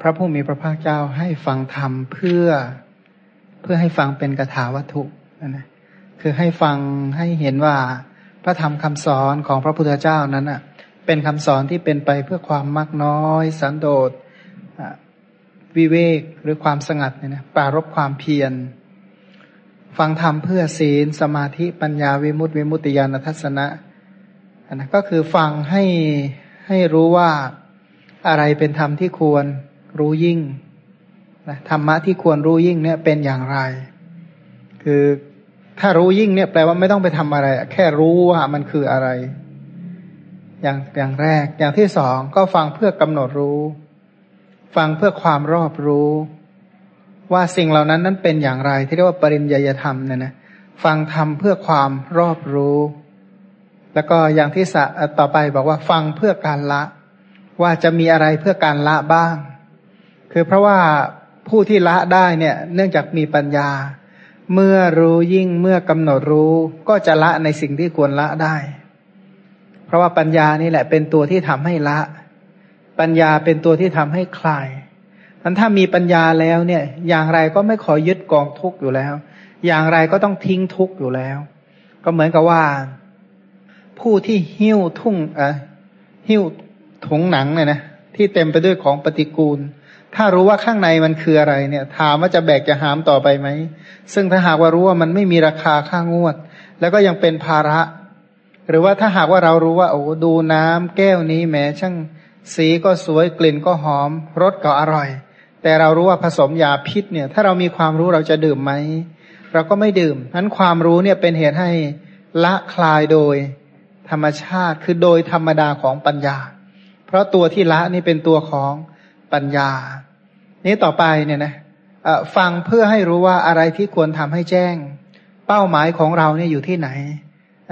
พระผู้มีพระภาคเจ้าให้ฟังธรรมเพื่อเพื่อให้ฟังเป็นกถาวัตถุนะคือให้ฟังให้เห็นว่าพระธรรมคำสอนของพระพุทธเจ้านั้นอะ เป็นคำสอนที่เป็นไปเพื่อความมักน้อย สันโดษวิเวกหรือความสงัดเนี่ยนะปรารบความเพียรฟังธรรมเพื่อศีลสมาธิปัญญาวิมุตติวิมุตติญาณทัศนะนะก็คือฟังให้ให้รู้ว่าอะไรเป็นธรรมที่ควร รู้ยิ่งนะธรรมะที่ควรรู้ยิ่งเนี่ยเป็นอย่างไร คือถ้ารู้ยิ่งเนี่ยแปลว่าไม่ต้องไปทำอะไร แค่รู้ว่ามันคืออะไร อย่างอย่างแรก อย่างที่สองก็ฟังเพื่อกำหนดรู้ ฟังเพื่อความรอบรู้ ว่าสิ่งเหล่านั้นนั้นเป็นอย่างไร ที่เรียกว่าปริญญาธรรมเนี่ยนะฟังธรรมเพื่อความรอบรู้ แล้วก็อย่างที่สะต่อไปบอกว่าฟังเพื่อการละ ว่าจะมีอะไรเพื่อการละบ้าง คือเพราะว่าผู้ที่ละได้เนี่ย เนื่องจากมีปัญญา เมื่อรู้ยิ่งเมื่อกำหนดรู้ก็จะละในสิ่งที่ควรละได้ เพราะว่าปัญญานี่แหละ เป็นตัวที่ทำให้ละ ปัญญาเป็นตัวที่ทำให้คลายมันถ้ามีปัญญาแล้วเนี่ย อย่างไรก็ไม่ขอยึดกองทุกข์อยู่แล้ว อย่างไรก็ต้องทิ้งทุกข์อยู่แล้ว ก็เหมือนกับว่า ผู้ที่หิ้วทุ่งอะหิ้วถุงหนังเนี่ยนะที่เต็มไปด้วยของปฏิกูล ถ้ารู้ว่าข้างในมันคืออะไรเนี่ย ถามว่าจะแบกจะหามต่อไปไหม ซึ่งถ้าหากว่ารู้ว่ามันไม่มีราคาค่างวด แล้วก็ยังเป็นภาระ หรือว่าถ้าหากว่าเรารู้ว่า โอ้ดูน้ำแก้วนี้แหมช่างสีก็สวยกลิ่นก็หอมรสก็อร่อย แต่เรารู้ว่าผสมยาพิษเนี่ย ถ้าเรามีความรู้เราจะดื่มไหมเราก็ไม่ดื่มนั้นความรู้เนี่ยเป็นเหตุให้ละคลายโดยธรรมชาติคือโดยธรรมดาของปัญญา เพราะตัวที่ละนี่เป็นตัวของปัญญา นี้ต่อไปเนี่ยนะฟังเพื่อให้รู้ว่าอะไรที่ควรทำให้แจ้ง เป้าหมายของเราเนี่ยอยู่ที่ไหน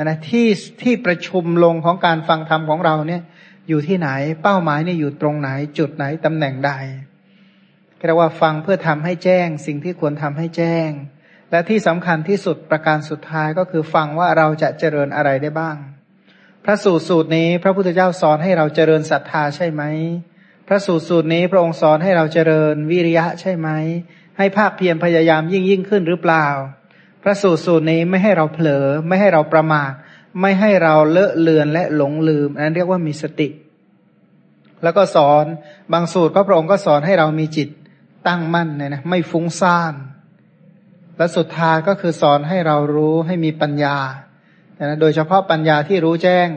นะที่ที่ประชุมลงของการฟังธรรมของเราเนี่ย อยู่ที่ไหน เป้าหมายเนี่ยอยู่ตรงไหน จุดไหนตำแหน่งใดเรียกว่าฟังเพื่อทำให้แจ้ง สิ่งที่ควรทำให้แจ้ง และที่สำคัญที่สุดประการสุดท้ายก็คือฟังว่าเราจะเจริญอะไรได้บ้าง พระสูตรสูตรนี้พระพุทธเจ้าสอนให้เราเจริญศรัทธาใช่ไหม พระสูตรสูตรนี้พระองค์สอนให้เราเจริญวิริยะใช่ไหม ให้ภาคเพียรพยายามยิ่งยิ่งขึ้นหรือเปล่า พระสูตรสูตรนี้ไม่ให้เราเผลอ ไม่ให้เราประมาทไม่ให้เราเลอะเลือนและหลงลืมอันเรียกว่ามีสติ แล้วก็สอนบางสูตรก็พระองค์ก็สอนให้เรามีจิตตั้งมั่นเนี่ยนะไม่ฟุ้งซ่าน และสุดท้ายก็คือสอนให้เรารู้ให้มีปัญญานะโดยเฉพาะปัญญาที่รู้แจ้ง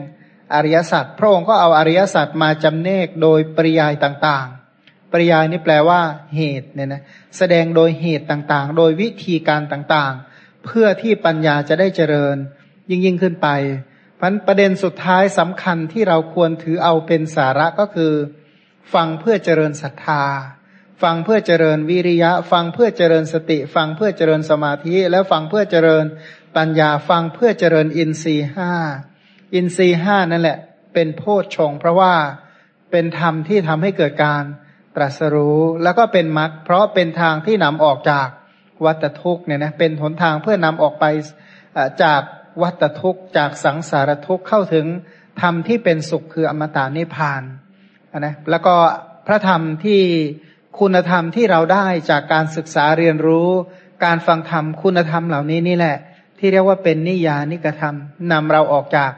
อริยสัจพระองค์ก็เอาอริยสัจมาจำเนกโดยปริยายต่างๆ ปริยายนี่แปลว่าเหตุเนี่ยนะแสดงโดยเหตุต่างๆ โดยวิธีการต่างๆ เพื่อที่ปัญญาจะได้เจริญ ยิ่งยิ่งขึ้นไปพันประเด็นสุดท้ายสำคัญที่เราควรถือเอาเป็นสาระก็คือ ฟังเพื่อเจริญศรัทธา ฟังเพื่อเจริญวิริยะ ฟังเพื่อเจริญสติ ฟังเพื่อเจริญสมาธิ แล้วฟังเพื่อเจริญปัญญาฟังเพื่อเจริญอินทรีห้า อินทรีห้านั่นแหละ เป็นโพชฌงเพราะว่าเป็นธรรมที่ทำให้เกิดการตรัสรู้แล้วก็เป็นมรรคเพราะเป็นทางที่นำออกจากวัตทุกเนี่ยนะเป็นหนทางเพื่อนำออกไปจากวัตทุกจากสังสารทุกเข้าถึงธรรมที่เป็นสุขคืออมตะนิพพานนะแล้วก็พระธรรมที่คุณธรรมที่เราได้จากการศึกษาเรียนรู้ การฟังธรรมคุณธรรมเหล่านี้นี่แหละ ที่เรียกว่าเป็นนิยานิกธรรมนำเราออกจาก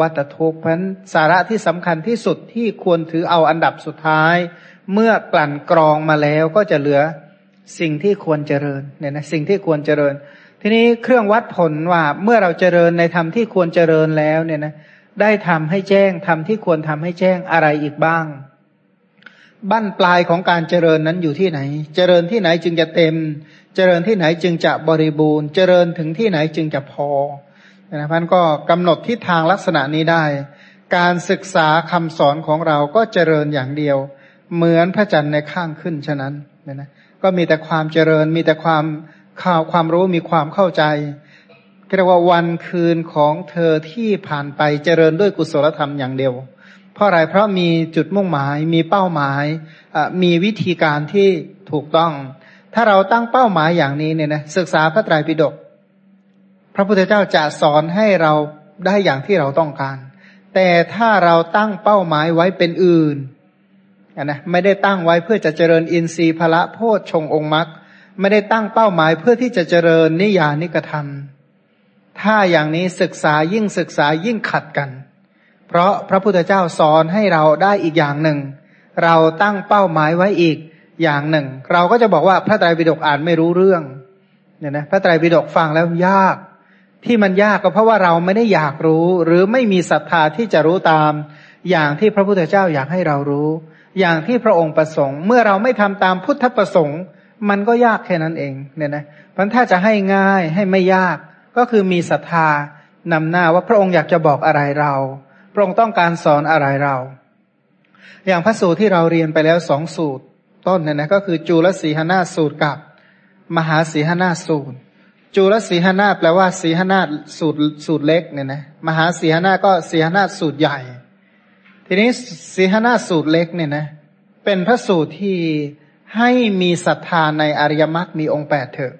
วัตทุกข์เพราะสาระที่สำคัญที่สุดที่ควรถือเอาอันดับสุดท้าย เมื่อกลั่นกรองมาแล้วก็จะเหลือสิ่งที่ควรเจริญเนี่ยนะสิ่งที่ควรเจริญ ทีนี้เครื่องวัดผลว่าเมื่อเราเจริญในธรรมที่ควรเจริญแล้วเนี่ยนะได้ทำให้แจ้งทำที่ควรทำให้แจ้งอะไรอีกบ้าง บั้นปลายของการเจริญนั้นอยู่ที่ไหน เจริญที่ไหนจึงจะเต็ม เจริญที่ไหนจึงจะบริบูรณ์ เจริญถึงที่ไหนจึงจะพอ นะพันก็กำหนดทิศทางลักษณะนี้ได้ การศึกษาคำสอนของเราก็เจริญอย่างเดียว เหมือนพระจันทร์ในข้างขึ้นฉะนั้นนะนะก็มีแต่ความเจริญมีแต่ความข่าวความรู้มีความเข้าใจเรียกว่าวันคืนของเธอที่ผ่านไปเจริญด้วยกุศลธรรมอย่างเดียว เพราะอะไรเพราะมีจุดมุ่งหมาย มีเป้าหมายมีวิธีการที่ถูกต้อง ถ้าเราตั้งเป้าหมายอย่างนี้เนี่ยนะศึกษาพระไตรปิฎก พระพุทธเจ้าจะสอนให้เราได้อย่างที่เราต้องการ แต่ถ้าเราตั้งเป้าหมายไว้เป็นอื่นนะไม่ได้ตั้งไว้เพื่อจะเจริญอินทรีย์พละโพชฌงองค์มรรคไม่ได้ตั้งเป้าหมายเพื่อที่จะเจริญนิยานิกธรรม ถ้าอย่างนี้ศึกษายิ่งศึกษายิ่งขัดกัน เพราะพระพุทธเจ้าสอนให้เราได้อีกอย่างหนึ่ง เราตั้งเป้าหมายไว้อีกอย่างหนึ่ง เราก็จะบอกว่าพระไตรปิฎกอ่านไม่รู้เรื่องเนี่ยนะพระไตรปิฎกฟังแล้วยาก ที่มันยากก็เพราะว่าเราไม่ได้อยากรู้ หรือไม่มีศรัทธาที่จะรู้ตาม อย่างที่พระพุทธเจ้าอยากให้เรารู้ อย่างที่พระองค์ประสงค์ เมื่อเราไม่ทำตามพุทธประสงค์ มันก็ยากแค่นั้นเองเนี่ยนะเพราะถ้าจะให้ง่ายให้ไม่ยากก็คือมีศรัทธานำหน้าว่าพระองค์อยากจะบอกอะไรเรา พระองค์ต้องการสอนอะไรเรา อย่างพระสูตรที่เราเรียนไปแล้วสองสูตร ต้นเนี่ยนะก็คือจูลสีหนาสูตรกับ มหาสีหนาสูตร จูลสีหนาแปลว่าสีหนาสูตรสูตรเล็กเนี่ยนะมหาสีหนาก็สีหนาสูตรใหญ่ ทีนี้สีหนาสูตรเล็กเนี่ยนะเป็นพระสูตรที่ให้มีศรัทธาในอริยมรรคมีองค์แปดเถอะ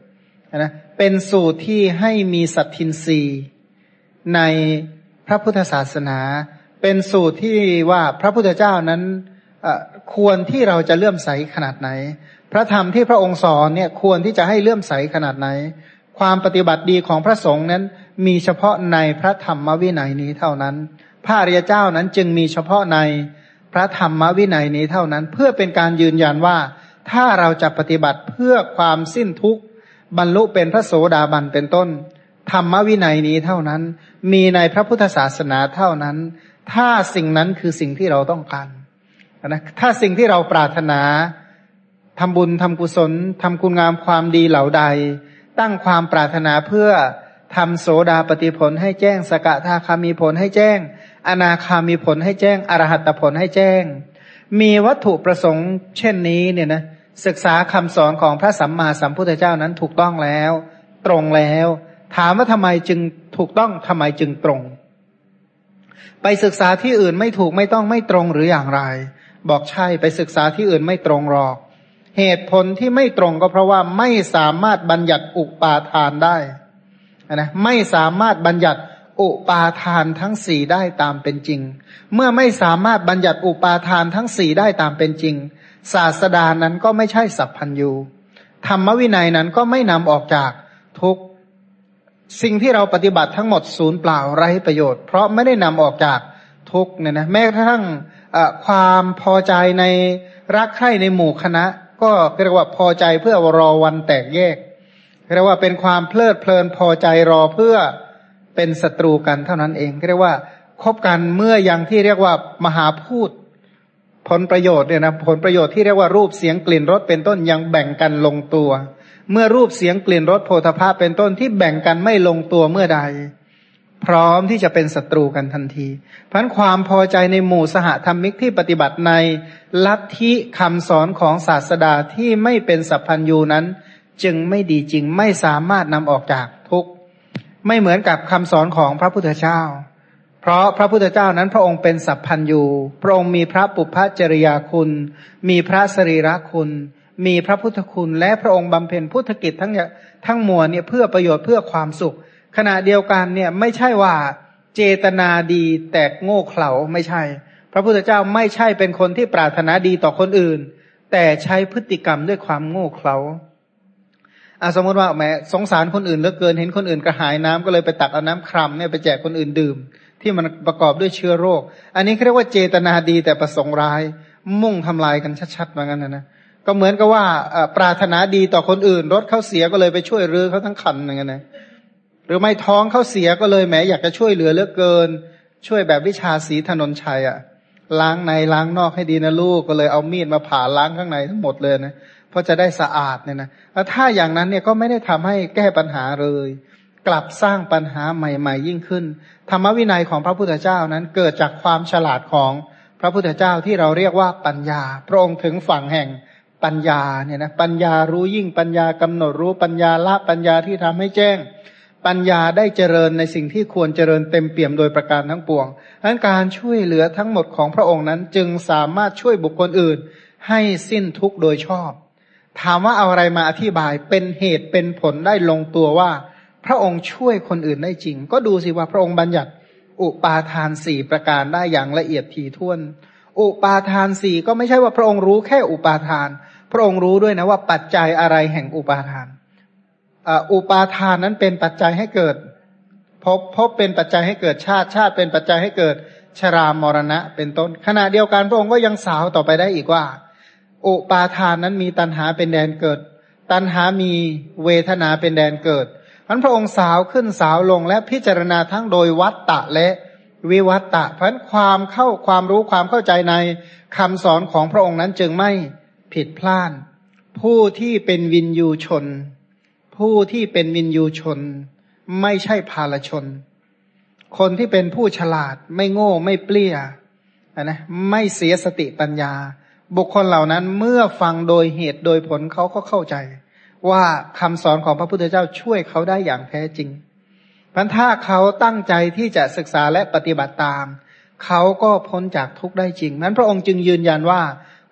นะเป็นสูตรที่ให้มีสัตทินรีในพระพุทธศาสนา เป็นสูตรที่ว่าพระพุทธเจ้านั้นควรที่เราจะเลื่อมใสขนาดไหน พระธรรมที่พระองค์สอนเนี่ยควรที่จะให้เลื่อมใสขนาดไหน ความปฏิบัติดีของพระสงฆ์นั้น มีเฉพาะในพระธรรมวินัยนี้เท่านั้น พระอริยเจ้านั้นจึงมีเฉพาะในพระธรรมวินัยนี้เท่านั้น เพื่อเป็นการยืนยันว่า ถ้าเราจะปฏิบัติเพื่อความสิ้นทุกข์บรรลุเป็นพระโสดาบันเป็นต้น ธรรมวินัยนี้เท่านั้น มีในพระพุทธศาสนาเท่านั้น ถ้าสิ่งนั้นคือสิ่งที่เราต้องการนะถ้าสิ่งที่เราปรารถนาทำบุญทำกุศลทำคุณงามความดีเหล่าใด ตั้งความปรารถนาเพื่อทำโสดาปฏิผลให้แจ้ง สกทาคามีผลให้แจ้ง อนาคามีผลให้แจ้ง อรหัตผลให้แจ้ง มีวัตถุประสงค์เช่นนี้เนี่ยนะศึกษาคำสอนของพระสัมมาสัมพุทธเจ้านั้นถูกต้องแล้ว ตรงแล้ว ถามว่าทำไมจึงถูกต้องทำไมจึงตรง ไปศึกษาที่อื่นไม่ถูกไม่ต้องไม่ตรงหรืออย่างไร บอกใช่ไปศึกษาที่อื่นไม่ตรงหรอก เหตุผลที่ไม่ตรงก็เพราะว่าไม่สามารถบัญญัติอุปาทานได้นะไม่สามารถบัญญัติอุปาทานทั้งสี่ได้ตามเป็นจริง เมื่อไม่สามารถบัญญัติอุปาทานทั้งสี่ได้ตามเป็นจริง ศาสดานั้นก็ไม่ใช่สัพพัญญูธรรมวินัยนั้นก็ไม่นำออกจากทุกสิ่งที่เราปฏิบัติทั้งหมดศูนย์เปล่าไร้ประโยชน์ เพราะไม่ได้นำออกจากทุกเนี่ยนะแม้กระทั่งความพอใจในรักใคร่ในหมู่คณะ ก็เรียกว่าพอใจเพื่อรอวันแตกแยกเรียกว่าเป็นความเพลิดเพลินพอใจรอเพื่อเป็นศัตรูกันเท่านั้นเองเรียกว่าคบกันเมื่อยังที่เรียกว่ามหาพูดผลประโยชน์เนี่ยนะผลประโยชน์ที่เรียกว่ารูปเสียงกลิ่นรสเป็นต้นยังแบ่งกันลงตัว เมื่อรูปเสียงกลิ่นรสโพธภาพเป็นต้นที่แบ่งกันไม่ลงตัวเมื่อใด พร้อมที่จะเป็นศัตรูกันทันที เพราะความพอใจในหมู่สหธรรมิกที่ปฏิบัติในลัทธิคำสอนของศาสดาที่ไม่เป็นสัพพัญญูนั้น จึงไม่ดีจริงไม่สามารถนำออกจากทุกข์ไม่เหมือนกับคำสอนของพระพุทธเจ้า เพราะพระพุทธเจ้านั้นพระองค์เป็นสัพพัญญูพระองค์มีพระปุพพจริยาคุณ มีพระสรีระคุณ มีพระพุทธคุณ และพระองค์บำเพ็ญพุทธกิจทั้งทั้งมวลเนี่ยเพื่อประโยชน์เพื่อความสุข ขณะเดียวกันเนี่ยไม่ใช่ว่าเจตนาดีแต่โง่เขลาไม่ใช่ พระพุทธเจ้าไม่ใช่เป็นคนที่ปรารถนาดีต่อคนอื่น แต่ใช้พฤติกรรมด้วยความโง่เขลาอาสมมติว่าแหมสงสารคนอื่นเหลือเกินเห็นคนอื่นกระหายน้ำก็เลยไปตักเอาน้ำครัมเนี่ยไปแจกคนอื่นดื่ม ที่มันประกอบด้วยเชื้อโรค อันนี้เรียกว่าเจตนาดีแต่ประสงค์ร้าย มุ่งทำลายกันชัดๆเหมือนกันนะนะก็เหมือนกับว่าปรารถนาดีต่อคนอื่น รถเขาเสียก็เลยไปช่วยรื้อเขาทั้งคันอย่างเงี้ยนะ หรือไม่ท้องเขาเสียก็เลยแหมอยากจะช่วยเหลือเหลือเกิน ช่วยแบบวิชาสีถนนชัยอะล้างในล้างนอกให้ดีนะลูกก็เลยเอามีดมาผ่าล้างข้างในทั้งหมดเลยนะเพราะจะได้สะอาดเนี่ยนะแล้วถ้าอย่างนั้นเนี่ยก็ไม่ได้ทำให้แก้ปัญหาเลย กลับสร้างปัญหาใหม่ ๆ ยิ่งขึ้น ธรรมวินัยของพระพุทธเจ้านั้นเกิดจากความฉลาดของพระพุทธเจ้าที่เราเรียกว่าปัญญา พระองค์ถึงฝั่งแห่งปัญญาเนี่ยนะปัญญารู้ยิ่งปัญญากำหนดรู้ปัญญาละปัญญาที่ทำให้แจ้ง ปัญญาได้เจริญในสิ่งที่ควรเจริญเต็มเปี่ยมโดยประการทั้งปวงดังการช่วยเหลือทั้งหมดของพระองค์นั้น จึงสามารถช่วยบุคคลอื่น ให้สิ้นทุกข์โดยชอบ ถามว่าเอาอะไรมาอธิบายเป็นเหตุเป็นผลได้ลงตัวว่า พระองค์ช่วยคนอื่นได้จริง ก็ดูสิว่าพระองค์บัญญัติ อุปาทานสี่ประการได้อย่างละเอียดถี่ถ้วน อุปาทานสี่ก็ไม่ใช่ว่าพระองค์รู้แค่อุปาทาน พระองค์รู้ด้วยนะว่าปัจจัยอะไรแห่งอุปาทาน อุปาทานนั้นเป็นปัจจัยให้เกิดพบพบเป็นปัจจัยให้เกิดชาติชาติเป็นปัจจัยให้เกิดชรามรณะ เป็นต้น ขณะเดียวกันพระองค์ก็ยังสาวต่อไปได้อีกว่า อุปาทานนั้นมีตัณหาเป็นแดนเกิด ตัณหามีเวทนาเป็นแดนเกิดพันพระองค์สาวขึ้นสาวลงและพิจารณาทั้งโดยวัตตะและวิวัตตะพันความเข้าความรู้ความเข้าใจในคำสอนของพระองค์นั้นจึงไม่ผิดพลาดผู้ที่เป็นวินยูชน ผู้ที่เป็นวินยูชน ไม่ใช่ภาลชน คนที่เป็นผู้ฉลาด ไม่โง่ไม่เปลี้ยนะไม่เสียสติปัญญา บุคคลเหล่านั้นเมื่อฟังโดยเหตุโดยผลเขาก็เข้าใจ ว่าคำสอนของพระพุทธเจ้าช่วยเขาได้อย่างแท้จริงพันถ้าเขาตั้งใจที่จะศึกษาและปฏิบัติตาม เขาก็พ้นจากทุกข์ได้จริง นั้นพระองค์จึงยืนยันว่า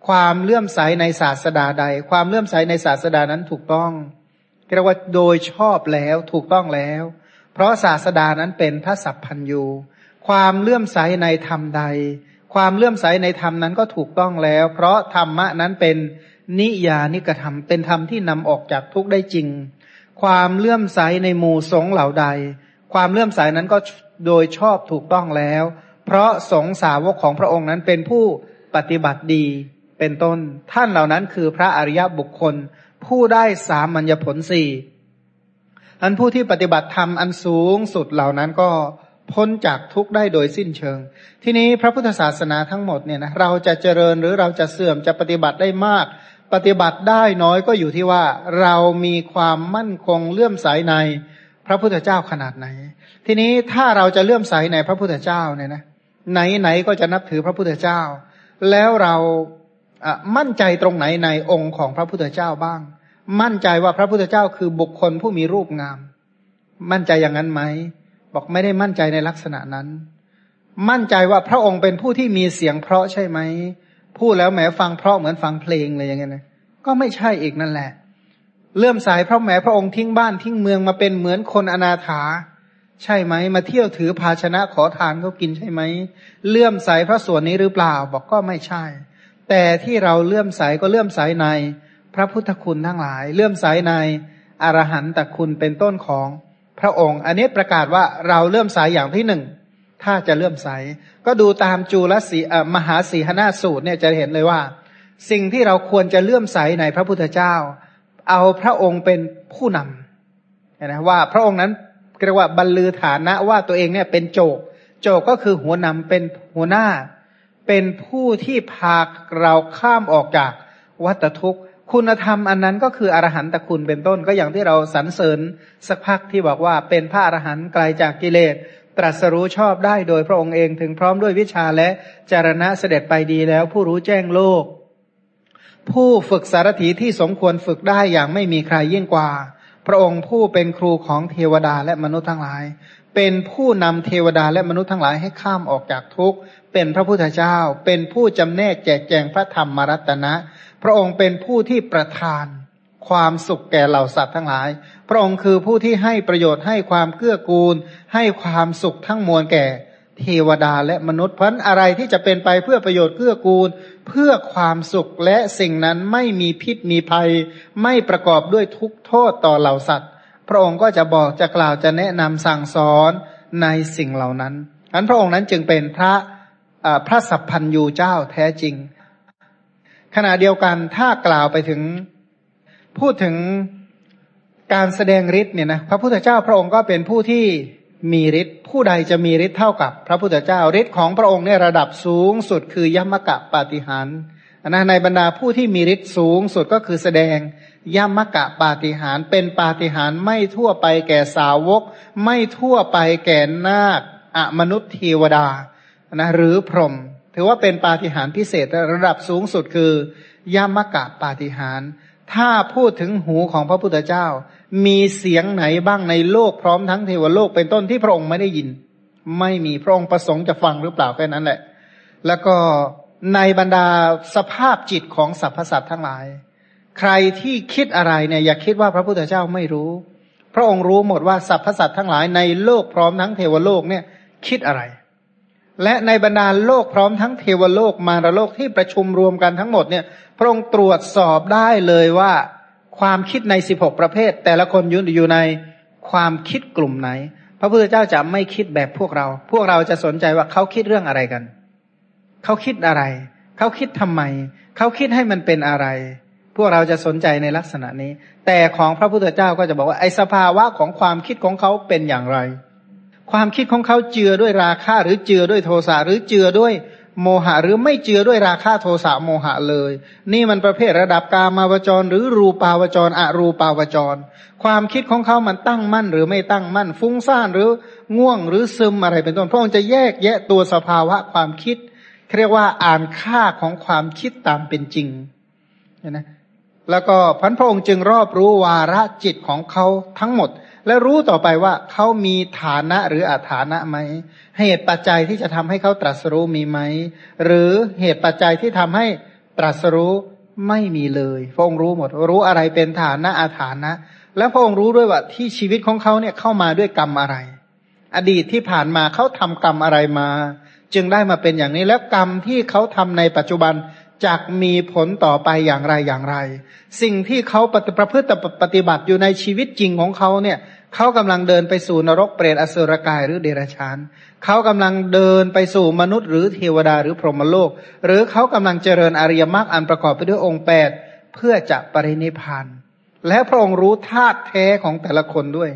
ความเลื่อมใสในศาสดาใด ความเลื่อมใสในศาสดานั้นถูกต้อง เรียกว่าโดยชอบแล้วถูกต้องแล้ว เพราะศาสดานั้นเป็นพระสัพพัญยูความเลื่อมใสในธรรมใด ความเลื่อมใสในธรรมนั้นก็ถูกต้องแล้ว เพราะธรรมะนั้นเป็นนิยานิกธรรมเป็นธรรมที่นำออกจากทุกข์ได้จริง ความเลื่อมใสในหมู่สงเหล่าใด ความเลื่อมใสนั้นก็โดยชอบถูกต้องแล้ว เพราะสงสาวกของพระองค์นั้นเป็นผู้ปฏิบัติดีเป็นต้นท่านเหล่านั้นคือพระอริยบุคคล ผู้ได้สามัญญผลสี่อันผู้ที่ปฏิบัติธรรมอันสูงสุดเหล่านั้นก็พ้นจากทุกข์ได้โดยสิ้นเชิง ทีนี้พระพุทธศาสนาทั้งหมดเนี่ยนะเราจะเจริญหรือเราจะเสื่อมจะปฏิบัติได้มาก ปฏิบัติได้น้อยก็อยู่ที่ว่า เรามีความมั่นคงเลื่อมใสในพระพุทธเจ้าขนาดไหน ทีนี้ถ้าเราจะเลื่อมใสในพระพุทธเจ้าเนี่ยนะไหนไหนก็จะนับถือพระพุทธเจ้า แล้วเรา มั่นใจตรงไหนในองค์ของพระพุทธเจ้าบ้าง มั่นใจว่าพระพุทธเจ้าคือบุคคลผู้มีรูปงาม มั่นใจอย่างนั้นไหมบอกไม่ได้มั่นใจในลักษณะนั้น มั่นใจว่าพระองค์เป็นผู้ที่มีเสียงเพราะใช่ไหมพูดแล้วแหมฟังเพราะเหมือนฟังเพลงเลยอย่างเงี้ยนะก็ไม่ใช่อีกนั่นแหละ เลื่อมสายพระแหมพระองค์ทิ้งบ้านทิ้งเมืองมาเป็นเหมือนคนอนาถา ใช่ไหมมาเที่ยวถือภาชนะขอทานเขากินใช่ไหมเลื่อมใสพระส่วนนี้หรือเปล่า บอกก็ไม่ใช่ แต่ที่เราเลื่อมใสก็เลื่อมใสในพระพุทธคุณทั้งหลาย เลื่อมใสในอรหันตคุณเป็นต้นของพระองค์ อันนี้ประกาศว่าเราเลื่อมใสอย่างที่หนึ่งถ้าจะเลื่อมใส ก็ดูตามจูลสีมหาสีหนาสูตรเนี่ยจะเห็นเลยว่า สิ่งที่เราควรจะเลื่อมใสในพระพุทธเจ้า เอาพระองค์เป็นผู้นำนะว่าพระองค์นั้นเรียกว่าบรรลือฐานะว่าตัวเองเนี่ยเป็นโจก โจกก็คือหัวนำเป็นหัวหน้า เป็นผู้ที่พาเราข้ามออกจากวัฏทุกข์ คุณธรรมอันนั้นก็คืออรหันตคุณเป็นต้นก็อย่างที่เราสรรเสริญสักพักที่บอกว่าเป็นพระอรหันต์ไกลาจากกิเลส ตรัสรู้ชอบได้โดยพระองค์เองถึงพร้อมด้วยวิชาและจารณะเสด็จไปดีแล้วผู้รู้แจ้งโลก ผู้ฝึกสารถีที่สมควรฝึกได้อย่างไม่มีใครยิ่งกว่า พระองค์ผู้เป็นครูของเทวดาและมนุษย์ทั้งหลาย เป็นผู้นำเทวดาและมนุษย์ทั้งหลายให้ข้ามออกจากทุกข์ เป็นพระพุทธเจ้า เป็นผู้จำแนกแจกแจงพระธรรมมรัตนะ พระองค์เป็นผู้ที่ประทาน ความสุขแก่เหล่าสัตว์ทั้งหลาย พระองค์คือผู้ที่ให้ประโยชน์ให้ความเกื้อกูล ให้ความสุขทั้งมวลแก่เทวดาและมนุษย์พันอะไรที่จะเป็นไปเพื่อประโยชน์เพื่อกูล เพื่อความสุขและสิ่งนั้นไม่มีพิษมีภัย ไม่ประกอบด้วยทุกโทษต่อเหล่าสัตว์ พระองค์ก็จะบอกจะกล่าวจะแนะนำสั่งสอนในสิ่งเหล่านั้นอันพระองค์นั้นจึงเป็นพระพระสัพพันยูเจ้าแท้จริง ขณะเดียวกันถ้ากล่าวไปถึงพูดถึงการแสดงฤทธิ์เนี่ยนะพระพุทธเจ้าพระองค์ก็เป็นผู้ที่มีฤทธิ์ผู้ใดจะมีฤทธิ์เท่ากับ พระพุทธเจ้าฤทธิ์ของพระองค์เนี่ยระดับสูงสุดคือยมกะปาฏิหารนะในบรรดาผู้ที่มีฤทธิ์สูงสุดก็คือแสดง ยมกะปาฏิหารเป็นปาฏิหารไม่ทั่วไปแก่สาวก ไม่ทั่วไปแก่นาคอมนุษย์เทวดานะหรือพรหมถือว่าเป็นปาฏิหารพิเศษระดับสูงสุดคือยมกะปาฏิหารถ้าพูดถึงหูของพระพุทธเจ้า มีเสียงไหนบ้างในโลกพร้อมทั้งเทวโลกเป็นต้นที่พระองค์ไม่ได้ยิน ไม่มีพระองค์ประสงค์จะฟังหรือเปล่าแค่นั้นแหละ แล้วก็ในบรรดาสภาพจิตของสรรพสัตว์ทั้งหลาย ใครที่คิดอะไรเนี่ยอย่าคิดว่าพระพุทธเจ้าไม่รู้ พระองค์รู้หมดว่าสรรพสัตว์ทั้งหลายในโลกพร้อมทั้งเทวโลกเนี่ยคิดอะไร และในบรรดาโลกพร้อมทั้งเทวโลกมารโลกที่ประชุมรวมกันทั้งหมดเนี่ยพระองค์ตรวจสอบได้เลยว่าความคิดในสิบหกประเภท แต่ละคนอยู่อยู่ในความคิดกลุ่มไหน พระพุทธเจ้าจะไม่คิดแบบพวกเรา พวกเราจะสนใจว่าเขาคิดเรื่องอะไรกัน เขาคิดอะไร เขาคิดทำไม เขาคิดให้มันเป็นอะไร พวกเราจะสนใจในลักษณะนี้ แต่ของพระพุทธเจ้าก็จะบอกว่าไอสภาวะของความคิดของเขาเป็นอย่างไร ความคิดของเขาเจือด้วยราคะ หรือเจือด้วยโทสะหรือเจือด้วยโมหะหรือไม่เจือด้วยราคะโทสะโมหะเลย นี่มันประเภทระดับกามาวจร หรือรูปาวจรอรูปาวจร ความคิดของเขามันตั้งมั่นหรือไม่ตั้งมั่น ฟุ้งซ่านหรือง่วงหรือซึมอะไรเป็นต้นพระองค์จะแยกแยะตัวสภาวะความคิดเรียกว่าอ่านค่าของความคิดตามเป็นจริงนะ แล้วก็พันพระองค์จึงรอบรู้วาระจิตของเขาทั้งหมด และรู้ต่อไปว่าเขามีฐานะหรืออาฐานะไหมเหตุปัจจัยที่จะทำให้เขาตรัสรู้มีไหมหรือเหตุปัจจัยที่ทำให้ตรัสรู้ไม่มีเลย พระองค์รู้หมด รู้อะไรเป็นฐานะอาฐานะ แล้วพระองค์รู้ด้วยว่าที่ชีวิตของเขาเนี่ยเข้ามาด้วยกรรมอะไร อดีตที่ผ่านมาเขาทำกรรมอะไรมา จึงได้มาเป็นอย่างนี้แล้วกรรมที่เขาทำในปัจจุบัน จะมีผลต่อไปอย่างไรอย่างไร สิ่งที่เขาประพฤติปฏิบัติอยู่ในชีวิตจริงของเขาเนี่ยเขากำลังเดินไปสู่นรกเปรตอสุรกายหรือเดรัจฉานเขากำลังเดินไปสู่มนุษย์ หรือเทวดาหรือพรหมโลก หรือเขากำลังเจริญอริยมรรคอันประกอบไปด้วยองค์แปดเพื่อจะปรินิพานและพระองค์รู้ธาตุแท้ของแต่ละคนด้วย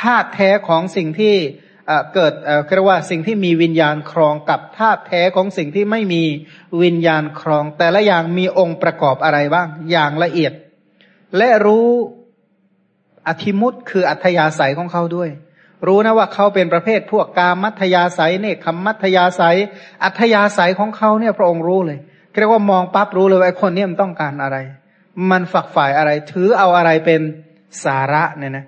ธาตุแท้ของสิ่งที่ เกิดเรียกว่าสิ่งที่มีวิญญาณครองกับธาตุแท้ของสิ่งที่ไม่มีวิญญาณครอง แต่ละอย่างมีองค์ประกอบอะไรบ้าง อย่างละเอียด และรู้อธิมุตคืออัธยาศัยของเขาด้วย รู้นะว่าเขาเป็นประเภทพวกกามัธยาศัยเนคขมัธยาศัย อัธยาศัยของเขาเนี่ยพระองค์รู้เลยเรียกว่ามองปั๊บรู้เลยว่าคนนี้มันต้องการอะไร มันฝักฝ่ายอะไร ถือเอาอะไรเป็นสาระเนี่ยนะ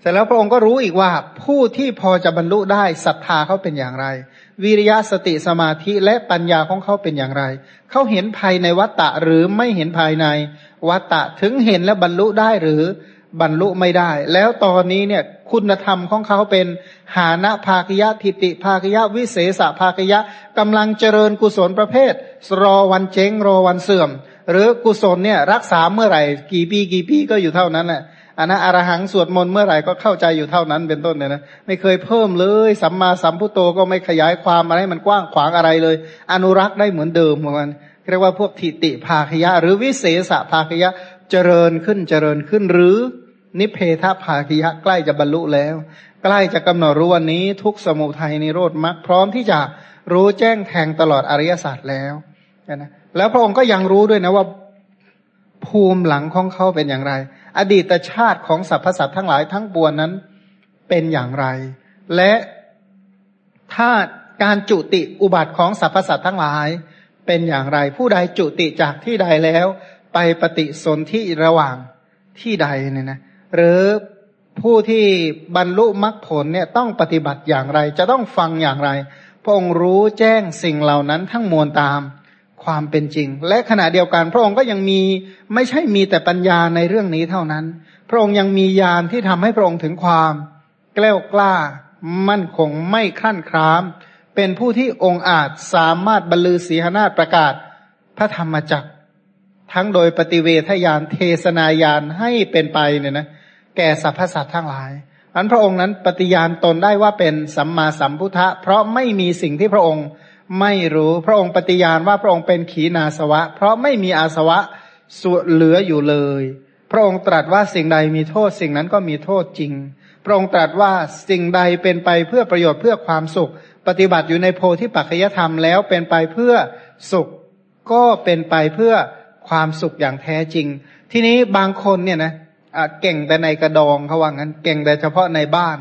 เสร็จแล้วพระองค์ก็รู้อีกว่าผู้ที่พอจะบรรลุได้ศรัทธาเขาเป็นอย่างไร วิริยะสติสมาธิและปัญญาของเขาเป็นอย่างไร เขาเห็นภายในวัตตะหรือไม่เห็นภายในวัตตะถึงเห็นและบรรลุได้หรือบรรลุไม่ได้ แล้วตอนนี้เนี่ยคุณธรรมของเขาเป็นหานะภาคยะทิติภาคยะวิเศษภาคยะกำลังเจริญกุศลประเภท รอวันเจ๊งรอวันเสื่อม หรือกุศลเนี่ยรักษาเมื่อไหร่ กี่ปีกี่ปีก็อยู่เท่านั้นแหละ อันนะอรหังสวดมนต์เมื่อไหร่ก็เข้าใจอยู่เท่านั้นเป็นต้นเนี่ยนะไม่เคยเพิ่มเลยสัมมาสัมพุโตก็ไม่ขยายความอะไรมันกว้างขวางอะไรเลย อนุรักษ์ได้เหมือนเดิมเหมือนกันเรียกว่าพวกทิติภาคยะ หรือวิเศษภาคยะเจริญขึ้นเจริญขึ้นหรือนิเพทภาคิยะใกล้จะบรรลุแล้ว ใกล้จะกำหนดรู้วันนี้ทุกสมุทัยนิโรธมรรคพร้อมที่จะรู้แจ้งแทงตลอดอริยศาสตร์แล้วนะแล้วพระองค์ก็ยังรู้ด้วยนะว่า ภูมิหลังของเขาเป็นอย่างไร อดีตชาติของสรรพสัตว์ทั้งหลายทั้งปวงนั้นเป็นอย่างไร และถ้าการจุติอุบัติของสรรพสัตว์ทั้งหลาย เป็นอย่างไร ผู้ใดจุติจากที่ใดแล้ว ไปปฏิสนธิระหว่างที่ใดเนี่ยนะหรือผู้ที่บรรลุมรรคผลเนี่ยต้องปฏิบัติอย่างไร จะต้องฟังอย่างไร พระองค์รู้แจ้งสิ่งเหล่านั้นทั้งมวลตาม ความเป็นจริง และขณะเดียวกัน พระองค์ก็ยังมีไม่ใช่มีแต่ปัญญาในเรื่องนี้เท่านั้น พระองค์ยังมีญาณที่ทำให้พระองค์ถึงความแกล้วกล้า มั่นคงไม่ขั้นคราม เป็นผู้ที่องค์อาจสามารถบรรลือศีหนาฏประกาศพระธรรมจักรทั้งโดยปฏิเวทยานเทศนายานให้เป็นไปเนี่ยนะแก่สรรพสัตว์ทั้งหลายอันพระองค์นั้นปฏิญาณตนได้ว่าเป็นสัมมาสัมพุทธะเพราะไม่มีสิ่งที่พระองค์ ไม่รู้พระองค์ปฏิญาณว่าพระองค์เป็นขีณาสวะ เพราะไม่มีอาสวะส่วนเหลืออยู่เลย พระองค์ตรัสว่าสิ่งใดมีโทษ สิ่งนั้นก็มีโทษจริง พระองค์ตรัสว่าสิ่งใดเป็นไปเพื่อประโยชน์เพื่อความสุข ปฏิบัติอยู่ในโพธิปัจจยธรรมแล้วเป็นไปเพื่อสุข ก็เป็นไปเพื่อความสุขอย่างแท้จริง ทีนี้บางคนเนี่ยนะเก่งแต่ในกระดองเขาว่างั้น เก่งแต่เฉพาะในบ้าน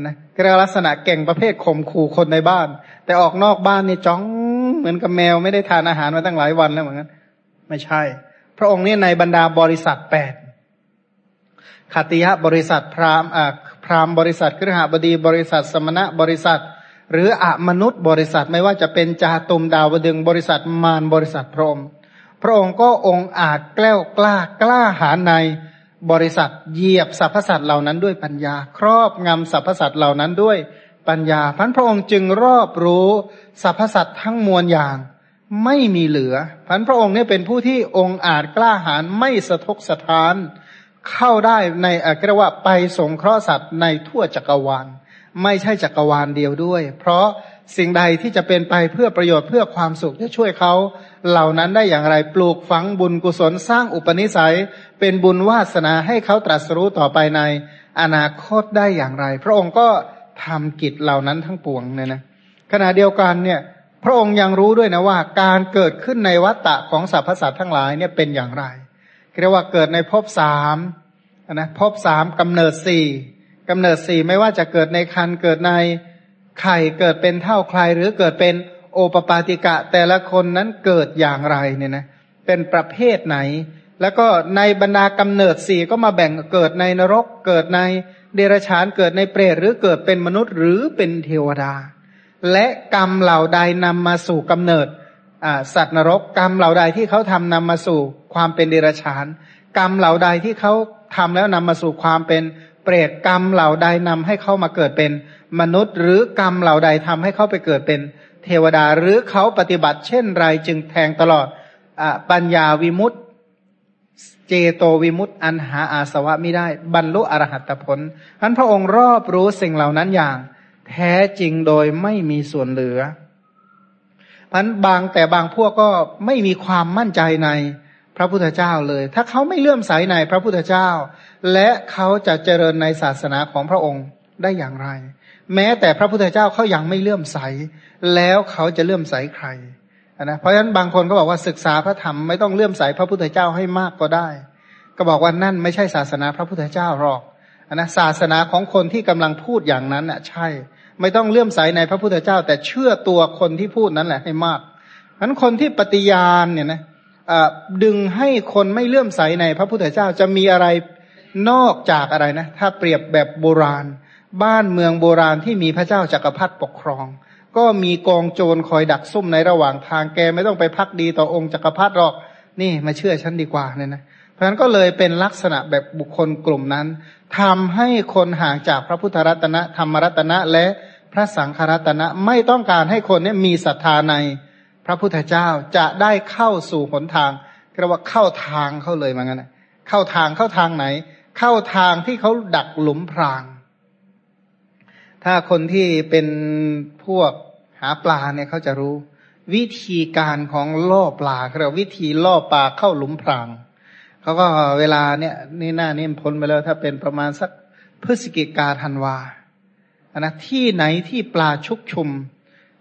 นะก็เรียกลักษณะเก่งประเภทข่มขู่คนในบ้าน แต่ออกนอกบ้านนี่จ้องเหมือนกับแมวไม่ได้ทานอาหารมาตั้งหลายวันแล้วเหมือนกันไม่ใช่ พระองค์นี่ในบรรดาบริษัทแปดขติยะบริษัทพราหมณ์พราหมบริษัทครหบดีบริษัท สมณะบริษัท หรืออมนุษย์บริษัทไม่ว่าจะเป็นจาตุมดาวดึงบริษัทมารบริษัทพระองค์พระองค์ก็องค์อาจแกล้วกล้ากล้าหาในบริษัทเหยียบสรรพสัตว์เหล่านั้นด้วยปัญญา ครอบงำสรรพสัตว์เหล่านั้นด้วย ปัญญาพันพระองค์จึงรอบรู้สรรพสัตว์ทั้งมวลอย่างไม่มีเหลือพันพระองค์เนี่ยเป็นผู้ที่องค์อาจกล้าหาญไม่สะทกสะท้าน เข้าได้ในอักรว่าไปสงเคราะห์สัตว์ในทั่วจักรวาลไม่ใช่จักรวาลเดียวด้วย เพราะสิ่งใดที่จะเป็นไปเพื่อประโยชน์เพื่อความสุขจะช่วยเขา เหล่านั้นได้อย่างไรปลูกฝังบุญกุศลสร้างอุปนิสัย เป็นบุญวาสนาให้เขาตรัสรู้ต่อไปในอนาคตได้อย่างไร พระองค์ก็ ทำกิจเหล่านั้นทั้งปวงเนี่ยนะขณะเดียวกันเนี่ย พระองค์ยังรู้ด้วยนะว่า การเกิดขึ้นในวัฏฏะของสรรพสัตว์ทั้งหลายเนี่ยเป็นอย่างไรเรียกว่าเกิดในภพสามนะภพสามกำเนิดสี่กำเนิดสี่ไม่ว่าจะเกิดในคันเกิดในไข่เกิดเป็นเท่าใครหรือเกิดเป็นโอปปาติกะ แต่ละคนนั้นเกิดอย่างไรเนี่ยนะเป็นประเภทไหน แล้วก็ในบรรดากำเนิดสี่ก็มาแบ่งเกิดในนรกเกิดใน เดรัจฉานเกิดในเปรตหรือเกิดเป็นมนุษย์หรือเป็นเทวดา และกรรมเหล่าใดนำมาสู่กำเนิดสัตว์นรกกรรมเหล่าใดที่เขาทำนำมาสู่ความเป็นเดรัจฉาน กรรมเหล่าใดที่เขาทำแล้วนำมาสู่ความเป็นเปรตกรรมเหล่าใดนำให้เขามาเกิดเป็นมนุษย์ หรือกรรมเหล่าใดทำให้เขาไปเกิดเป็นเทวดาหรือเขาปฏิบัติเช่นไรจึงแทงตลอดอปัญญาวิมุตต เจโตวิมุตต์อันหาอาสวะไม่ได้ บรรลุอรหัตผลท่านพระองค์รอบรู้สิ่งเหล่านั้นอย่าง แท้จริงโดยไม่มีส่วนเหลือพันบางแต่บางพวกก็ไม่มีความมั่นใจในพระพุทธเจ้าเลย ถ้าเขาไม่เลื่อมใสในพระพุทธเจ้า และเขาจะเจริญในศาสนาของพระองค์ได้อย่างไร แม้แต่พระพุทธเจ้าเขายังไม่เลื่อมใส แล้วเขาจะเลื่อมใสใคร นะเพราะฉะนั้นบางคนก็บอกว่าศึกษาพระธรรมไม่ต้องเลื่อมใสพระพุทธเจ้าให้มากก็ได้ ก็บอกว่านั่นไม่ใช่ศาสนาพระพุทธเจ้าหรอกนะศาสนาของคนที่กำลังพูดอย่างนั้นอะใช่ ไม่ต้องเลื่อมใสในพระพุทธเจ้า แต่เชื่อตัวคนที่พูดนั้นแหละให้มากฉะนั้นคนที่ปฏิญาณเนี่ยนะดึงให้คนไม่เลื่อมใสในพระพุทธเจ้าจะมีอะไรนอกจากอะไรนะ ถ้าเปรียบแบบโบราณ บ้านเมืองโบราณที่มีพระเจ้าจากักรพรรดิปกครอง ก็มีกองโจรคอยดักซุ่มในระหว่างทางแกไม่ต้องไปพักดีต่อองค์จักรพรรดิหรอก นี่มาเชื่อฉันดีกว่าเนี่ยนะเพราะฉะนั้นก็เลยเป็นลักษณะแบบบุคคลกลุ่มนั้นทำให้คนห่างจากพระพุทธรัตนะธรรมรัตนะและพระสังฆรัตนะไม่ต้องการให้คนนี้มีศรัทธาในพระพุทธเจ้าจะได้เข้าสู่หนทางเรียกว่าเข้าทางเข้าเลยมางั้นเข้าทางเข้าทางไหน เข้าทางที่เขาดักหลุมพราง ถ้าคนที่เป็นพวกหาปลาเนี่ยเขาจะรู้ วิธีการของล่อปลาเขาเรียกวิธีล่อปลาเข้าหลุมพรางเขาก็เวลาเนี่ยนี่หน้านี่พ้นไปแล้วถ้าเป็นประมาณสักพฤศจิกาธันวาอันนะที่ไหนที่ปลาชุกชุม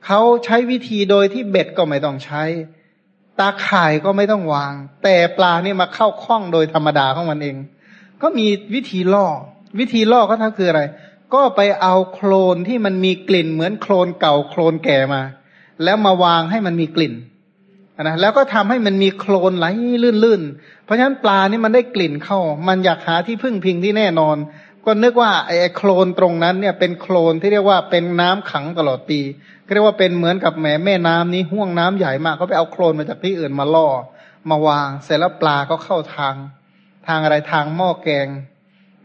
เขาใช้วิธีโดยที่เบ็ดก็ไม่ต้องใช้ ตาข่ายก็ไม่ต้องวาง แต่ปลานี่มาเข้าคล้องโดยธรรมดาของมันเอง ก็มีวิธีล่อ วิธีล่อก็ท่าคืออะไร ก็ไปเอาโคลนที่มันมีกลิ่น เหมือนโคลนเก่าโคลนแก่มา แล้วมาวางให้มันมีกลิ่นนะแล้วก็ทำให้มันมีโคลนไหลลื่นๆ เพราะฉะนั้นปลานี่มันได้กลิ่นเข้า มันอยากหาที่พึ่งพิงที่แน่นอน ก็นึกว่าไอ้โคลนตรงนั้นเนี่ยเป็นโคลนที่เรียกว่าเป็นน้ำขังตลอดปีเรียกว่าเป็นเหมือนกับแหมแม่น้ำนี้ห่วงน้ำใหญ่มากก็ไปเอาโคลนมาจากที่อื่นมาล่อ มาวางเสร็จแล้วปลาก็เข้าทาง ทางอะไรทางหม้อแกง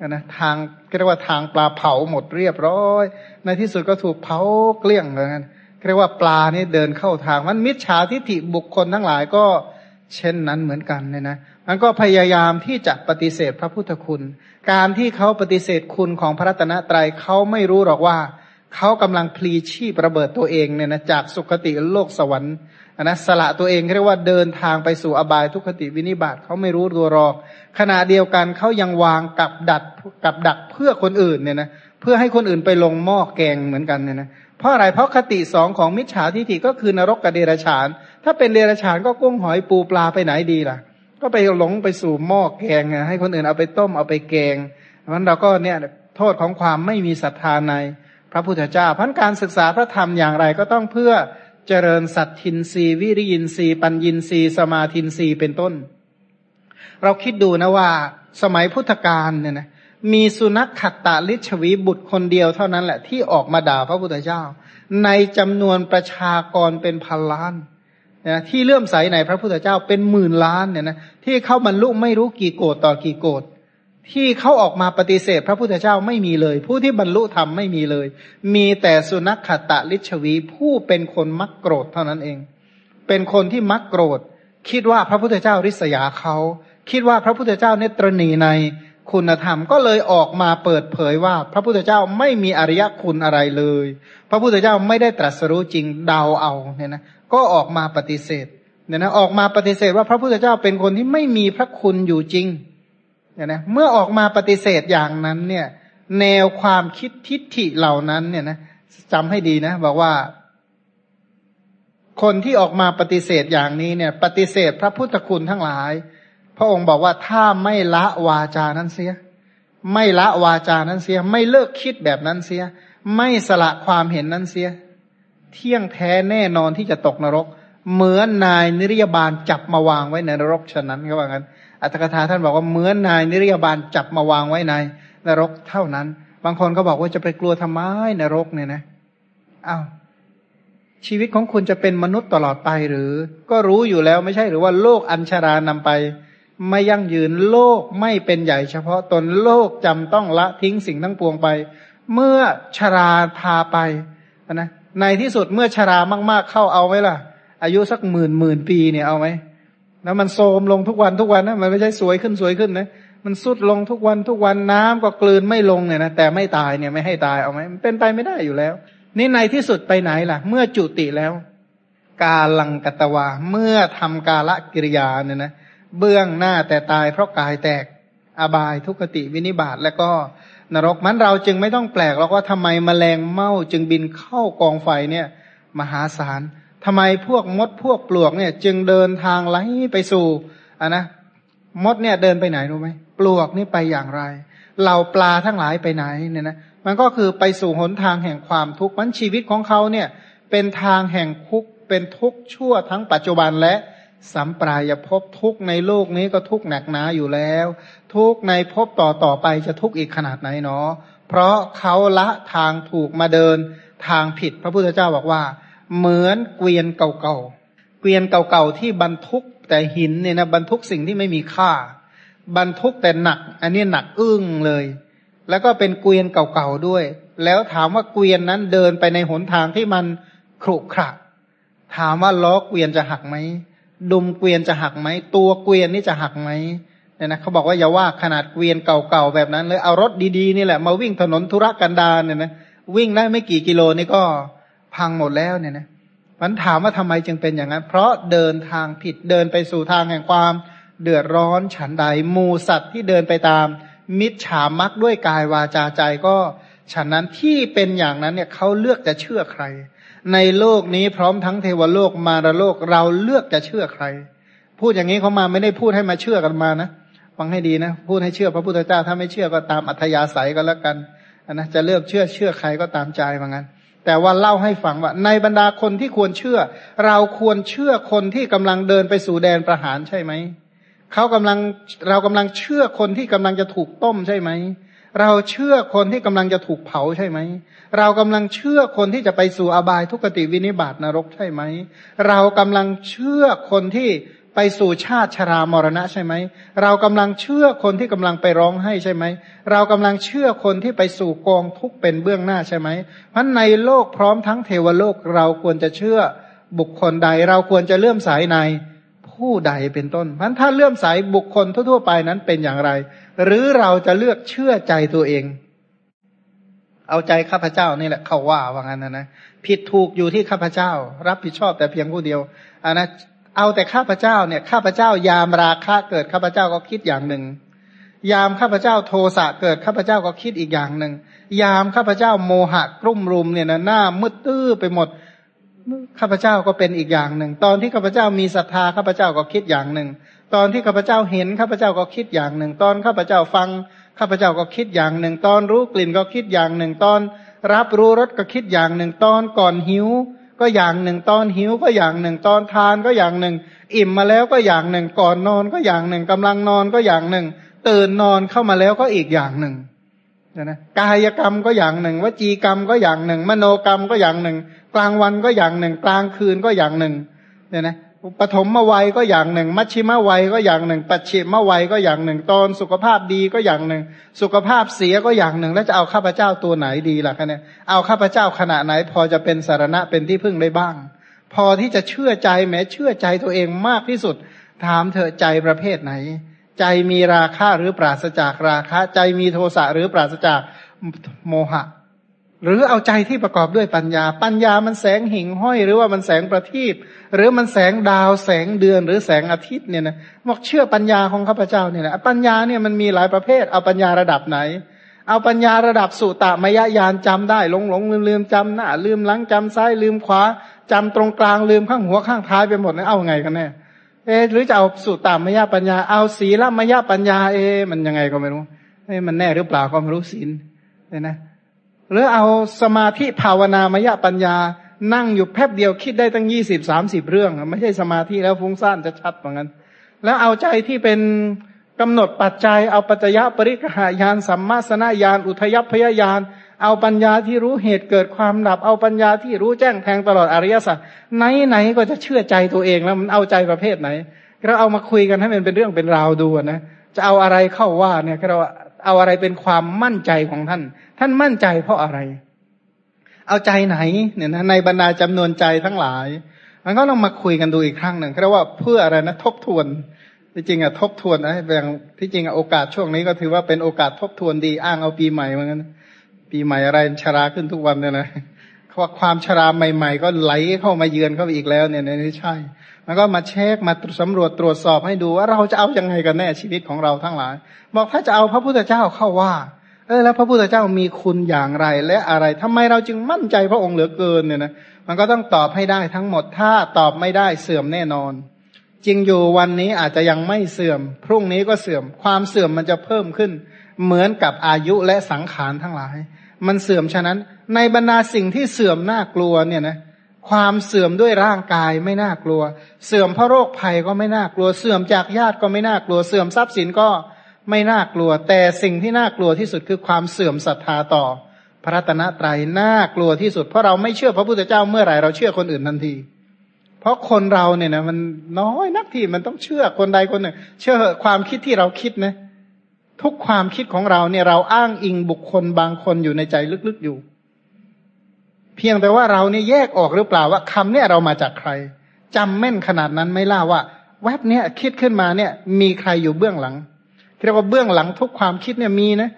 นะทางเรียกว่าทางปลาเผาหมดเรียบร้อย ในที่สุดก็ถูกเผาเกลี้ยงเลยนะเรียกว่าปลานี่เดินเข้าทางมันมิจฉาทิฏฐิบุคคลทั้งหลายก็เช่นนั้นเหมือนกันเนี่ยนะมันก็พยายามที่จะปฏิเสธพระพุทธคุณ การที่เขาปฏิเสธคุณของพระรัตนตรัยเขาไม่รู้หรอกว่าเขากำลังพลีชีพระเบิดตัวเองเนี่ยนะจากสุคติโลกสวรรค์นะสละตัวเองเรียกว่าเดินทางไปสู่อบายทุกขติวินิบาตเขาไม่รู้ตัวหรอก ขณะเดียวกันเขายังวางกับดัดกับดักเพื่อคนอื่นเนี่ยนะเพื่อให้คนอื่นไปลงหม้อแกงเหมือนกันเนี่ยนะเพราะอะไรเพราะคติสองของมิจฉาทิฏฐิก็คือนรกกับเดรัจฉาน ถ้าเป็นเดรัจฉานก็กุ้งหอยปูปลาไปไหนดีล่ะ ก็ไปหลงไปสู่หม้อแกงให้คนอื่นเอาไปต้มเอาไปแกงเพราะนั้นเราก็เนี่ยโทษของความไม่มีศรัทธาในพระพุทธเจ้าพันการศึกษาพระธรรมอย่างไรก็ต้องเพื่อเจริญสัตทินรีวิริยินรีปัญญินรีสมาทินรีเป็นต้น เราคิดดูนะว่า สมัยพุทธกาลเนี่ยนะมีสุนัขขัดตาลิชวีบุตรคนเดียวเท่านั้นแหละที่ออกมาด่าพระพุทธเจ้า ในจำนวนประชากรเป็นพันล้านนะที่เลื่อมใสในพระพุทธเจ้าเป็นหมื่นล้านเนี่ยนะที่เข้าบรรลุไม่รู้กี่โกดต่อกี่โกดที่เขาออกมาปฏิเสธ พระพุทธเจ้าไม่มีเลย ผู้ที่บรรลุธรรมไม่มีเลย มีแต่สุนัขขตะลิชวีผู้เป็นคนมักโกรธเท่านั้นเอง เป็นคนที่มักโกรธ คิดว่าพระพุทธเจ้าริษยาเขา คิดว่าพระพุทธเจ้าเนตรณีในคุณธรรมก็เลยออกมาเปิดเผยว่า พระพุทธเจ้าไม่มีอริยคุณอะไรเลย พระพุทธเจ้าไม่ได้ตรัสรู้จริงเดาเอาเนี่ยนะก็ออกมาปฏิเสธเนี่ยนะออกมาปฏิเสธว่าพระพุทธเจ้าเป็นคนที่ไม่มีพระคุณอยู่จริงเนี่ยนะเมื่อออกมาปฏิเสธอย่างนั้นเนี่ย แนวความคิดทิฏฐิเหล่านั้นเนี่ยนะจำให้ดีนะบอกว่า คนที่ออกมาปฏิเสธอย่างนี้เนี่ย ปฏิเสธพระพุทธคุณทั้งหลาย พระองค์บอกว่าถ้าไม่ละวาจานั้นเสีย ไม่ละวาจานั้นเสีย ไม่เลิกคิดแบบนั้นเสีย ไม่สละความเห็นนั้นเสีย เที่ยงแท้แน่นอนที่จะตกนรก เหมือนนายนิรยาบาลจับมาวางไว้ในนรกฉะนั้นเขาว่างั้นอัตถกถาท่านบอกว่าเหมือนนายนิรยาบาลจับมาวางไว้ในนรกเท่านั้น บางคนก็บอกว่าจะไปกลัวทำไมนรกเนี่ยนะอา้าวชีวิตของคุณจะเป็นมนุษย์ตลอดไปหรือ ก็รู้อยู่แล้วไม่ใช่หรือว่าโลกอัญชารานำไป ไม่ยั่งยืนโลกไม่เป็นใหญ่เฉพาะตนโลกจำต้องละทิ้งสิ่งทั้งปวงไป เมื่อชราพาไปนะในที่สุดเมื่อชรามาก ๆ เข้าเอาไหมล่ะ อายุสักหมื่นหมื่นปีเนี่ยเอาไหมแล้วมันโทมลงทุกวันทุกวันนะมันไม่ใช่สวยขึ้นสวยขึ้นนะมันสุดลงทุกวันทุกวันน้ำก็กลืนไม่ลงเนี่ยนะแต่ไม่ตายเนี่ยไม่ให้ตายเอาไหมมันเป็นไปไม่ได้อยู่แล้ว นี่ในที่สุดไปไหนล่ะ เมื่อจุติแล้ว กาลังกตวาเมื่อทำกาละกิริยาเนี่ยนะ เบื้องหน้าแต่ตายเพราะกายแตกอบายทุกติวินิบาตแล้วก็นรกมันเราจึงไม่ต้องแปลกหรอกว่าทำไมมแมลงเม่าจึงบินเข้ากองไฟเนี่ย มหาศาลทำไมพวกมดพวกปลวกเนี่ย จึงเดินทางไหลไปสู่อะนะมดเนี่ยเดินไปไหนรู้ไหมปลวกนี่ไปอย่างไรเหล่าปลาทั้งหลายไปไหนเนี่ยนะมันก็คือไปสู่หนทางแห่งความทุกข์มันชีวิตของเขาเนี่ย เป็นทางแห่งคุกเป็นทุกข์ชั่วทั้งปัจจุบันและ สัมปรายภพทุกในโลกนี้ก็ทุกหนักหนาอยู่แล้ว ทุกในภพต่อต่อไปจะทุกอีกขนาดไหนเนาะเพราะเขาละทางถูกมาเดินทางผิด พระพุทธเจ้าบอกว่า เหมือนเกวียนเก่าๆเกวียนเก่าๆที่บรรทุกแต่หินเนี่ยนะบรรทุกสิ่งที่ไม่มีค่า บรรทุกแต่หนัก อันนี้หนักอึ้งเลย แล้วก็เป็นเกวียนเก่าๆด้วย แล้วถามว่าเกวียนนั้นเดินไปในหนทางที่มันขรุขระถามว่าล้อเกวียนจะหักไหม ดุมเกวียนจะหักไหม ตัวเกวียนนี่จะหักไหมเนี่ยนะเขาบอกว่าอย่าว่าขนาดเกวียนเก่าๆแบบนั้นเลยเอารถดีๆนี่แหละมาวิ่งถนนธุรกันดารเนี่ยนะวิ่งได้ไม่กี่กิโลนี่ก็พังหมดแล้วเนี่ยนะมันถามว่าทำไมจึงเป็นอย่างนั้น เพราะเดินทางผิดเดินไปสู่ทางแห่งความ เดือดร้อนฉันใดมูสัตว์ที่เดินไปตาม มิจฉามักด้วยกายวาจาใจก็ฉันนั้นที่เป็นอย่างนั้นเนี่ยเขาเลือกจะเชื่อใคร ในโลกนี้พร้อมทั้งเทวโลกมารโลกเราเลือกจะเชื่อใคร พูดอย่างนี้เขามาไม่ได้พูดให้มาเชื่อกันมานะฟังให้ดีนะ พูดให้เชื่อพระพุทธเจ้าถ้าไม่เชื่อก็ตามอัธยาศัยก็แล้วกันนะจะเลือกเชื่อเชื่อใครก็ตามใจว่างั้นแต่ว่าเล่าให้ฟังว่า ในบรรดาคนที่ควรเชื่อ เราควรเชื่อคนที่กำลังเดินไปสู่แดนประหารใช่ไหมเขากำลังเรากำลังเชื่อคนที่กำลังจะถูกต้มใช่ไหม เราเชื่อคนที่กำลังจะถูกเผาใช่ไหม เรากำลังเชื่อคนที่จะไปสู่อบายทุกติวินิบาตนรกใช่ไหม เรากำลังเชื่อคนที่ไปสู่ชาติชรามรณะใช่ไหม เรากำลังเชื่อคนที่กำลังไปร้องให้ใช่ไหม เรากำลังเชื่อคนที่ไปสู่กองทุกเป็นเบื้องหน้าใช่ไหมเพราะในโลกพร้อมทั้งเทวโลกเราควรจะเชื่อบุคคลใด เราควรจะเลื่อมสายในผู้ใดเป็นต้นเพราะถ้าเลื่อมสายบุคคลทั่วๆไปนั้นเป็นอย่างไร หรือเราจะเลือกเชื่อใจตัวเอง เอาใจข้าพเจ้านี่แหละเขาว่าว่างั้นนะนะผิดถูกอยู่ที่ข้าพเจ้า รับผิดชอบแต่เพียงผู้เดียวอันนะเอาแต่ข้าพเจ้าเนี่ยข้าพเจ้ายามราคะเกิดข้าพเจ้าก็คิดอย่างหนึ่ง ยามข้าพเจ้าโทสะเกิดข้าพเจ้าก็คิดอีกอย่างหนึ่ง ยามข้าพเจ้าโมหะกลุ่มรุมเนี่ยนะหน้ามืดตื้อไปหมดข้าพเจ้าก็เป็นอีกอย่างหนึ่ง ตอนที่ข้าพเจ้ามีศรัทธาข้าพเจ้าก็คิดอย่างหนึ่ง ตอนที่ข้าพเจ้าเห็นข้าพเจ้าก็คิดอย่างหนึ่ง ตอนข้าพเจ้าฟังข้าพเจ้าก็คิดอย่างหนึ่ง ตอนรู้กลิ่นก็คิดอย่างหนึ่ง ตอนรับรู้รสก็คิดอย่างหนึ่ง ตอนก่อนหิว ก็อย่างหนึ่ง ตอนหิวก็อย่างหนึ่ง ตอนทานก็อย่างหนึ่ง อิ่มมาแล้วก็อย่างหนึ่ง ก่อนนอนก็อย่างหนึ่งกำลังนอนก็อย่างหนึ่ง ตื่นนอนเข้ามาแล้วก็อีกอย่างหนึ่งนะกายกรรมก็อย่างหนึ่งวจีกรรมก็อย่างหนึ่ง มโนกรรมก็อย่างหนึ่ง กลางวันก็อย่างหนึ่ง กลางคืนก็อย่างหนึ่งเนี่ยนะ ปฐมวัยก็อย่างหนึ่ง มัชชิมวัยก็อย่างหนึ่ง ปัจฉิมวัยก็อย่างหนึ่ง ตอนสุขภาพดีก็อย่างหนึ่ง สุขภาพเสียก็อย่างหนึ่ง แล้วจะเอาข้าพเจ้าตัวไหนดีล่ะคะเนี่ยเอาข้าพเจ้าขณะไหน พอจะเป็นสารณะเป็นที่พึ่งได้บ้าง พอที่จะเชื่อใจแม้เชื่อใจตัวเองมากที่สุด ถามเธอใจประเภทไหน ใจมีราคะหรือปราศจากราคะ ใจมีโทสะหรือปราศจากโมหะ หรือเอาใจที่ประกอบด้วยปัญญา ปัญญามันแสงหิ่งห้อย หรือว่ามันแสงประทีปหรือมันแสงดาวแสงเดือนหรือแสงอาทิตย์เนี่ยนะบอกเชื่อปัญญาของข้าพเจ้าเนี่ยนะปัญญาเนี่ยมันมีหลายประเภท เอาปัญญาระดับไหน เอาปัญญาระดับสุตตมยญาณจำได้หลงหลงลืมลืมจำหน้าลืมหลังจำซ้ายลืมขวาจำตรงกลางลืมข้างหัวข้างท้ายไปหมดนะเอาไงกันแน่เอหรือจะเอาสุตตมยปัญญา เอาศีลมยปัญญาเอ มันยังไงก็ไม่รู้เอ้มันแน่หรือเปล่าก็ไม่รู้ศีลเนี่ยนะ หรือเอาสมาธิภาวนามยปัญญา นั่งอยู่แป๊บเดียวคิดได้ตั้งยี่สิบสามสิบเรื่อง ไม่ใช่สมาธิแล้วฟุ้งซ่านจะชัดเหมือนกันแล้วเอาใจที่เป็นกำหนดปัจจัย เอาปัจจยปริกหายานสัมมาสนญาณอุทยพยญาณเอาปัญญาที่รู้เหตุเกิดความดับ เอาปัญญาที่รู้แจ้งแทงตลอดอริยสัจไหนไหนก็จะเชื่อใจตัวเองแล้วมันเอาใจประเภทไหนเราเอามาคุยกันให้มันเป็นเรื่องเป็นราวดูนะจะเอาอะไรเข้าว่าเนี่ยเรา เอาอะไรเป็นความมั่นใจของท่าน ท่านมั่นใจเพราะอะไร เอาใจไหนเนี่ยนะในบรรดาจำนวนใจทั้งหลายมันก็ต้องมาคุยกันดูอีกครั้งหนึ่งเรียกว่าเพื่ออะไรนะทบทวนที่จริงอะทบทวนนะแบ่งที่จริงอะโอกาสช่วงนี้ก็ถือว่าเป็นโอกาสทบทวนดีอ้างเอาปีใหม่เหมือนกันปีใหม่อะไรชราขึ้นทุกวันเนี่ยนะว่าความชราใหม่ ๆ ก็ไหลเข้ามาเยือนเข้าไปอีกแล้วเนี่ยนี่ใช่ แล้วก็มาเช็คมาสำรวจตรวจสอบให้ดูว่าเราจะเอาอยัางไงกันแน่ชีวิตของเราทั้งหลาย บอกถ้าจะเอาพระพุทธเจ้าเข้าว่า เออแล้วพระพุทธเจ้ามีคุณอย่างไรและอะไรทำไมเราจึงมั่นใจพระองค์เหลือเกินเนี่ยนะมันก็ต้องตอบให้ได้ทั้งหมดถ้าตอบไม่ได้เสื่อมแน่นอน จริงอยู่วันนี้อาจจะยังไม่เสื่อม พรุ่งนี้ก็เสื่อม ความเสื่อมมันจะเพิ่มขึ้น เหมือนกับอายุและสังขารทั้งหลาย มันเสื่อมฉะนั้น ในบรรดาสิ่งที่เสื่อมน่ากลัวเนี่ยนะ ความเสื่อมด้วยร่างกายไม่น่ากลัว เสื่อมเพราะโรคภัยก็ไม่น่ากลัว เสื่อมจากญาติก็ไม่น่ากลัว เสื่อมทรัพย์สินก็ไม่น่ากลัว แต่สิ่งที่น่ากลัวที่สุดคือความเสื่อมศรัทธาต่อ พระรัตนตรัยน่ากลัวที่สุด เพราะเราไม่เชื่อพระพุทธเจ้าเมื่อไหร่เราเชื่อคนอื่นทันที เพราะคนเราเนี่ยนะมันน้อยนักที่มันต้องเชื่อคนใดคนหนึ่ง เชื่อความคิดที่เราคิดนะ ทุกความคิดของเราเนี่ยเราอ้างอิงบุคคลบางคนอยู่ในใจลึกๆอยู่ เพียงแต่ว่าเราเนี่ยแยกออกหรือเปล่าว่าคำเนี่ยเรามาจากใครจำแม่นขนาดนั้นไม่ล่าว่า แวบเนี้ยคิดขึ้นมาเนี่ย มีใครอยู่เบื้องหลังเรียกว่าเบื้องหลังทุกความคิดเนี่ยมีนะ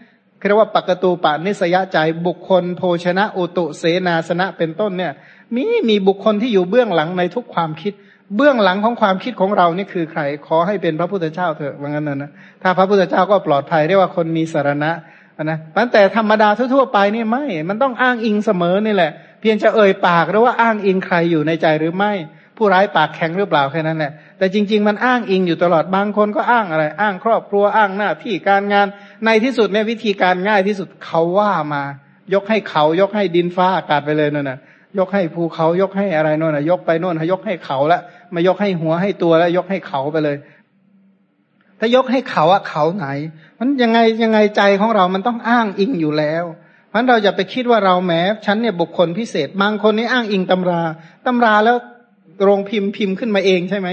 เรียกว่าปกตูปานิสยใจบุคคล โภชนะอุตุเสนาสนะเป็นต้นเนี่ย มีมีบุคคลที่อยู่เบื้องหลังในทุกความคิด เบื้องหลังของความคิดของเรานี่คือใคร ขอให้เป็นพระพุทธเจ้าเถอะว่างั้นนะถ้าพระพุทธเจ้าก็ปลอดภัยเรียกว่าคนมีสารณะนะแต่ธรรมดาทั่วๆไปนี่ไม่ มันต้องอ้างอิงเสมอนี่แหละ เพียงจะเอ่ยปากหรือว่าอ้างอิงใครอยู่ในใจหรือไม่ ผู้ร้ายปากแข็งหรือเปล่าแค่นั้นแหละแต่จริง ๆ มันอ้างอิงอยู่ตลอดบางคนก็อ้างอะไร อ้างครอบครัวอ้างหน้าที่การงานในที่สุดเนี่ยวิธีการง่ายที่สุดเขาว่ามายกให้เขายกให้ดินฟ้าอากาศไปเลยนั่นน่ะยกให้ภูเขายกให้อะไรโน่นน่ะยกไปโน่นยกให้เขาละมายกให้หัวให้ตัวแล้ว ยกให้เขาไปเลย ถ้ายกให้เขาอะเขาไหน มันยังไงยังไงใจของเรามันต้องอ้างอิงอยู่แล้ว เพราะเราจะไปคิดว่าเราแม้ฉันเนี่ยบุคคลพิเศษ บางคนนี่อ้างอิงตำราตำราแล้วโรงพิมพ์พิมพ์ขึ้นมาเองใช่ไหม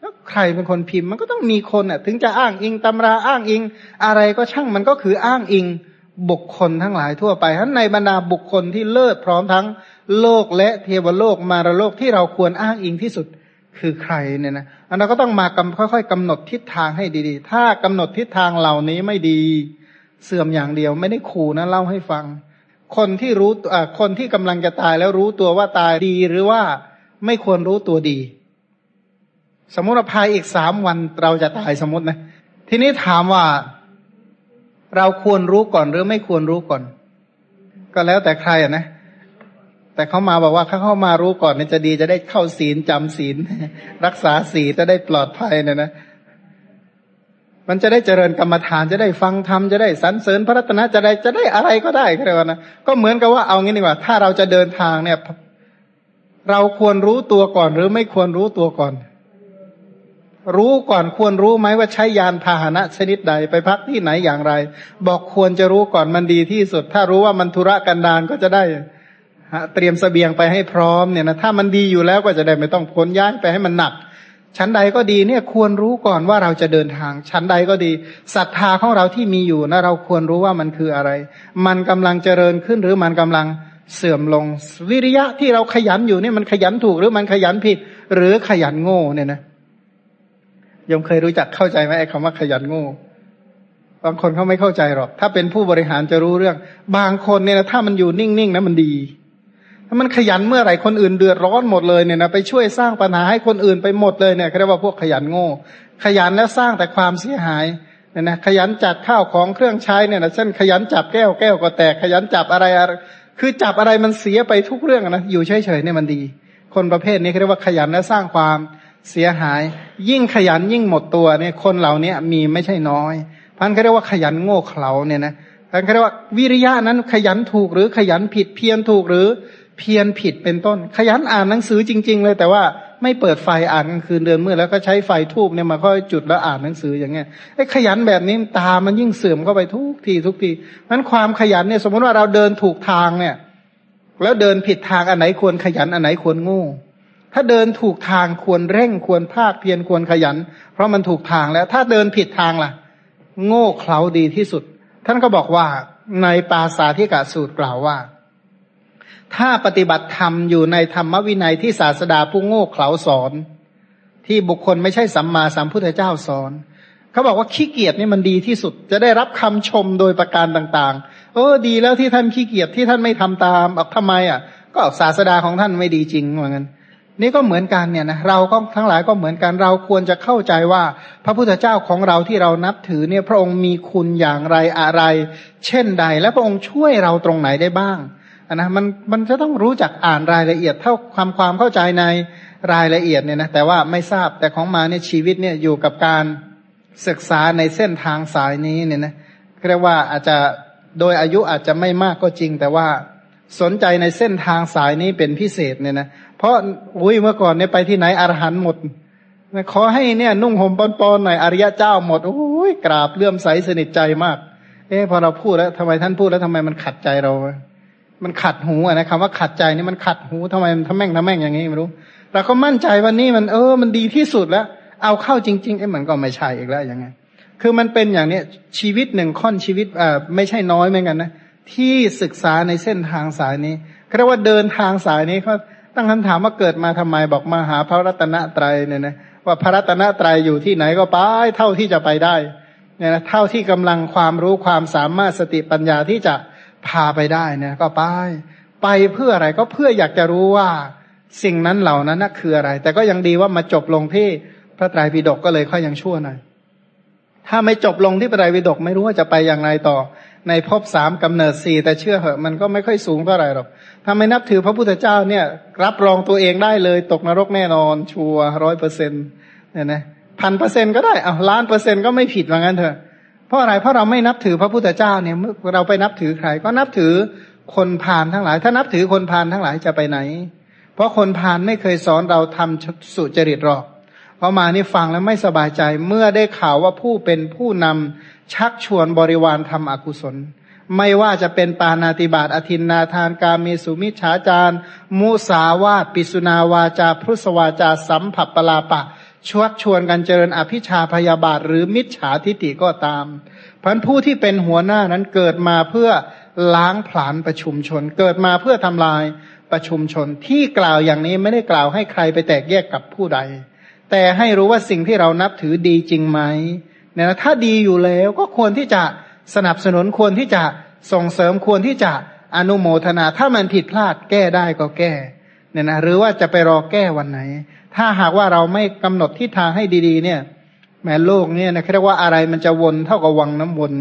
แล้วใครเป็นคนพิมพ์มันก็ต้องมีคนอะ ถึงจะอ้างอิงตำราอ้างอิง อะไรก็ช่างมันก็คืออ้างอิงบุคคลทั้งหลายทั่วไปทั้นในบรรดาบุคคลที่เลิศพร้อมทั้งโลกและเทวโลกมารโลกที่เราควรอ้างอิงที่สุดคือใครเนี่ยนะอันนั้นก็ต้องมากำค่อย ๆกำหนดทิศทางให้ดีๆ ถ้ากำหนดทิศทางเหล่านี้ไม่ดี เสื่อมอย่างเดียว ไม่ได้ขู่นะเล่าให้ฟัง คนที่รู้คนที่กำลังจะตายแล้วรู้ตัวว่าตายดีหรือว่าไม่ควรรู้ตัวดี สมมติภายอีกสามวันเราจะตายสมมตินะ ทีนี้ถามว่าเราควรรู้ก่อนหรือไม่ควรรู้ก่อน ก็แล้วแต่ใครอะนะ แต่เขามาบอกว่าถ้าเข้ามารู้ก่อนเนี่ยจะดีจะได้เข้าศีลจำศีล รักษาศีลจะได้ปลอดภัยเนี่ยนะ มันจะได้เจริญกรรมฐานจะได้ฟังธรรมจะได้สรรเสริญพระรัตนะจะได้จะได้อะไรก็ได้ก็เลยนะก็เหมือนกับว่าเอางี้ดีกว่า ถ้าเราจะเดินทางเนี่ย เราควรรู้ตัวก่อนหรือไม่ควรรู้ตัวก่อน รู้ก่อนควรรู้ไหมว่าใช้ยานพาหนะชนิดใดไปพักที่ไหนอย่างไร บอกควรจะรู้ก่อนมันดีที่สุด ถ้ารู้ว่ามันธุระกันดารก็จะได้เตรียมสเสบียงไปให้พร้อมเนี่ยนะถ้ามันดีอยู่แล้วก็จะได้ไม่ต้องพ้นย้ายไปให้มันหนัก ชั้นใดก็ดีเนี่ยควรรู้ก่อนว่าเราจะเดินทาง ชั้นใดก็ดีศรัทธาของเราที่มีอยู่นะเราควรรู้ว่ามันคืออะไร มันกำลังเจริญขึ้นหรือมันกำลังเสื่อมลง วิริยะที่เราขยันอยู่เนี่ยมันขยันถูกหรือมันขยันผิด หรือขยันโง่เนี่ยนะยมเคยรู้จักเข้าใจไหมไอ้คำว่าขยันโง่บางคนเขาไม่เข้าใจหรอก ถ้าเป็นผู้บริหารจะรู้เรื่อง บางคนเนี่ยนะถ้ามันอยู่นิ่งๆนะมันดี ถ้ามันขยันเมื่อไหร่คนอื่นเดือดร้อนหมดเลยเนี่ยนะไปช่วยสร้างปัญหาให้คนอื่นไปหมดเลยเนี่ยเรียกว่าพวกขยันโง่ ขยันแล้วสร้างแต่ความเสียหายเนี่ยนะขยันจัดข้าวของเครื่องใช้เนี่ยนะเช่นขยันจับแก้วแก้วก็แตกขยันจับอะไร คือจับอะไรมันเสียไปทุกเรื่องนะอยู่เฉยๆเนี่ยมันดี คนประเภทนี้เรียกว่าขยันและสร้างความเสียหาย ยิ่งขยันยิ่งหมดตัวเนี่ยคนเหล่านี้มีไม่ใช่น้อยพันเขาเรียกว่าขยันโง่เขลาเนี่ยนะพันเขาเรียกว่าวิริยะนั้นขยันถูกหรือขยันผิดเพี้ยรถูกหรือ เพียรผิดเป็นต้น ขยันอ่านหนังสือจริง ๆ เลย แต่ว่าไม่เปิดไฟอ่านกลางคืนเดือนมืดแล้วก็ใช้ไฟทูบเนี่ยมาค่อยจุดแล้วอ่านหนังสืออย่างเงี้ยไอ้ขยันแบบนี้ตามันยิ่งเสื่อมเข้าไปทุกทีทุกทีนั้นความขยันเนี่ย สมมติว่าเราเดินถูกทางเนี่ย แล้วเดินผิดทางอันไหนควรขยันอันไหนควรง่ถ้าเดินถูกทางควรเร่งควรภาคเพียรควรขยัน เพราะมันถูกทางแล้ว ถ้าเดินผิดทางล่ะ โง่เขลาดีที่สุด ท่านก็บอกว่าในปาสาธิกาสูตรกล่าวว่า ถ้าปฏิบัติธรรมอยู่ในธรรมวินัยที่ศาสดาผู้โง่เขลาสอน ที่บุคคลไม่ใช่สัมมาสัมพุทธเจ้าสอนเขาบอกว่าขี้เกียจนี่มันดีที่สุด จะได้รับคำชมโดยประการต่างๆ เออดีแล้วที่ท่านขี้เกียจที่ท่านไม่ทำตามออกทำไมอะ ก็ศาสดาของท่านไม่ดีจริงเหมือนกันนี่ก็เหมือนกันเนี่ยนะเราก็ทั้งหลายก็เหมือนกันเราควรจะเข้าใจว่า พระพุทธเจ้าของเราที่เรานับถือเนี่ยพระองค์มีคุณอย่างไรอะไร เช่นใด และพระองค์ช่วยเราตรงไหนได้บ้าง นะมันมันจะต้องรู้จักอ่านรายละเอียดเท่าความความเข้าใจในรายละเอียดเนี่ยนะแต่ว่าไม่ทราบแต่ของมาเนี่ยชีวิตเนี่ยอยู่กับการศึกษาในเส้นทางสายนี้เนี่ยนะเรียกว่าอาจจะโดยอายุอาจจะไม่มากก็จริง แต่ว่าสนใจในเส้นทางสายนี้เป็นพิเศษเนี่ยนะเพราะอุ้ยเมื่อก่อนเนี่ยไปที่ไหนอรหันหมดขอให้เนี่ยนุ่งห่มปอนๆหน่อยอริยะเจ้าหมดโอ้ยกราบเลื่อมใสสนิทใจมาก เอ๊พอเราพูดแล้วทำไมท่านพูดแล้วทำไมมันขัดใจเรา มันขัดหูอะนะคำว่าขัดใจนี่มันขัดหูทำไมมันทำแม่งทำแม่งอย่างนี้ไม่รู้เราก็มั่นใจว่านี่มันเออ มันดีที่สุดแล้ว เอาเข้าจริงๆไอ้มันก็ไม่ใช่อีกแล้วอย่างไงคือมันเป็นอย่างเนี้ยชีวิตหนึ่งค่อนชีวิตอ่าไม่ใช่น้อยเหมือนกันนะที่ศึกษาในเส้นทางสายนี้เรียกว่าเดินทางสายนี้เขาตั้งคำถามว่าเกิดมาทำไมบอกมาหาพระรัตนตรัยเนี่ยนะว่าพระรัตนตรัยอยู่ที่ไหนก็ไปเท่าที่จะไปได้เนี่ยนะเท่าที่กำลังความรู้ความสามารถสติปัญญาที่จะ พาไปได้เนี่ยก็ไป ไปเพื่ออะไรก็เพื่ออยากจะรู้ว่าสิ่งนั้นเหล่านั้นน่ะคืออะไร แต่ก็ยังดีว่ามาจบลงที่พระไตรปิฎกก็เลยค่อยยังชั่วหน่อยถ้าไม่จบลงที่พระไตรปิฎกไม่รู้ว่าจะไปอย่างไรต่อ ในภพสามกำเนิดสี่แต่เชื่อเหอะมันก็ไม่ค่อยสูงเท่าไหร่หรอกถ้าไม่นับถือพระพุทธเจ้าเนี่ย รับรองตัวเองได้เลย ตกนรกแน่นอน ชัวร้อยเปอร์เซ็นต์เนี่ยนะพันเปอร์เซ็นก็ได้เอะล้านเปอร์เซ็นก็ไม่ผิดว่างั้นเถอะ เพราะอะไรเพราะเราไม่นับถือพระพุทธเจ้าเนี่ยเมื่อเราไปนับถือใคร ก็นับถือคนพานทั้งหลาย ถ้านับถือคนพานทั้งหลายจะไปไหน เพราะคนพานไม่เคยสอนเราทำสุจริตหรอกพอมานี่ฟังแล้วไม่สบายใจเมื่อได้ข่าวว่าผู้เป็นผู้นำชักชวนบริวารทำอกุศล ไม่ว่าจะเป็นปานาติบาตอธินนาทานกามีสุมิฉาจารมุสาวาตปิสุนาวาจาพุสวาจาสัมผัสปลาปะ ชวดชวนกันเจริญอภิชาพยาบาท หรือมิจฉาทิฏฐิก็ตามพันผู้ที่เป็นหัวหน้านั้นเกิดมาเพื่อล้างผลาญประชุมชน เกิดมาเพื่อทำลายประชุมชนที่กล่าวอย่างนี้ไม่ได้กล่าวให้ใครไปแตกแยกกับผู้ใด แต่ให้รู้ว่าสิ่งที่เรานับถือดีจริงไหมเนี่ยถ้าดีอยู่แล้วก็ควรที่จะสนับสนุนควรที่จะส่งเสริมควรที่จะอนุโมทนาถ้ามันผิดพลาดแก้ได้ก็แก้เนี่ยนะหรือว่าจะไปรอแก้วันไหน ถ้าหากว่าเราไม่กำหนดทิศทางให้ดีๆ เนี่ย แม้โลกเนี่ยนะเรียกว่าอะไรมันจะวนเท่ากับวังน้ำวน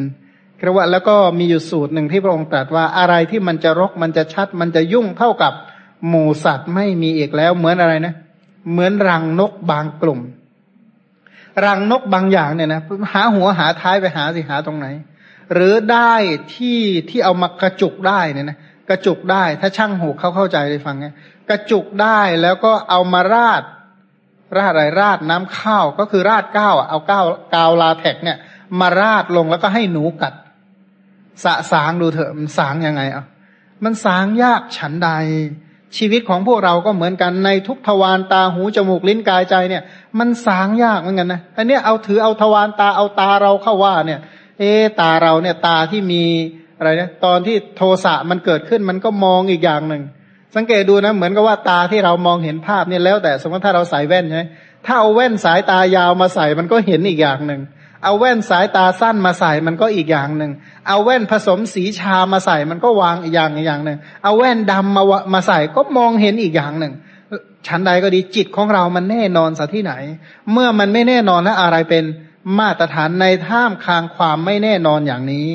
เรียกว่าแล้วก็มีอยู่สูตรหนึ่งที่พระองค์ตรัสว่าอะไรที่มันจะรกมันจะชัด มันจะยุ่งเท่ากับหมูสัตว์ไม่มีอีกแล้วเหมือนอะไรนะ เหมือนรังนกบางกลุ่ม รังนกบางอย่างเนี่ยนะหาหัวหาท้ายไปหาสิหาตรงไหน หรือได้ที่ที่เอามากระจุกได้เนี่ยนะกระจุกได้ถ้าช่างหูเขาเข้าใจเลยฟังไงกระจุกได้แล้วก็เอามาราด ราดอะไรราดน้ำข้าวก็คือราดก้าวเอาก้าวกาวลาแท็กเนี่ย มาราดลงแล้วก็ให้หนูกัด สะสางดูเถอะมันสางยังไงอะมันสางยากฉันใด ชีวิตของพวกเราก็เหมือนกันในทุกทวารตาหูจมูกลิ้นกายใจเนี่ย มันสางยากเหมือนกันนะอันนี้เอาถือเอาทวารตาเอาตาเราเข้าว่าเนี่ย เอตาเราเนี่ยตาที่มีอะไรนะตอนที่โทสะมันเกิดขึ้นมันก็มองอีกอย่างหนึ่ง สังเกตดูนะเหมือนกับว่าตาที่เรามองเห็นภาพเนี่ยแล้วแต่สมมติถ้าเราใส่แว่นใช่ไหมถ้าเอาแว่นสายตายาวมาใส่มันก็เห็นอีกอย่างหนึ่งเอาแว่นสายตาสั้นมาใส่มันก็อีกอย่างหนึ่ง เอาแว่นผสมสีชามาใส่มันก็วางอีกอย่างอย่างหนึ่ง เอาแว่นดำมามาใส่ก็มองเห็นอีกอย่างหนึ่ง ชั้นใดก็ดีจิตของเรามันแน่นอนสัที่ไหน เมื่อมันไม่แน่นอนแล้วอะไรเป็นมาตรฐานในท่ามคางความไม่แน่นอนอย่างนี้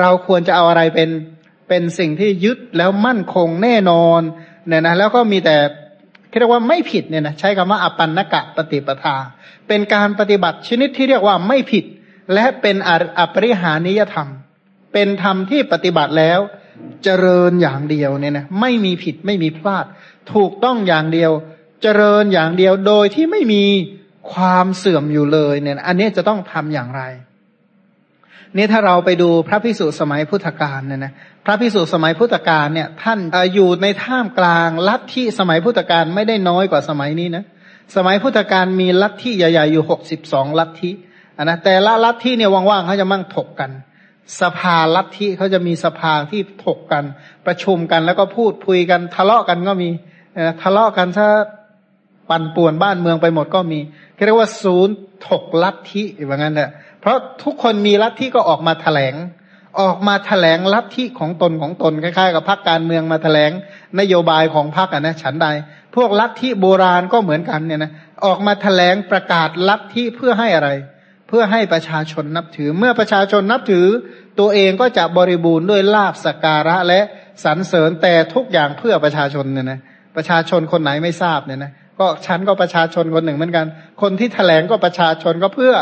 เราควรจะเอาอะไรเป็น เป็นสิ่งที่ยึดแล้วมั่นคงแน่นอนเนี่ยนะแล้วก็มีแต่เรียกว่าไม่ผิดเนี่ยนะใช้คำว่าอปันนกะปฏิปทา เป็นการปฏิบัติชนิดที่เรียกว่าไม่ผิด และเป็นอปริหานิยธรรม เป็นธรรมที่ปฏิบัติแล้ว เจริญอย่างเดียวเนี่ยนะไม่มีผิดไม่มีพลาด ถูกต้องอย่างเดียว เจริญอย่างเดียวโดยที่ไม่มีความเสื่อมอยู่เลยเนี่ยอันนี้จะต้องทำอย่างไร นี่ถ้าเราไปดูพระพิสุสมัยพุทธกาลเนี่ยนะพระพิสุสมัยพุทธกาลเนี่ย ท่านอยู่ในท่ามกลางลัทธิสมัยพุทธกาลไม่ได้น้อยกว่าสมัยนี้นะสมัยพุทธกาลมีลัทธิใหญ่ๆอยู่หกสิบสองลัทธินนะแต่ละลัทธิเนี่ยว่างๆเขาจะมั่งถกกัน สภาลัทธิเขาจะมีสภาที่ถกกัน ประชุมกันแล้วก็พูดคุยกันทะเลาะกันก็มีทะเลาะกันถ้าปั่นป่วนบ้านเมืองไปหมดก็มีเรียกว่าศูนย์ถกลัทธิอย่างนั้นแหละ เพราะทุกคนมีลัทธิก็ออกมาแถลง ออกมาแถลงลัทธิของตนของตนคล้ายๆกับพรรคการเมืองมาแถลงนโยบายของพรรคอะนะฉันใด พวกลัทธิโบราณก็เหมือนกันเนี่ยนะออกมาแถลงประกาศลัทธิเพื่อให้อะไร เพื่อให้ประชาชนนับถือ เมื่อประชาชนนับถือ ตัวเองก็จะบริบูรณ์ด้วยลาบสการะและสรรเสริญแต่ทุกอย่างเพื่อประชาชนเนี่ยนะประชาชนคนไหนไม่ทราบเนี่ยนะก็ฉันก็ประชาชนคนหนึ่งเหมือนกัน คนที่แถลงก็ประชาชนก็เพื่อ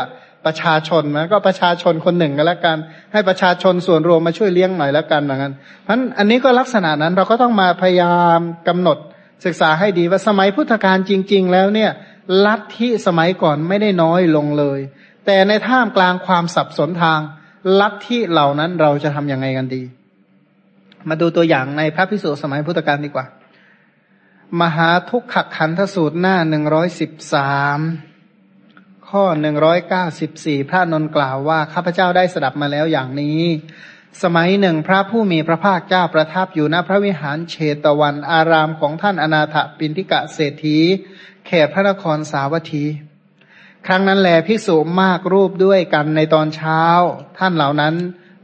ประชาชนนะก็ประชาชนคนหนึ่งก็แล้วกัน ให้ประชาชนส่วนรวมมาช่วยเลี้ยงหน่อยแล้วกันเหมือนกันเพราะอันนี้ก็ลักษณะนั้นเราก็ต้องมาพยายามกำหนดศึกษาให้ดีว่าสมัยพุทธกาลจริง ๆ แล้วเนี่ยลัทธิสมัยก่อนไม่ได้น้อยลงเลย แต่ในท่ามกลางความสับสนทางลัทธิเหล่านั้นเราจะทํำยังไงกันดี มาดูตัวอย่างในพระพิสุสมัยพุทธกาลดีกว่า มหาทุกขขันธสูตรหน้าหนึ่งร้อยสิบสาม ข้อหนึ่งร้อยเก้าสิบสี่พระนนกล่าวว่า ข้าพเจ้าได้สดับมาแล้วอย่างนี้ สมัยหนึ่งพระผู้มีพระภาคเจ้าประทับอยู่ณพระวิหารเชตวันอารามของท่านอนาถปินทิกะเศรษฐี เขตพระนครสาวัตถี ครั้งนั้นแลภิกษุมากรูปด้วยกันในตอนเช้า ท่านเหล่านั้น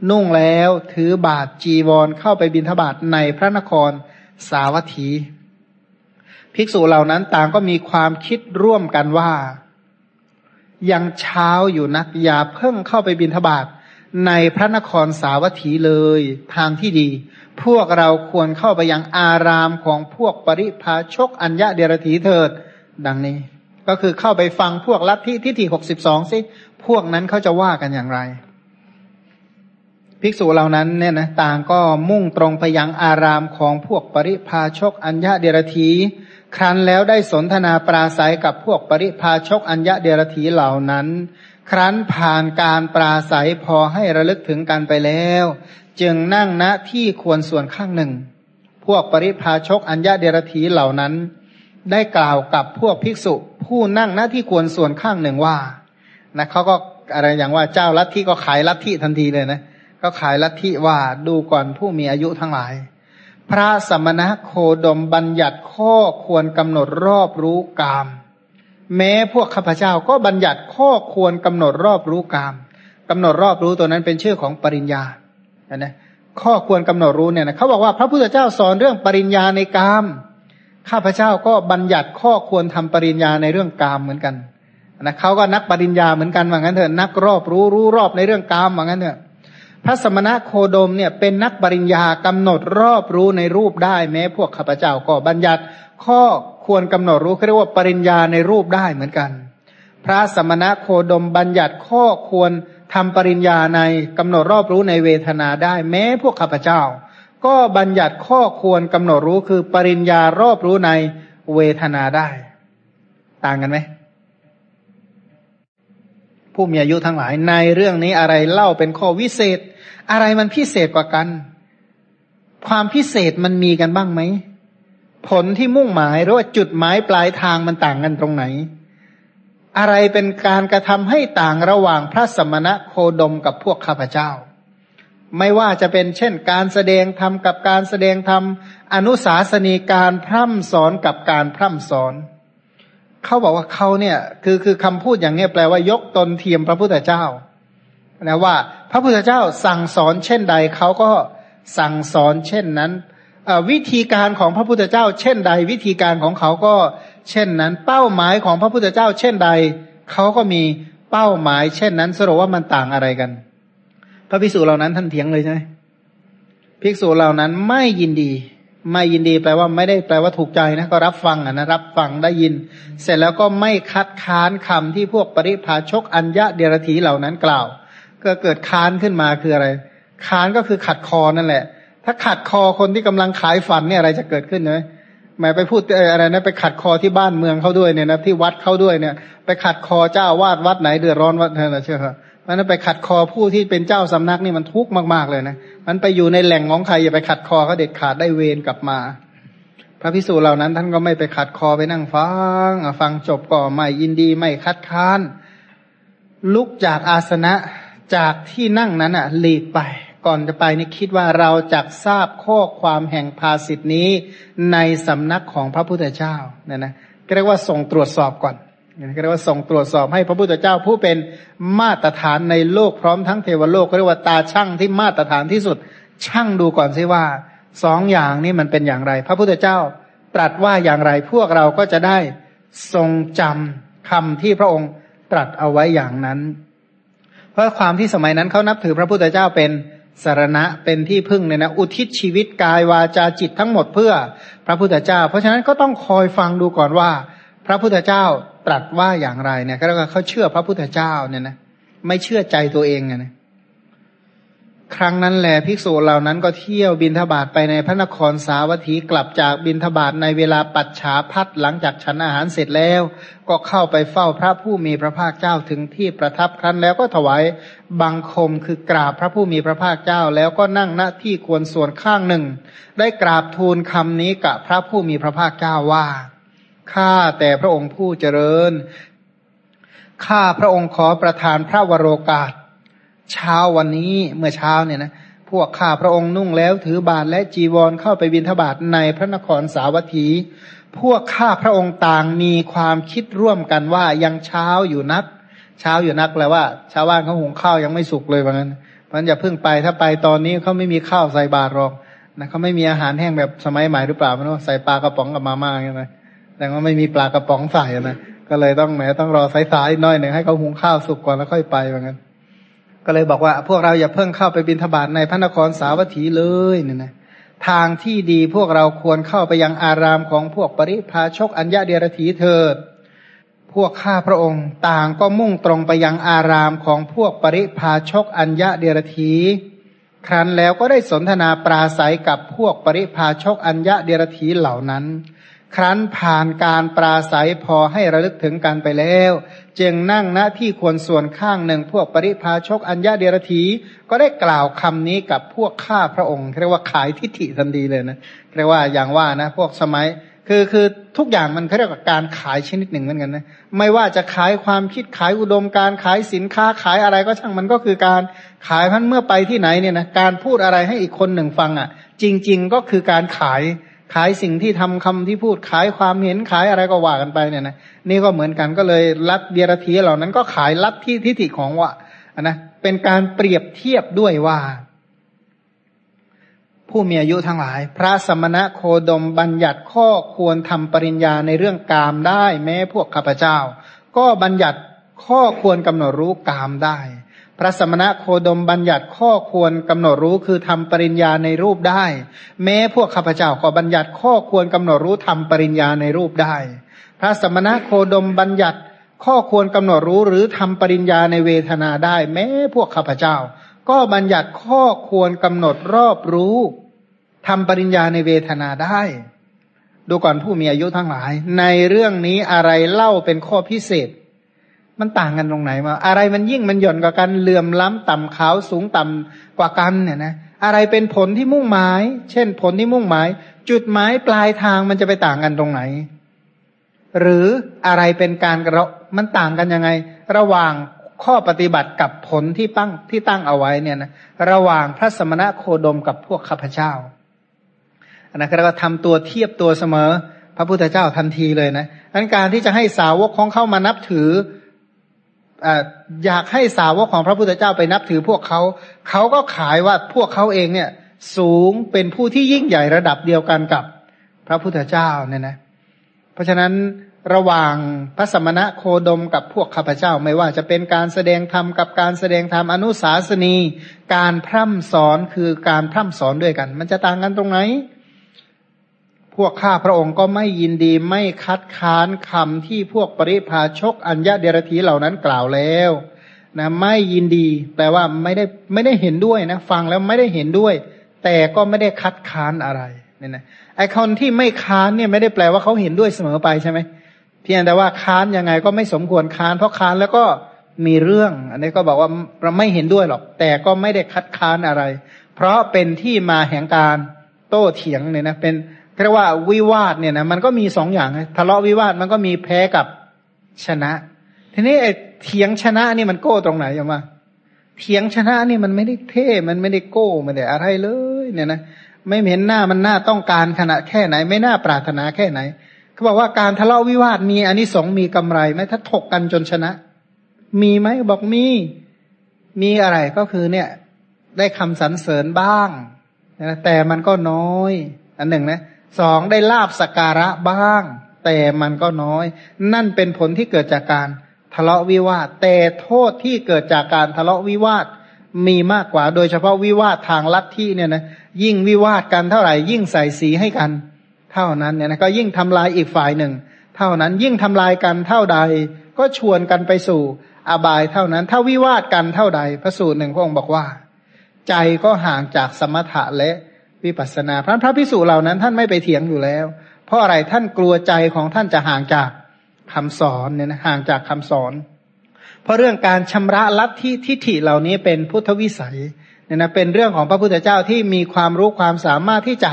นุ่งแล้วถือบาทจีวรเข้าไปบิณฑบาตในพระนครสาวัตถี ภิกษุเหล่านั้นต่างก็มีความคิดร่วมกันว่า ยังเช้าอยู่นักอย่าเพิ่งเข้าไปบินทบาทในพระนครสาวัตถีเลยทางที่ดี พวกเราควรเข้าไปยังอารามของพวกปริพาชกอัญญะเดรธีเถิด ดังนี้ ก็คือเข้าไปฟังพวกลัทธิทิฏฐิหกสิบสองสิพวกนั้นเขาจะว่ากันอย่างไร ภิกษุเหล่านั้นเนี่ยนะต่างก็มุ่งตรงไปยังอารามของพวกปริพาชกอัญญะเดรธี ครั้นแล้วได้สนทนาปราศัยกับพวกปริพาชกอัญญะเดรธีเหล่านั้น ครั้นผ่านการปราศัยพอให้ระลึกถึงกันไปแล้ว จึงนั่งณที่ควรส่วนข้างหนึ่ง พวกปริพาชกอัญญะเดรธีเหล่านั้น ได้กล่าวกับพวกภิกษุ ผู้นั่งณที่ควรส่วนข้างหนึ่งว่านะเขาก็อะไรอย่างว่าเจ้าลัทธิก็ขายลัทธิทันทีเลยนะ ก็ขายลัทธิว่าดูก่อนผู้มีอายุทั้งหลาย พระสมณะโคดมบัญญัติข้อควรกำหนดรอบรู้กาม แม้พวกข้าพเจ้าก็บัญญัติข้อควรกำหนดรอบรู้กามกำหนดรอบรู้ตัวนั้นเป็นชื่อของปริญญานะข้อควรกำหนดรู้เนี่ยนะเขาบอกว่าพระพุทธเจ้าสอนเรื่องปริญญาในกาม ข้าพเจ้าก็บัญญัติข้อควรทำปริญญาในเรื่องกามเหมือนกันนะเขาก็นักปริญญาเหมือนกันว่างั้นเถอะนักรอบรู้รู้รอบในเรื่องกามว่างั้นเถอะ พระสมณะโคดมเนี่ยเป็นนักปริญญากำหนดรอบรู้ในรูปได้แม้ พวกข้าพเจ้าก็บัญญัติ ข้อควรกำหนดรู้เรียกว่าปริญญาในรูปได้เหมือนกัน พระสมณะโคดมบัญญัติข้อควรทำปริญญาในกำหนดรอบรู้ในเวทนาได้แม้ พวกข้าพเจ้า ก็บัญญัติข้อควรกำหนดรู้คือปริญญารอบรู้ในเวทนาได้ ต่างกันไหม ผู้มีอายุทั้งหลาย ในเรื่องนี้อะไรเล่าเป็นข้อวิเศษ อะไรมันพิเศษกว่ากัน ความพิเศษมันมีกันบ้างไหม ผลที่มุ่งหมายหรือว่าจุดหมายปลายทางมันต่างกันตรงไหน อะไรเป็นการกระทำให้ต่างระหว่างพระสมณะโคดมกับพวกข้าพเจ้า ไม่ว่าจะเป็นเช่น การแสดงธรรมกับการแสดงธรรมอนุสาสนีการพร่ำสอนกับการพร่ำสอน เขาบอกว่าเขาเนี่ย คือคือคำพูดอย่างนี้แปลว่ายกตนเทียมพระพุทธเจ้านะว่า พระพุทธเจ้าสั่งสอนเช่นใดเขาก็สั่งสอนเช่นนั้นวิธีการของพระพุทธเจ้า เช่นใด วิธีการของเขาก็ เช่นนั้น เป้าหมายของพระพุทธเจ้า เช่นใดเขาก็มีเป้าหมาย เช่นนั้นสรุปว่ามันต่างอะไรกัน พระภิกษุเหล่านั้นท่านเถียงเลยใช่ไหมภิกษุเหล่านั้นไม่ยินดี ไม่ยินดีแปลว่าไม่ได้แปลว่าถูกใจนะก็รับฟังนะรับฟังได้ยิน เสร็จแล้วก็ไม่คัดค้านคำที่พวกปริพาชกอัญญะเดรธีเหล่านั้นกล่าว ก็เกิดค้านขึ้นมาคืออะไร ค้านก็คือขัดคอนั่นแหละ ถ้าขัดคอคนที่กำลังขายฝันเนี่ยอะไรจะเกิดขึ้นไหมหมายไปพูดอะไรนะไปขัดคอที่บ้านเมืองเขาด้วยเนี่ยนะที่วัดเขาด้วยเนี่ย ไปขัดคอเจ้าวาดวัดไหนเดือดร้อนวัดนั่นแหละเชื่อครับ มันไปขัดคอผู้ที่เป็นเจ้าสำนักนี่มันทุกข์มาก ๆ เลยนะ มันไปอยู่ในแหล่งของใครอย่าไปขัดคอเขาเด็ดขาดได้เวรกลับมา พระพิสูจน์เหล่านั้น ท่านก็ไม่ไปขัดคอไปนั่งฟังฟังจบก็ไม่ยินดีไม่คัดค้าน ลุกจากอาสนะจากที่นั่งนั้นอะหลีกไป ก่อนจะไปนี่คิดว่าเราจะทราบข้อความแห่งภาสิทธินี้ในสำนักของพระพุทธเจ้าเนี่ยนะก็เรียกว่าส่งตรวจสอบก่อน เรียกว่าส่งตรวจสอบให้พระพุทธเจ้าผู้เป็นมาตรฐานในโลกพร้อมทั้งเทวโลกเรียกว่าตาช่างที่มาตรฐานที่สุด ช่างดูก่อนซิว่าสองอย่างนี้มันเป็นอย่างไร พระพุทธเจ้าตรัสว่าอย่างไรพวกเราก็จะได้ทรงจำคำที่พระองค์ตรัสเอาไว้อย่างนั้น เพราะความที่สมัยนั้นเขานับถือพระพุทธเจ้าเป็นสารณะเป็นที่พึ่งเนี่ยนะอุทิศชีวิตกายวาจาจิตทั้งหมดเพื่อพระพุทธเจ้า เพราะฉะนั้นก็ต้องคอยฟังดูก่อนว่า พระพุทธเจ้าตรัสว่าอย่างไรเนี่ยก็เรียกว่าเขาเชื่อพระพุทธเจ้าเนี่ยนะไม่เชื่อใจตัวเองเนี่ยนะครั้งนั้นแหละภิกษุเหล่านั้นก็เที่ยวบินทบาทไปในพระนครสาวัตถีกลับจากบินทบาทในเวลาปัจฉาพัดหลังจากฉันอาหารเสร็จแล้ว ก็เข้าไปเฝ้าพระผู้มีพระภาคเจ้าถึงที่ประทับครั้นแล้วก็ถวายบังคมคือกราบพระผู้มีพระภาคเจ้า แล้วก็นั่งณที่ควรส่วนข้างหนึ่ง ได้กราบทูลคำนี้กับพระผู้มีพระภาคเจ้าว่า ข้าแต่พระองค์ผู้เจริญ ข้าพระองค์ขอประทานพระวโรกาส เช้าวันนี้เมื่อเช้าเนี่ยนะพวกข้าพระองค์นุ่งแล้วถือบาทและจีวรเข้าไปบิณฑบาตในพระนครสาวัตถี พวกข้าพระองค์ต่างมีความคิดร่วมกันว่ายังเช้าอยู่นัก เช้าอยู่นักแปลว่า ชาวบ้านเขาหุงข้าวยังไม่สุกเลยว่างั้นมันอย่าเพิ่งไปถ้าไปตอนนี้เขาไม่มีข้าวใส่บาตรหรอกนะเขาไม่มีอาหารแห้งแบบสมัยใหม่หรือเปล่าไม่รู้ใส่ปลากระป๋องกับมาม่าใช่ไหม แต่ว่าไม่มีปลากระป๋องใส่นะก็เลยต้องแหมต้องรอสายๆน้อยหนึ่งให้เขาหุงข้าวสุกก่อนแล้วค่อยไปว่างั้น ก็เลยบอกว่า พวกเราอย่าเพิ่งเข้าไปบินทบาทในพระนครสาวัตถีเลยเนี่ยนะทางที่ดีพวกเราควรเข้าไปยังอารามของพวกปริพาชกอัญญาเดียรถีเถิด พวกข้าพระองค์ต่างก็มุ่งตรงไปยังอารามของพวกปริพาชกอัญญาเดียรถีครั้นแล้วก็ได้สนทนาปราศัยกับพวกปริพาชกอัญญาเดียรถีเหล่านั้น ครั้นผ่านการปราศัยพอให้ระลึกถึงกันไปแล้ว จึงนั่งณที่ควรส่วนข้างหนึ่งพวกปริพาชกอัญญาเดรธีก็ได้กล่าวคำนี้กับพวกข้าพระองค์เรียกว่าขายทิฏฐิทันทีเลยนะเรียกว่าอย่างว่านะ พวกสมัยคือคือทุกอย่างมันเขาเรียกว่าการขายชนิดหนึ่งเหมือนกันนะไม่ว่าจะขายความคิดขายอุดมการขายสินค้าขายอะไรก็ช่างมันก็คือการขายพันเมื่อไปที่ไหนเนี่ยนะการพูดอะไรให้อีกคนหนึ่งฟังอะ จริง ๆ ก็คือการขาย ขายสิ่งที่ทำคำที่พูดขายความเห็นขายอะไรก็ว่ากันไปเนี่ยนะนี่ก็เหมือนกันก็เลยรัดเดียรธีเหล่านั้นก็ขายรัดที่ทิฏฐิของว่านะเป็นการเปรียบเทียบด้วยว่า ผู้มีอายุทั้งหลาย พระสมณะโคดมบัญญัติข้อควรทำปริญญาในเรื่องกามได้ แม้พวกข้าพเจ้า ก็บัญญัติข้อควรกำหนดรู้กามได้ พระสมณะโคดมบัญญัติข้อควรกำหนดรู้คือทำปริญญาในรูปได้ แม้พวกข้าพเจ้าก็บัญญัติข้อควรกำหนดรู้ทำปริญญาในรูปได้ พระสมณะโคดมบัญญัติข้อควรกำหนดรู้หรือทำปริญญาในเวทนาได้ แม้พวกข้าพเจ้า ก็บัญญัติข้อควรกำหนดรอบรู้ทำปริญญาในเวทนาได้ ดูก่อนผู้มีอายุทั้งหลาย ในเรื่องนี้อะไรเล่าเป็นข้อพิเศษ มันต่างกันตรงไหนมา อะไรมันยิ่งมันหย่อนกว่ากันเหลื่อมล้ำต่ำขาวสูงต่ำกว่ากันเนี่ยนะอะไรเป็นผลที่มุ่งหมาย เช่นผลที่มุ่งหมาย จุดหมายปลายทางมันจะไปต่างกันตรงไหน หรืออะไรเป็นการกระมันต่างกันยังไง ระหว่างข้อปฏิบัติกับผลที่ตั้งที่ตั้งเอาไว้เนี่ยนะระหว่างพระสมณะโคดมกับพวกข้าพเจ้าอันนั้นก็ทำตัวเทียบตัวเสมอ พระพุทธเจ้าทันทีเลยนะอันการที่จะให้สาวกของเข้ามานับถือ อยากให้สาวกของพระพุทธเจ้าไปนับถือพวกเขาเขาก็ขายว่าพวกเขาเองเนี่ย สูงเป็นผู้ที่ยิ่งใหญ่ระดับเดียวกันกับพระพุทธเจ้าเนี่ยนะ เพราะฉะนั้นระหว่างพระสมณะโคดมกับพวกข้าพเจ้าไม่ว่าจะเป็นการแสดงธรรมกับการแสดงธรรมอนุสาสนี การพร่ำสอนคือการพร่ำสอนด้วยกัน มันจะต่างกันตรงไหน พวกข้าพระองค์ก็ไม่ยินดีไม่คัดค้านคำที่พวกปริพาชกอัญญาเดรธีเหล่านั้นกล่าวแล้วนะไม่ยินดี แปลว่าไม่ได้ไม่ได้เห็นด้วยนะ ฟังแล้วไม่ได้เห็นด้วย แต่ก็ไม่ได้คัดค้านอะไรเนี่ยนะไอคนที่ไม่ค้านเนี่ยไม่ได้แปลว่าเขาเห็นด้วยเสมอไปใช่ไหมเพียงแต่ว่าค้านยังไงก็ไม่สมควรค้าน เพราะค้านแล้วก็มีเรื่อง อันนี้ก็บอกว่าเราไม่เห็นด้วยหรอก แต่ก็ไม่ได้คัดค้านอะไร เพราะเป็นที่มาแห่งการโต้เถียงเนี่ยนะเป็น เรียกว่าวิวาทเนี่ยนะมันก็มีสองอย่างทะเลาะวิวาทมันก็มีแพ้กับชนะ ทีนี้ไอ้เถียงชนะนี่มันโก้ตรงไหนยังมาเถียงชนะนี่มันไม่ได้เท่มันไม่ได้โก้ไม่ได้อะไรเลย เนี่ยนะไม่เห็นหน้ามันหน้าต้องการขนาดแค่ไหน ไม่น่าปรารถนาแค่ไหนเขาบอกว่าการทะเลาะวิวาทมีอันนี้สงมีกำไรไหมถ้าถกกันจนชนะ มีไหมบอกมี มีอะไรก็คือเนี่ย ได้คำสรรเสริญบ้างนะแต่มันก็น้อย อันหนึ่งนะ สองได้ลาบสการะบ้าง แต่มันก็น้อย นั่นเป็นผลที่เกิดจากการทะเลาะวิวาท แต่โทษที่เกิดจากการทะเลาะวิวาทมีมากกว่า โดยเฉพาะวิวาททางลัทธิเนี่ยนะยิ่งวิวาทกันเท่าไหร่ยิ่งใส่สีให้กัน เท่านั้นเนี่ยนะก็ยิ่งทำลายอีกฝ่ายหนึ่ง เท่านั้นยิ่งทำลายกันเท่าใด ก็ชวนกันไปสู่อบายเท่านั้น ถ้าวิวาทกันเท่าใดพระสูตรหนึ่งพระองค์บอกว่า ใจก็ห่างจากสมถะและ วิปัสนาพระพระพิสูจเหล่านั้นท่านไม่ไปเถียงอยู่แล้ว เพราะอะไรท่านกลัวใจของท่านจะห่างจากคำสอนเนี่ยนะห่างจากคำสอน เพราะเรื่องการชำระลัทธิทิฏฐิเหล่านี้เป็นพุทธวิสัยเนี่ยนะเป็นเรื่องของพระพุทธเจ้าที่มีความรู้ความสามารถที่จะ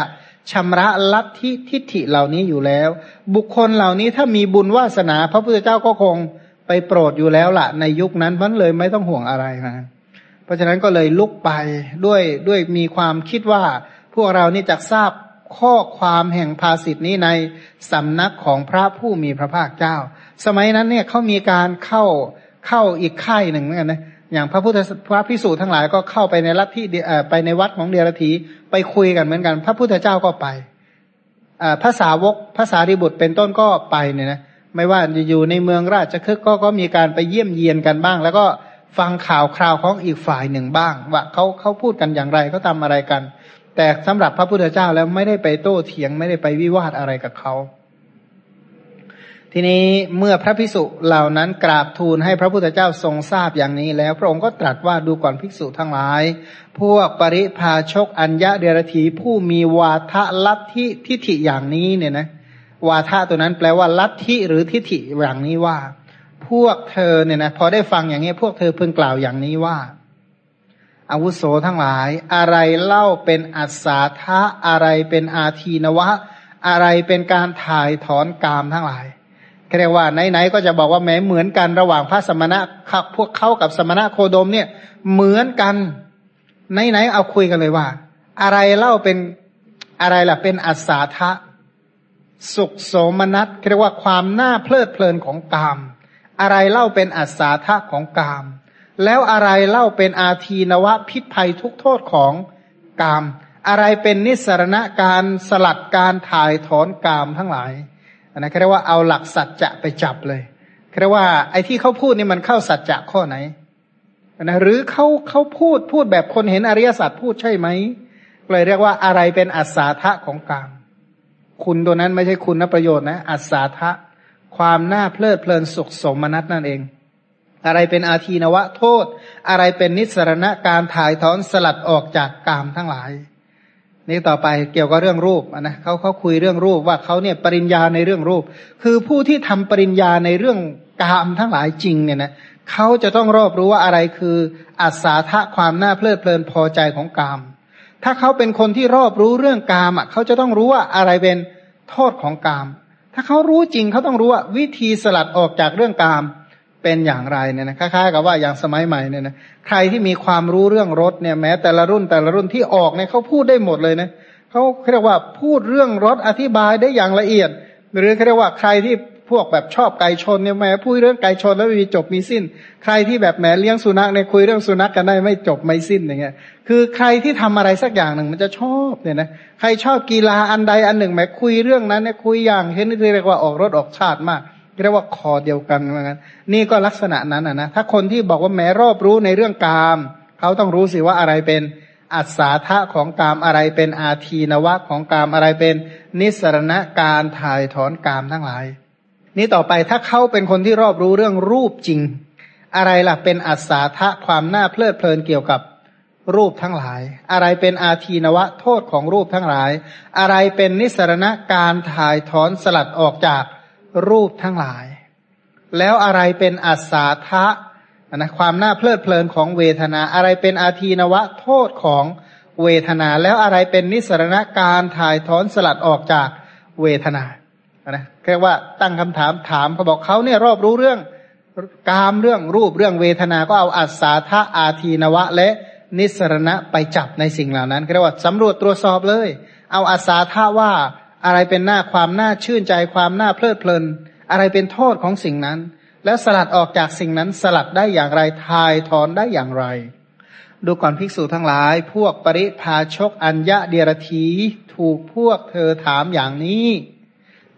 ชำระลัทธิทิฏฐิเหล่านี้อยู่แล้ว บุคคลเหล่านี้ถ้ามีบุญวาสนา พระพุทธเจ้าก็คงไปโปรดอยู่แล้วละในยุคนั้นมันเลยไม่ต้องห่วงอะไรนะ เพราะฉะนั้นก็เลยลุกไปด้วยด้วยมีความคิดว่า พวกเรานี่จะทราบข้อความแห่งภาสิทธินี้ในสำนักของพระผู้มีพระภาคเจ้า สมัยนั้นเนี่ยเขามีการเข้าเข้าอีกค่ายหนึ่งเหมือนกันนะอย่างพระพุทธพระพิสูจน์ทั้งหลายก็เข้าไปในรัฐที่ไปในวัดของเดียรถีไปคุยกันเหมือนกัน พระพุทธเจ้าก็ไปภาษาวกภาษาริบุตรเป็นต้นก็ไปเนี่ยนะไม่ว่าจะอยู่ในเมืองราชคฤห์ก็ก็มีการไปเยี่ยมเยียนกันบ้าง แล้วก็ฟังข่าวคราวของอีกฝ่ายหนึ่งบ้าง ว่าเขาเขาพูดกันอย่างไรเขาทาอะไรกัน แต่สำหรับพระพุทธเจ้าแล้วไม่ได้ไปโต้เถียงไม่ได้ไปวิวาทอะไรกับเขาทีนี้เมื่อพระภิกษุเหล่านั้นกราบทูลให้พระพุทธเจ้าทรงทราบอย่างนี้ แล้วพระองค์ก็ตรัสว่าดูก่อนภิกษุทั้งหลาย พวกปริพาชกอัญญะเดรธีผู้มีวาทะลัทธิทิฏฐิอย่างนี้เนี่ยนะวาทะตัวนั้นแปลว่าลัทธิหรือทิฏฐิอย่างนี้ว่า พวกเธอเนี่ยนะพอได้ฟังอย่างนี้พวกเธอเพึงกล่าวอย่างนี้ว่า อาวุโสทั้งหลาย อะไรเล่าเป็นอัศาทะอะไรเป็นอาทีนวะ อะไรเป็นการถ่ายถอนกามทั้งหลายเรียกว่าไหนๆก็จะบอกว่าแม้เหมือนกันระหว่างพระสมณะพวกเขากับสมณะโคดมเนี่ยเหมือนกันไหนๆเอาคุยกันเลยว่า อะไรเล่าเป็นอะไรล่ะเป็นอัศาทะสุขโสมนัสเรียกว่าความน่าเพลิดเพลินของกาม อะไรเล่าเป็นอัศาทะของกาม แล้วอะไรเล่าเป็นอาทีนวะพิษภัยทุกโทษของกาม อะไรเป็นนิสรณะการสลัดการถ่ายถอนกามทั้งหลายอันนั้นเรียกว่าเอาหลักสัจจะไปจับเลยเรียกว่าไอ้ที่เขาพูดนี่มันเข้าสัจจะข้อไหนนะหรือเขาเขาพูดพูดแบบคนเห็นอริยสัจพูดใช่ไหมเลยเรียกว่าอะไรเป็นอัศาทะของกามคุณตัวนั้นไม่ใช่คุณนะประโยชน์นะอัศาทะความน่าเพลิดเพลินสุขสมนัตนั่นเอง อะไรเป็นอาทีนวะโทษ อะไรเป็นนิสรณะการถ่ายถอนสลัดออกจากกามทั้งหลาย นี่ต่อไปเกี่ยวกับเรื่องรูปนะเขาเขาคุยเรื่องรูปว่าเขาเนี่ยปริญญาในเรื่องรูป คือผู้ที่ทำปริญญาในเรื่องกามทั้งหลายจริงเนี่ยนะเขาจะต้องรอบรู้ว่าอะไรคืออัศาทะความน่าเพลิดเพลินพอใจของกาม ถ้าเขาเป็นคนที่รอบรู้เรื่องกามอะเขาจะต้องรู้ว่าอะไรเป็นโทษของกาม ถ้าเขารู้จริงเขาต้องรู้ว่าวิธีสลัดออกจากเรื่องกาม เป็นอย่างไรเนี่ยนะคล้ายๆกับว่าอย่างสมัยใหม่เนี่ยนะใครที่มีความรู้เรื่องรถเนี่ยแม้แต่ละรุ่นแต่ละรุ่นที่ออกเนี่ยเขาพูดได้หมดเลยนะเขาเรียกว่าพูดเรื่องรถอธิบายได้อย่างละเอียด หรือเรียกว่าใครที่พวกแบบชอบไก่ชนเนี่ยแม้พูดเรื่องไก่ชนแล้วไม่มีจบมีสิ้น ใครที่แบบแหมเลี้ยงสุนัขเนี่ยคุยเรื่องสุนัขกันได้ไม่จบไม่สิ้นอย่างเงี้ยคือใครที่ทำอะไรสักอย่างหนึ่งมันจะชอบเนี่ยนะใครชอบกีฬาอันใดอันหนึ่งแหมคุยเรื่องนั้นเนี่ยคุยอย่างเห็นเรียกว่าออกรถออกชาติมาก เรียกว่าคอเดียวกันเหมือนกันนี่ก็ลักษณะนั้นนะถ้าคนที่บอกว่าแม้รอบรู้ในเรื่องกามเขาต้องรู้สิว่าอะไรเป็นอัศาธะของกามอะไรเป็นอาทีนวะของกามอะไรเป็นนิสรณะการถ่ายถอนกามทั้งหลาย นี่ต่อไปถ้าเขาเป็นคนที่รอบรู้เรื่องรูปจริง อะไรล่ะเป็นอัศาธะความน่าเพลิดเพลินเกี่ยวกับรูปทั้งหลาย อะไรเป็นอาทีนวะโทษของรูปทั้งหลาย อะไรเป็นนิสรณะการถ่ายถอนสลัดออกจาก รูปทั้งหลาย แล้วอะไรเป็นอัศาทะนะความน่าเพลิดเพลินของเวทนา อะไรเป็นอาทีนวะโทษของเวทนา แล้วอะไรเป็นนิสรณการถ่ายถอนสลัดออกจากเวทนานะเรียกว่าตั้งคำถามถามเขาบอกเขาเนี่ยรอบรู้เรื่องกามเรื่องรูปเรื่องเวทนา ก็เอาอัศาทะอาทีนวะ และนิสรณะไปจับในสิ่งเหล่านั้นเรียกว่าสำรวจตรวจสอบเลย เอาอัศาทะว่า อะไรเป็นหน้าความน่าชื่นใจความน่าเพลิดเพลิน อะไรเป็นโทษของสิ่งนั้น แล้วสลัดออกจากสิ่งนั้นสลัดได้อย่างไรทายถอนได้อย่างไร ดูก่อนภิกษุทั้งหลาย พวกปริพาชกอัญญะเดียรถีถูกพวกเธอถามอย่างนี้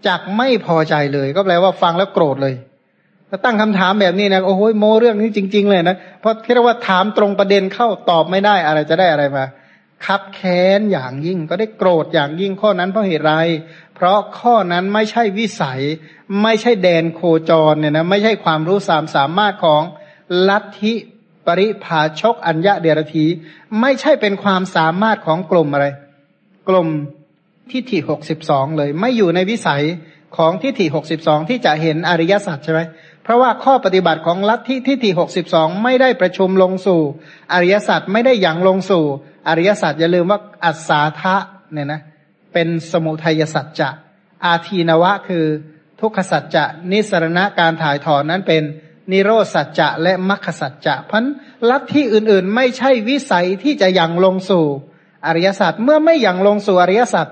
จักไม่พอใจเลย ก็แปลว่าฟังแล้วโกรธเลยถ้าตั้งคำถามแบบนี้นะโอ้โหโมเรื่องนี้จริง ๆ เลยนะเพราะคิดว่าถามตรงประเด็นเข้าตอบไม่ได้อะไรจะได้อะไรมา คับแค้นอย่างยิ่งก็ได้โกรธอย่างยิ่งข้อนั้นเพราะเหตุไร เพราะข้อนั้นไม่ใช่วิสัย ไม่ใช่แดนโคจรเนี่ยนะไม่ใช่ความรู้สามสามารถของลัทธิปริภาชกอัญญะเดรธีไม่ใช่เป็นความสามารถของกลุ่มอะไร กลุ่มทิฏฐิหกสิบสองเลย ไม่อยู่ในวิสัยของทิฏฐิหกสิบสองที่จะเห็นอริยสัจใช่ไหม เพราะว่าข้อปฏิบัติของลัทธิทิฏฐิหกสิบสองไม่ได้ประชุมลงสู่ อริยสัจไม่ได้ยังลงสู่ อริยสัจอย่าลืมว่าอัศาทะเนี่ยนะเป็นสมุทัยสัจจะ อาทีนวะคือ ทุกขสัจจะ นิสรณะการถ่ายถอนนั้นเป็นนิโรสัจจะและมรรคสัจจะพันลัทธิอื่นๆ ไม่ใช่วิสัยที่จะยังลงสู่ อริยสัจเมื่อไม่ยังลงสู่อริยสัจ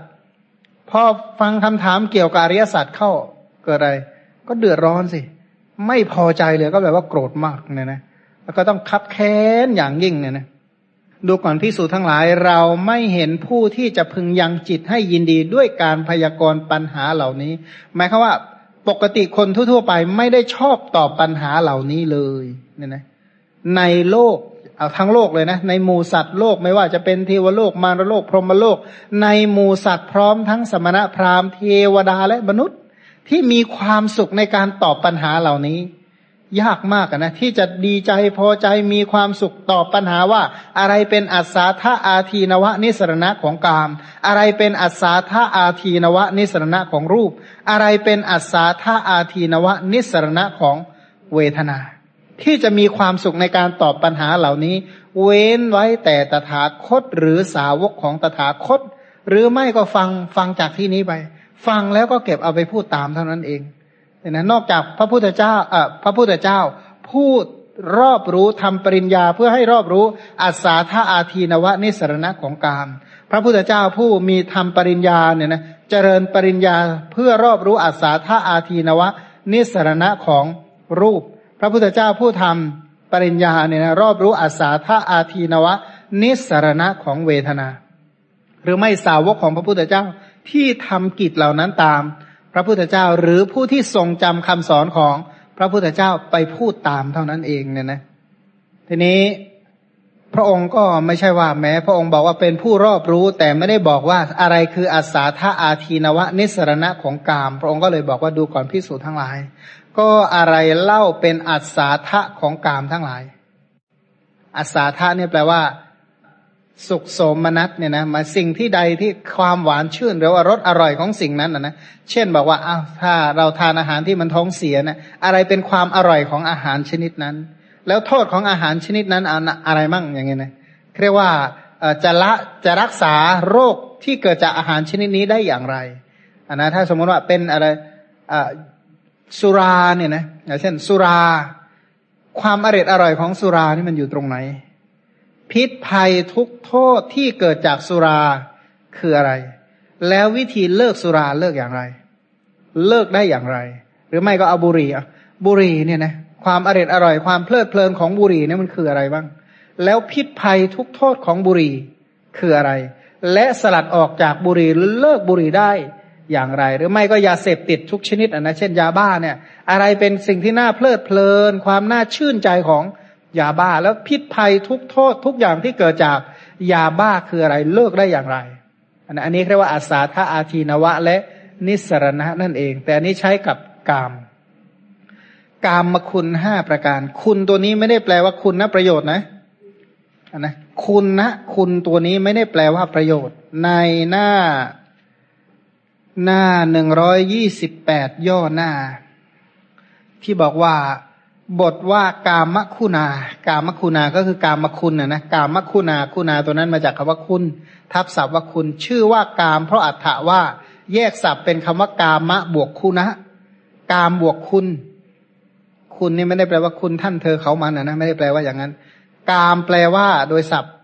พอฟังคำถามเกี่ยวกับอริยสัจเข้าเกิดอะไร ก็เดือดร้อนสิ ไม่พอใจเลยก็แบบว่าโกรธมากเนี่ยนะแล้วก็ต้องคับแค้นอย่างยิ่งเนี่ยนะดูก่อนพิสูจทั้งหลายเราไม่เห็นผู้ที่จะพึงยังจิตให้ยินดีด้วยการพยากรณ์ปัญหาเหล่านี้ หมายความว่าปกติคนทั่วๆไปไม่ได้ชอบตอบปัญหาเหล่านี้เลยเนี่ยนะในโลกเอาทั้งโลกเลยนะในหมูสัตว์โลกไม่ว่าจะเป็นเทวโลกมารโลกพรหมโลก ในหมูสัตว์พร้อมทั้งสมณะพราหมณ์เทวดาและมนุษย์ ที่มีความสุขในการตอบปัญหาเหล่านี้ ยากมากนะ ที่จะดีใจพอใจมีความสุขตอบปัญหาว่า อะไรเป็นอัศาธาอาทีนวะนิสรณะของกาม อะไรเป็นอัศาธาอาทีนวะนิสรณะของรูป อะไรเป็นอัศาธาอาทีนวะนิสรณะของเวทนา ที่จะมีความสุขในการตอบปัญหาเหล่านี้ เว้นไว้แต่ตถาคตหรือสาวกของตถาคต หรือไม่ก็ฟังฟังจากที่นี้ไป ฟังแล้วก็เก็บเอาไปพูดตามเท่านั้นเองนะนอกจากพระพุทธเจ้าเอ่อพระพุทธเจ้า พูดรอบรู้ทำปริญญาเพื่อให้รอบรู้อัศาธาอาทีนวะนิสรณะของกาม พระพุทธเจ้าผู้มีทำปริญญาเนี่ยนะเจริญปริญญาเพื่อรอบรู้อัศาธาอาทีนวะ นิสรณะของรูป พระพุทธเจ้าผู้ทำปริญญาเนี่ยนะรอบรู้อัศาธาอาทีนวะ นิสรณะของเวทนา หรือไม่สาวกของพระพุทธเจ้า ที่ทำกิจเหล่านั้นตาม พระพุทธเจ้าหรือผู้ที่ทรงจำคำสอนของพระพุทธเจ้าไปพูดตามเท่านั้นเองเนี่ยนะ ทีนี้พระองค์ก็ไม่ใช่ว่าแม้ พระองค์บอกว่าเป็นผู้รอบรู้ แต่ไม่ได้บอกว่าอะไรคืออาสาธาอาทีนวะ นิสรณะของกาม พระองค์ก็เลยบอกว่าดูก่อนพิสูจน์ทั้งหลาย ก็อะไรเล่าเป็นอาสาทะของกามทั้งหลายอาสาทะเนี่ยแปลว่า สุขโสมนัสเนี่ยนะมาสิ่งที่ใดที่ความหวานชื่นหรือว่ารสอร่อยของสิ่งนั้นนะนะเช่นบอกว่าอ้าวถ้าเราทานอาหารที่มันท้องเสียนะอะไรเป็นความอร่อยของอาหารชนิดนั้น แล้วโทษของอาหารชนิดนั้นอะไรมั่งอย่างเงี้ยนะเรียกว่าจะละจะรักษาโรคที่เกิดจากอาหารชนิดนี้ได้อย่างไรอันนะถ้าสมมติว่าเป็นอะไรสุราเนี่ยนะอย่างเช่น สุรา ความอร่อยอร่อยของสุรานี่มันอยู่ตรงไหน พิษภัยทุกโทษที่เกิดจากสุราคืออะไร แล้ววิธีเลิกสุราเลิกอย่างไร เลิกได้อย่างไร หรือไม่ก็เอาบุหรี่อะบุหรี่เนี่ยนะความอร่อยอร่อยความเพลิดเพลินของบุหรี่เนี่ยมันคืออะไรบ้าง แล้วพิษภัยทุกโทษของบุหรี่คืออะไร และสลัดออกจากบุหรี่เลิกบุหรี่ได้อย่างไร หรือไม่ก็ยาเสพติดทุกชนิดอะนะเช่นยาบ้าเนี่ย อะไรเป็นสิ่งที่น่าเพลิดเพลิน ความน่าชื่นใจของ ยาบ้าแล้วพิษภัยทุกโทษทุกอย่างที่เกิดจากยาบ้าคืออะไรเลิกได้อย่างไร อันนี้เรียกว่าอาสาธาอาทีนวะและนิสรณะนั่นเอง แต่อันนี้ใช้กับกาม กามมคุณห้าประการ คุณตัวนี้ไม่ได้แปลว่าคุณนะประโยชน์นะนะคุณนะคุณตัวนี้ไม่ได้แปลว่าประโยชน์ ในหน้า หน้าหนึ่งร้อยยี่สิบแปดย่อหน้า ที่บอกว่า บทว่ากามคุณากามคุณาก็คือกามคุณนะนะกามคุณาคุณาตัวนั้นมาจากคำว่าคุณ ทับศัพท์ว่าคุณ ชื่อว่ากาม เพราะอัฏฐว่าแยกศัพท์เป็นคำว่ากามะบวกคุณะกามบวกคุณ คุณนี่ไม่ได้แปลว่าคุณท่านเธอเขามันนะนะไม่ได้แปลว่าอย่างนั้น กามแปลว่า โดยศัพท์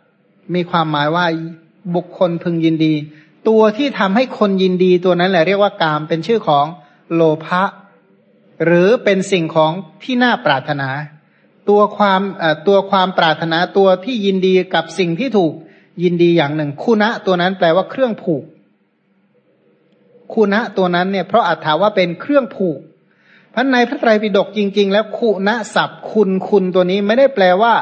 มีความหมายว่าบุคคลพึงยินดี ตัวที่ทำให้คนยินดีตัวนั้นแหละเรียกว่ากามเป็นชื่อของโลภะ หรือเป็นสิ่งของที่น่าปรารถนา ตัวความตัวความปรารถนาตัวที่ยินดีกับสิ่งที่ถูกยินดีอย่างหนึ่ง คุณะตัวนั้นแปลว่าเครื่องผูก คุณะตัวนั้นเนี่ยเพราะอัตถาว่าเป็นเครื่องผูกพันในพระไตรปิฎกจริง ๆ แล้วคุณะศัพท์คุณคุณตัวนี้ไม่ได้แปลว่า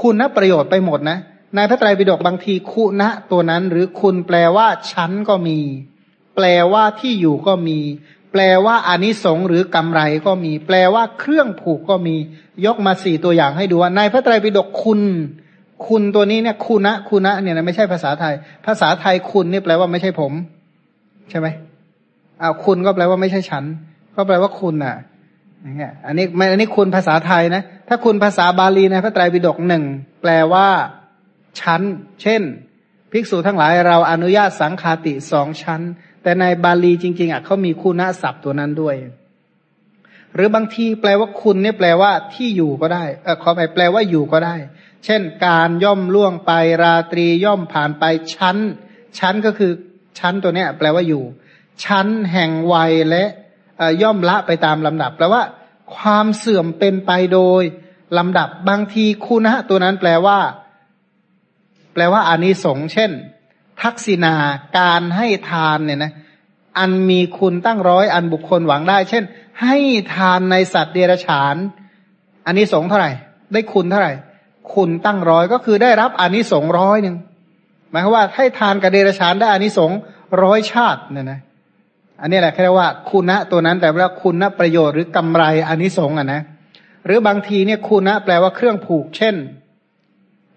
คุณะประโยชน์ไปหมดนะ ในพระไตรปิฎกบางทีคุณะตัวนั้น หรือคุณแปลว่าชั้นก็มี แปลว่าที่อยู่ก็มี แปลว่าอานิสงส์หรือกำไรก็มี แปลว่าเครื่องผูกก็มี ยกมาสี่ตัวอย่างให้ดูว่าในพระไตรปิฎกคุณ คุณตัวนี้เนี่ยคุณะคุณะเนี่ยไม่ใช่ภาษาไทย ภาษาไทยคุณนี่แปลว่าไม่ใช่ผม ใช่ไหมอ้าวคุณก็แปลว่าไม่ใช่ฉัน ก็แปลว่าคุณอะอย่างเงี้ยอันนี้ไม่อันนี้คุณภาษาไทยนะ ถ้าคุณภาษาบาลีในพระไตรปิฎกหนึ่งแปลว่าชั้น เช่น ภิกษุทั้งหลายเราอนุญาตสังคาติสองชั้น แต่ในบาลีจริง ๆอะเขามีคุณศัพท์ตัวนั้นด้วย หรือบางทีแปลว่าคุณเนี่ยแปลว่าที่อยู่ก็ได้เออขอไปแปลว่าอยู่ก็ได้ เช่น การย่อมล่วงไปราตรีย่อมผ่านไปชั้น ชั้นก็คือชั้นตัวเนี้ย แปลว่าอยู่ ชั้นแห่งวัยและย่อมละไปตามลำดับแปลว่า ความเสื่อมเป็นไปโดยลำดับบางทีคุณะตัวนั้นแปลว่า แปลว่าอานิสงส์เช่น ทักษิณาการให้ทานเนี่ยนะอันมีคุณตั้งร้อยอันบุคคลหวังได้ เช่น ให้ทานในสัตว์เดรัจฉาน อันนี้สงเท่าไหร่ ได้คุณเท่าไหร่ คุณตั้งร้อยก็คือได้รับอันนี้สงร้อยหนึ่งหมายความว่าให้ทานกับเดรัจฉานได้อันนี้สงร้อยชาติเนี่ยนะอันนี้แหละเรียกว่าคุณะตัวนั้นแต่ว่าคุณะประโยชน์หรือกำไรอันนี้สงอะนะหรือบางทีเนี่ยคุณะแปลว่าเครื่องผูก เช่น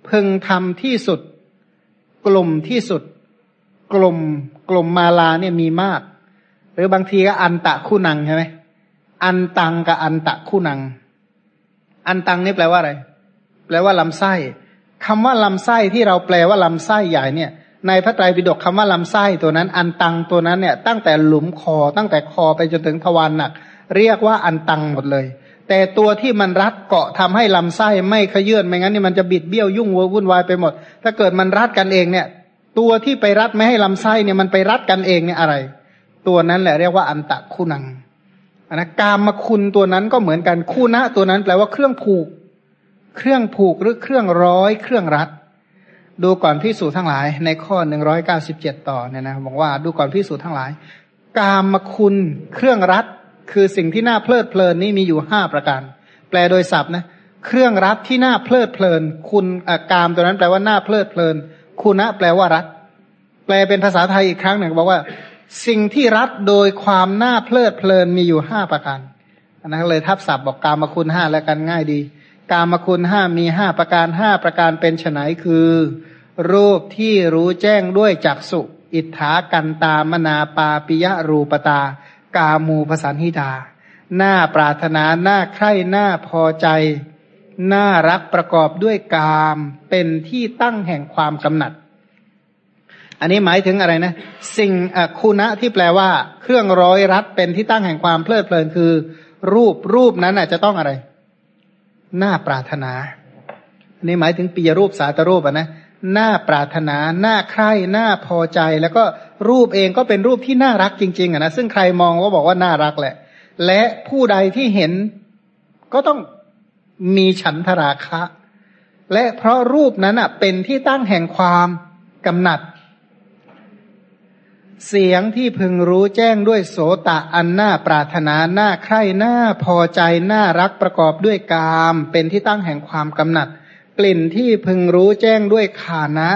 พึงทำที่สุด กลุ่มที่สุด กลมกลมมาลาเนี่ยมีมาก หรือบางทีก็อันตะคู่นังใช่ไหมอันตังกับอันตะคู่นัง อันตังนี่แปลว่าอะไร แปลว่าลำไส้คำว่าลำไส้ที่เราแปลว่าลำไส้ใหญ่เนี่ย ในพระไตรปิฎกคำว่าลำไส้ตัวนั้น อันตังตัวนั้นเนี่ยตั้งแต่หลุมคอตั้งแต่คอไปจนถึงทวารหนัก เรียกว่าอันตังหมดเลย แต่ตัวที่มันรัดเกาะทำให้ลำไส้ไม่ขยื่นไม่งั้นนี่มันจะบิดเบี้ยวยุ่งวุ่นวายไปหมด ถ้าเกิดมันรัดกันเองเนี่ย ตัวที่ไปรัดไม่ให้ลำไส้เนี่ยมันไปรัดกันเองเนี่ยอะไร ตัวนั้นแหละเรียกว่าอันตะคุณังนะกามมาคุณตัวนั้นก็เหมือนกันคู่นะตัวนั้นแปลว่าเครื่องผูก เครื่องผูกหรือเครื่องร้อย เครื่องรัด ดูก่อนพิสูจทั้งหลาย ในข้อหนึ่งร้อยเก้าสิบเจ็ดต่อเนี่ยนะบอกว่าดูก่อนพิสูจทั้งหลาย กามมาคุณเครื่องรัด คือสิ่งที่น่าเพลิดเพลินนี่มีอยู่ห้าประการ แปลโดยศัพท์นะ เครื่องรัดที่น่าเพลิดเพลิน คุณกามตัวนั้นแปลว่าน่าเพลิดเพลิน คุณะแปลว่ารัดแปลเป็นภาษาไทยอีกครั้งหนึ่งบอกว่า สิ่งที่รัดโดยความน่าเพลิดเพลินมีอยู่ห้าประการอันนั้นเลยทับศัพท์บอกกามคุณห้าแล้วกันง่ายดี กามคุณห้ามีห้าประการห้าประการเป็นไนคือ รูปที่รู้แจ้งด้วยจักสุอิทธากันตามนาปาปิยะรูปตา กามูภาษาหิดาหน้าปรารถนาหน้าใคร่หน้าพอใจ น่ารักประกอบด้วยกามเป็นที่ตั้งแห่งความกำหนัด อันนี้หมายถึงอะไรนะ สิ่งคุณะที่แปลว่า เครื่องร้อยรัดเป็นที่ตั้งแห่งความเพลิดเพลินคือ รูปรูปนั้นจะต้องอะไรหน้าปรารถนาอันนี้หมายถึงปียรูปสาตรูปอะนะหน้าปรารถนาหน้าใคร่หน้าพอใจ แล้วก็รูปเองก็เป็นรูปที่น่ารักจริง ๆอะนะซึ่งใครมองก็บอกว่าน่ารักแหละ และผู้ใดที่เห็นก็ต้อง มีฉันทราคะ และเพราะรูปนั้นอะเป็นที่ตั้งแห่งความกำหนัด เสียงที่พึงรู้แจ้งด้วยโสตะอันน่าปรารถนาหน้าใคร่หน้าพอใจน่ารักประกอบด้วยกาม เป็นที่ตั้งแห่งความกำหนัด กลิ่นที่พึงรู้แจ้งด้วยขานะ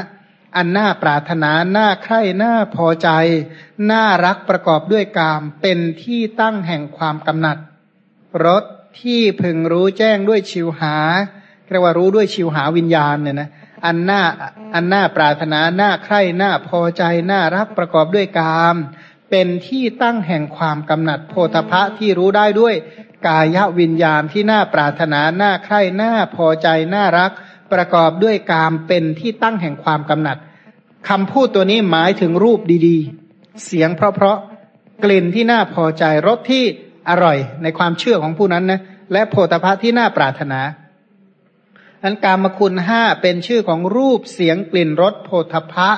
อันน่าปรารถนาน่าใคร่น่าพอใจ น่ารักประกอบด้วยกาม เป็นที่ตั้งแห่งความกำหนัด รส ที่พึงรู้แจ้งด้วยชิวหาเรียกว่ารู้ด้วยชิวหาวิญญาณเนี่ยนะอันหน่าอันหน่าปรารถนาหน่าใคร่หน่าพอใจหน่ารักประกอบด้วยกาม เป็นที่ตั้งแห่งความกำหนัดโพธพะที่รู้ได้ด้วยกายวิญญาณที่หน่าปรารถนาหน่าใคร่หน่าพอใจหน่ารัก ประกอบด้วยกามเป็นที่ตั้งแห่งความกำหนัดคำพูดตัวนี้หมายถึงรูปดีๆ เสียงเพราะๆกลิ่นที่น่าพอใจรสที่ อร่อยในความเชื่อของผู้นั้นนะและโพธภะที่น่าปรารถนา อันกามคุณห้าเป็นชื่อของรูปเสียงกลิ่นรสโพธภะ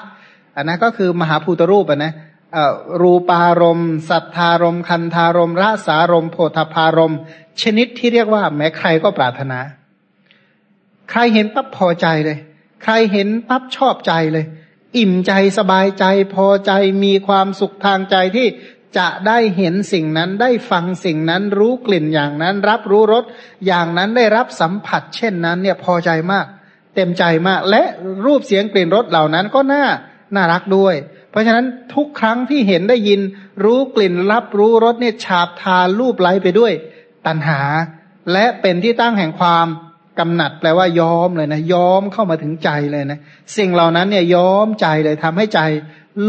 อันนั้นก็คือมหาภูตรูปอะนะรูปารมณ์สัทธารมคันธารมรสารมโพธพารมชนิดที่เรียกว่า แม้ใครก็ปรารถนา ใครเห็นปั๊บพอใจเลย ใครเห็นปั๊บชอบใจเลย อิ่มใจสบายใจพอใจมีความสุขทางใจที่ จะได้เห็นสิ่งนั้นได้ฟังสิ่งนั้นรู้กลิ่นอย่างนั้น รับรู้รสอย่างนั้นได้รับสัมผัส เช่นนั้น เนี่ยพอใจมาก เต็มใจมาก และรูปเสียงกลิ่นรสเหล่านั้นก็น่าน่ารักด้วย เพราะฉะนั้นทุกครั้งที่เห็นได้ยิน รู้กลิ่นรับรู้รสเนี่ยฉาบทารูปไหลไปด้วย ตัณหา และเป็นที่ตั้งแห่งความกำหนัดแปลว่ายอมเลยนะยอมเข้ามาถึงใจเลยนะสิ่งเหล่านั้นเนี่ยยอมใจเลยทำให้ใจ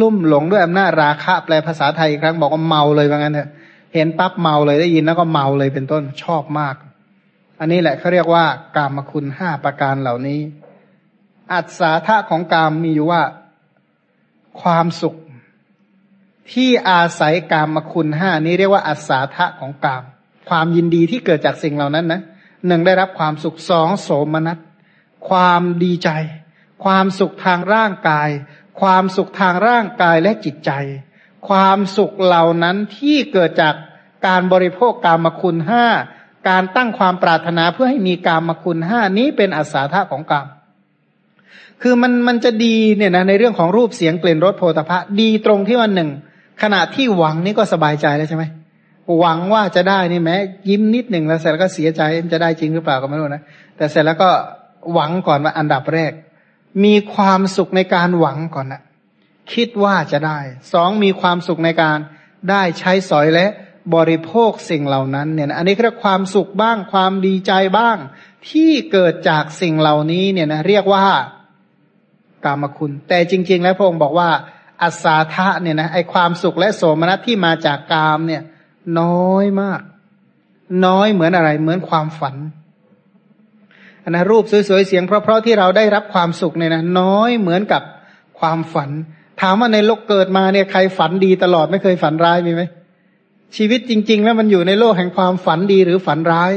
ลุ่มหลงด้วยอำนาจราคะ แปลภาษาไทยอีกครั้งบอกว่าเมาเลยว่างั้นเถอะเห็นปั๊บเมาเลยได้ยินแล้วก็เมาเลยเป็นต้นชอบมาก อันนี้แหละเขาเรียกว่ากามคุณห้าประการเหล่านี้ อัศาธาของกามมีอยู่ว่าความสุข ที่อาศัยกามคุณห้านี้เรียกว่าอัศาธาของกาม ความยินดีที่เกิดจากสิ่งเหล่านั้นนะหนึ่งได้รับความสุขสองโสมนัสความดีใจ ความสุขทางร่างกาย ความสุขทางร่างกายและจิตใจ ความสุขเหล่านั้นที่เกิดจากการบริโภคกามคุณห้าการตั้งความปรารถนาเพื่อให้มีกามคุณห้านี้เป็นอัศาธาของกามคือมันมันจะดีเนี่ยนะในเรื่องของรูปเสียงกลิ่นรสโพธพะดีตรงที่วันหนึ่ง ขณะที่หวังนี่ก็สบายใจแล้วใช่ไหมหวังว่าจะได้นี่แม้ยิ้มนิดหนึ่งแล้วเสร็จแล้วก็เสียใจจะได้จริงหรือเปล่าก็ไม่รู้นะแต่เสร็จแล้วก็หวังก่อนว่าอันดับแรก มีความสุขในการหวังก่อนนะคิดว่าจะได้ สองมีความสุขในการได้ใช้สอยและบริโภคสิ่งเหล่านั้นเนี่ยนะอันนี้เรียกความสุขบ้างความดีใจบ้าง ที่เกิดจากสิ่งเหล่านี้เนี่ยนะเรียกว่ากามคุณ แต่จริง ๆ แล้วพระองค์บอกว่าอัศาธะเนี่ยนะไอความสุขและโสมนัสที่มาจากกามเนี่ย น้อยมาก น้อยเหมือนอะไร เหมือนความฝัน นะรูปสวยๆเสียง เพราะๆที่เราได้รับความสุขเนี่ยนะน้อยเหมือนกับความฝัน ถามว่าในโลกเกิดมาเนี่ยใครฝันดีตลอดไม่เคยฝันร้ายมีไหมชีวิตจริง ๆ แล้วมันอยู่ในโลกแห่งความฝันดีหรือฝันร้าย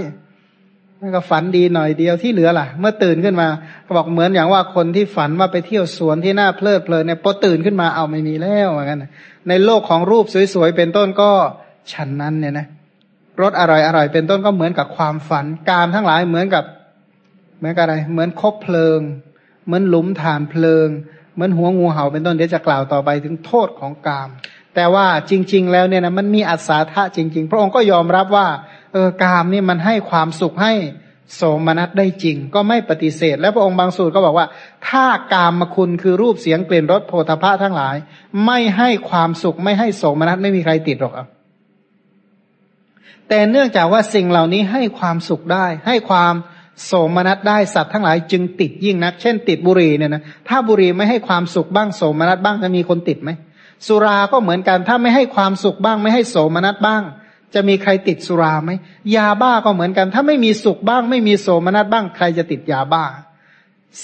นั่นก็ฝันดีหน่อยเดียวที่เหลือล่ะ เมื่อตื่นขึ้นมาก็บอกเหมือนอย่างว่าคนที่ฝันว่าไปเที่ยวสวนที่น่าเพลิดเพลินเนี่ยพอตื่นขึ้นมาเอาไม่มีแล้วเหมือนกันในโลกของรูปสวยๆเป็นต้นก็ฉันนั้นเนี่ยนะรสอร่อยอร่อยเป็นต้นก็เหมือนกับความฝันการทั้งหลายเหมือนกับ เหมือนกับอะไร เหมือนคบเพลิง เหมือนหลุมฐานเพลิง เหมือนหัวงูเห่าเป็นต้นเดี๋ยวจะกล่าวต่อไปถึงโทษของกาม แต่ว่าจริง ๆ แล้วเนี่ยนะมันมีอัศธาจริง ๆ พระองค์ก็ยอมรับว่าเออกามนี่มันให้ความสุขให้โสมนัสได้จริง ก็ไม่ปฏิเสธ แล้วพระองค์บางสูตรก็บอกว่า ถ้ากามมาคุณคือรูปเสียงเปลี่ยนรสโพธภะทั้งหลาย ไม่ให้ความสุขไม่ให้โสมนัสไม่มีใครติดหรอกแต่เนื่องจากว่าสิ่งเหล่านี้ให้ความสุขได้ ให้ความ โสมนัสได้สัตว์ทั้งหลายจึงติดยิ่งนัก เช่น ติดบุหรี่เนี่ยนะถ้าบุหรี่ไม่ให้ความสุขบ้างโสมนัสบ้างจะมีคนติดไหมสุราก็เหมือนกันถ้าไม่ให้ความสุขบ้าง ไม่ให้โสมนัสบ้าง จะมีใครติดสุราไหมยาบ้าก็เหมือนกัน ถ้าไม่มีสุขบ้าง ไม่มีโสมนัสบ้าง ใครจะติดยาบ้า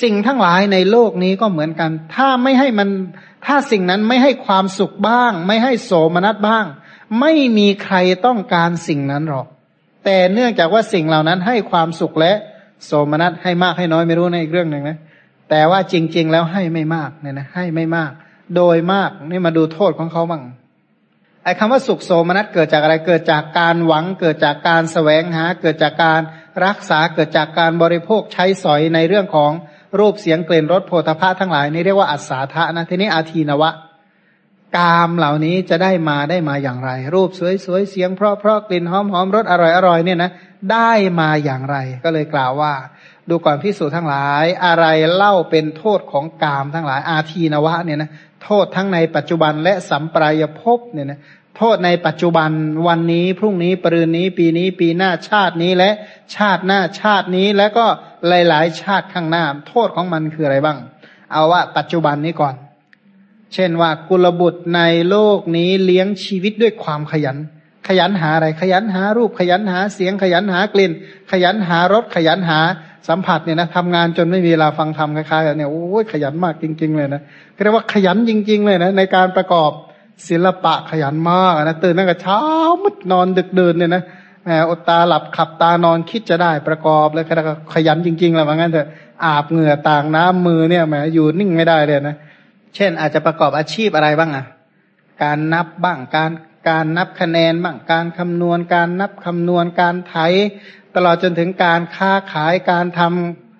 สิ่งทั้งหลายในโลกนี้ก็เหมือนกัน ถ้าไม่ให้มันถ้าสิ่งนั้นไม่ให้ความสุขบ้าง ไม่ให้โสมนัสบ้าง ไม่มีใครต้องการสิ่งนั้นหรอก แต่เนื่องจากว่าสิ่งเหล่านั้นให้ความสุขและ โสมนัสให้มากให้น้อยไม่รู้ในอีกเรื่องหนึ่งนะแต่ว่าจริง ๆ แล้วให้ไม่มากเนี่ยนะให้ไม่มาก โดยมากนี่มาดูโทษของเขาบ้างไอ้คำว่าสุขโสมนัสเกิดจากอะไรเกิดจากการหวัง เกิดจากการแสวงหา เกิดจากการรักษาเกิดจากการบริโภคใช้สอยในเรื่องของรูปเสียงกลิ่นรสโผฏฐะทั้งหลายนี่เรียกว่าอัศาธะนะทีนี้อาทีนวะ กามเหล่านี้จะได้มาได้มาอย่างไร รูปสวยๆเสียงเพราะเพราะกลิ่นหอมหอมรสอร่อยอร่อยเนี่ยนะ ได้มาอย่างไร ก็เลยกล่าวว่า ดูก่อนพิสูจน์ทั้งหลาย อะไรเล่าเป็นโทษของกามทั้งหลาย อาทีนวะเนี่ยนะโทษทั้งในปัจจุบันและสัมปรายภพเนี่ยนะโทษในปัจจุบันวันนี้พรุ่งนี้ปรืนนี้ ปีนี้ปีหน้าชาตินี้และชาติหน้าชาตินี้แล้วก็หลาย ๆ ชาติข้างหน้า โทษของมันคืออะไรบ้าง เอาว่าปัจจุบันนี้ก่อน เช่นว่ากุลบุตรในโลกนี้เลี้ยงชีวิตด้วยความขยัน ขยันหาอะไร ขยันหารูปขยันหาเสียงขยันหากลิ่น ขยันหารสขยันหาสัมผัสเนี่ยนะทำงานจนไม่มีเวลาฟังธรรมคล้ายๆกันเนี่ยโอ้ยขยันมากจริง ๆ เลยนะเรียกว่าขยันจริง ๆ เลยนะในการประกอบศิลปะขยันมากนะตื่นตั้งแต่เช้ามืดนอนดึกเดื่นเนี่ยนะแหมอดตาหลับขับตานอนคิดจะได้ประกอบเลยก็ขยันจริงๆและว่างั้นเถอะอาบเหงื่อต่างน้ำมือเนี่ยแหมอยู่นิ่งไม่ได้เลยนะเช่นอาจจะประกอบอาชีพอะไรบ้างอะ การนับบ้างการ การนับคะแนนบ้างการคำนวณการนับคำนวณการไถ ตลอดจนถึงการค้าขายการท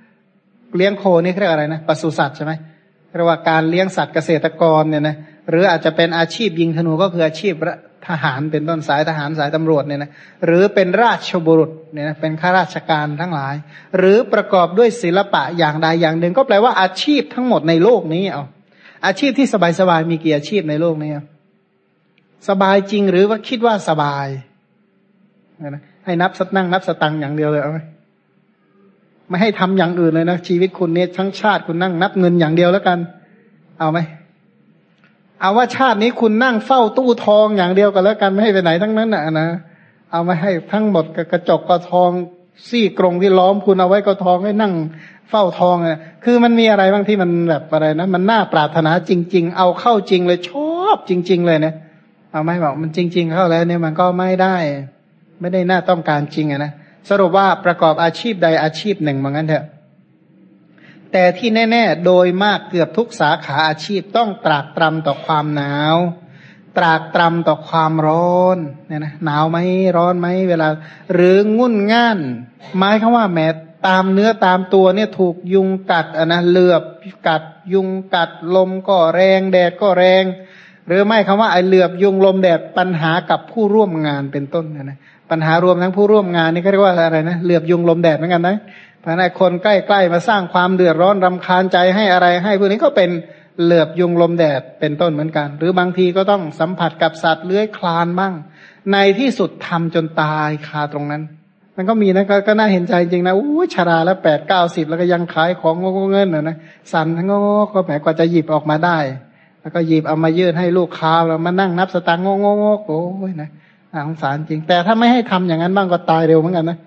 ำเลี้ยงโคนี่เรียกอะไรนะปศุสัตว์ใช่ไหมเรียกว่าการเลี้ยงสัตว์เกษตรกรเนี่ยนะหรืออาจจะเป็นอาชีพยิงธนูก็คืออาชีพทหารเป็นต้นสายทหารสายตำรวจเนี่ยนะหรือเป็นราชบุรุษเนี่ยนะเป็นข้าราชการทั้งหลาย หรือประกอบด้วยศิลปะอย่างใดอย่างหนึ่ง ก็แปลว่าอาชีพทั้งหมดในโลกนี้เอาอาชีพที่สบายๆมีกี่อาชีพในโลกนี้ สบายจริงหรือว่าคิดว่าสบายนะให้นับสนั่งนับสตังอย่างเดียวเลยเอาไหมไม่ให้ทำอย่างอื่นเลยนะชีวิตคุณเนี่ยทั้งชาติคุณนั่งนับเงินอย่างเดียวแล้วกัน เอาไหมเอาว่าชาตินี้คุณนั่งเฝ้าตู้ทองอย่างเดียวกันแล้วกันไม่ให้ไปไหนทั้งนั้นนะนะเอามาให้ทั้งหมดกระจกก็ทองซี่กรงที่ล้อมคุณเอาไว้ก็ทองให้นั่งเฝ้าทองอะคือมันมีอะไรบ้างที่มันแบบอะไรนะมันน่าปรารถนาจริง ๆ เอาเข้าจริงเลยชอบจริง ๆ เลยเนี่ย เอาไม่บอกมันจริง ๆ เข้าแล้วเนี่ยมันก็ไม่ได้ ไม่ได้น่าต้องการจริงอะนะสรุปว่าประกอบอาชีพใดอาชีพหนึ่งเหมือนกันเถอะ แต่ที่แน่ ๆ โดยมากเกือบทุกสาขาอาชีพต้องตรากตรำต่อความหนาว ตรากตรำต่อความร้อนเนี่ยนะหนาวไหมร้อนไหมเวลา หรืองุ่นง่านหมายคำว่าแม้ตามเนื้อตามตัวเนี่ยถูกยุงกัดอะนะเหลือบกัดยุงกัดลมก็แรง แดดก็แรง หรือไม่คำว่าไอเหลือบยุงลมแดดปัญหากับผู้ร่วมงานเป็นต้นนะนะปัญหารวมทั้งผู้ร่วมงานนี่เขาเรียกว่าอะไรนะเหลือบยุงลมแดดเหมือนกันนะเพราะนั้นคนใกล้ๆมาสร้างความเดือดร้อนรำคาญใจให้อะไรให้พวกนี้ก็เป็นเหลือบยุงลมแดดเป็นต้นเหมือนกัน หรือบางทีก็ต้องสัมผัสกับสัตว์เลื้อยคลานบ้าง ในที่สุดทำจนตายคาตรงนั้น มันก็มีนะกก็น่าเห็นใจจริงนะอู้ชราแล้วแปดเก้าสิบแล้วก็ยังขายของงงเงินนะนะสันทั้งงก็แหมกว่าจะหยิบออกมาได้ แล้วก็หยิบเอามายื่นให้ลูกค้าแล้วมานั่งนับสตางค์งงงโอ้ยนะสงสารจริง แต่ถ้าไม่ให้ทำอย่างนั้นบ้างก็ตายเร็วเหมือนกันนะ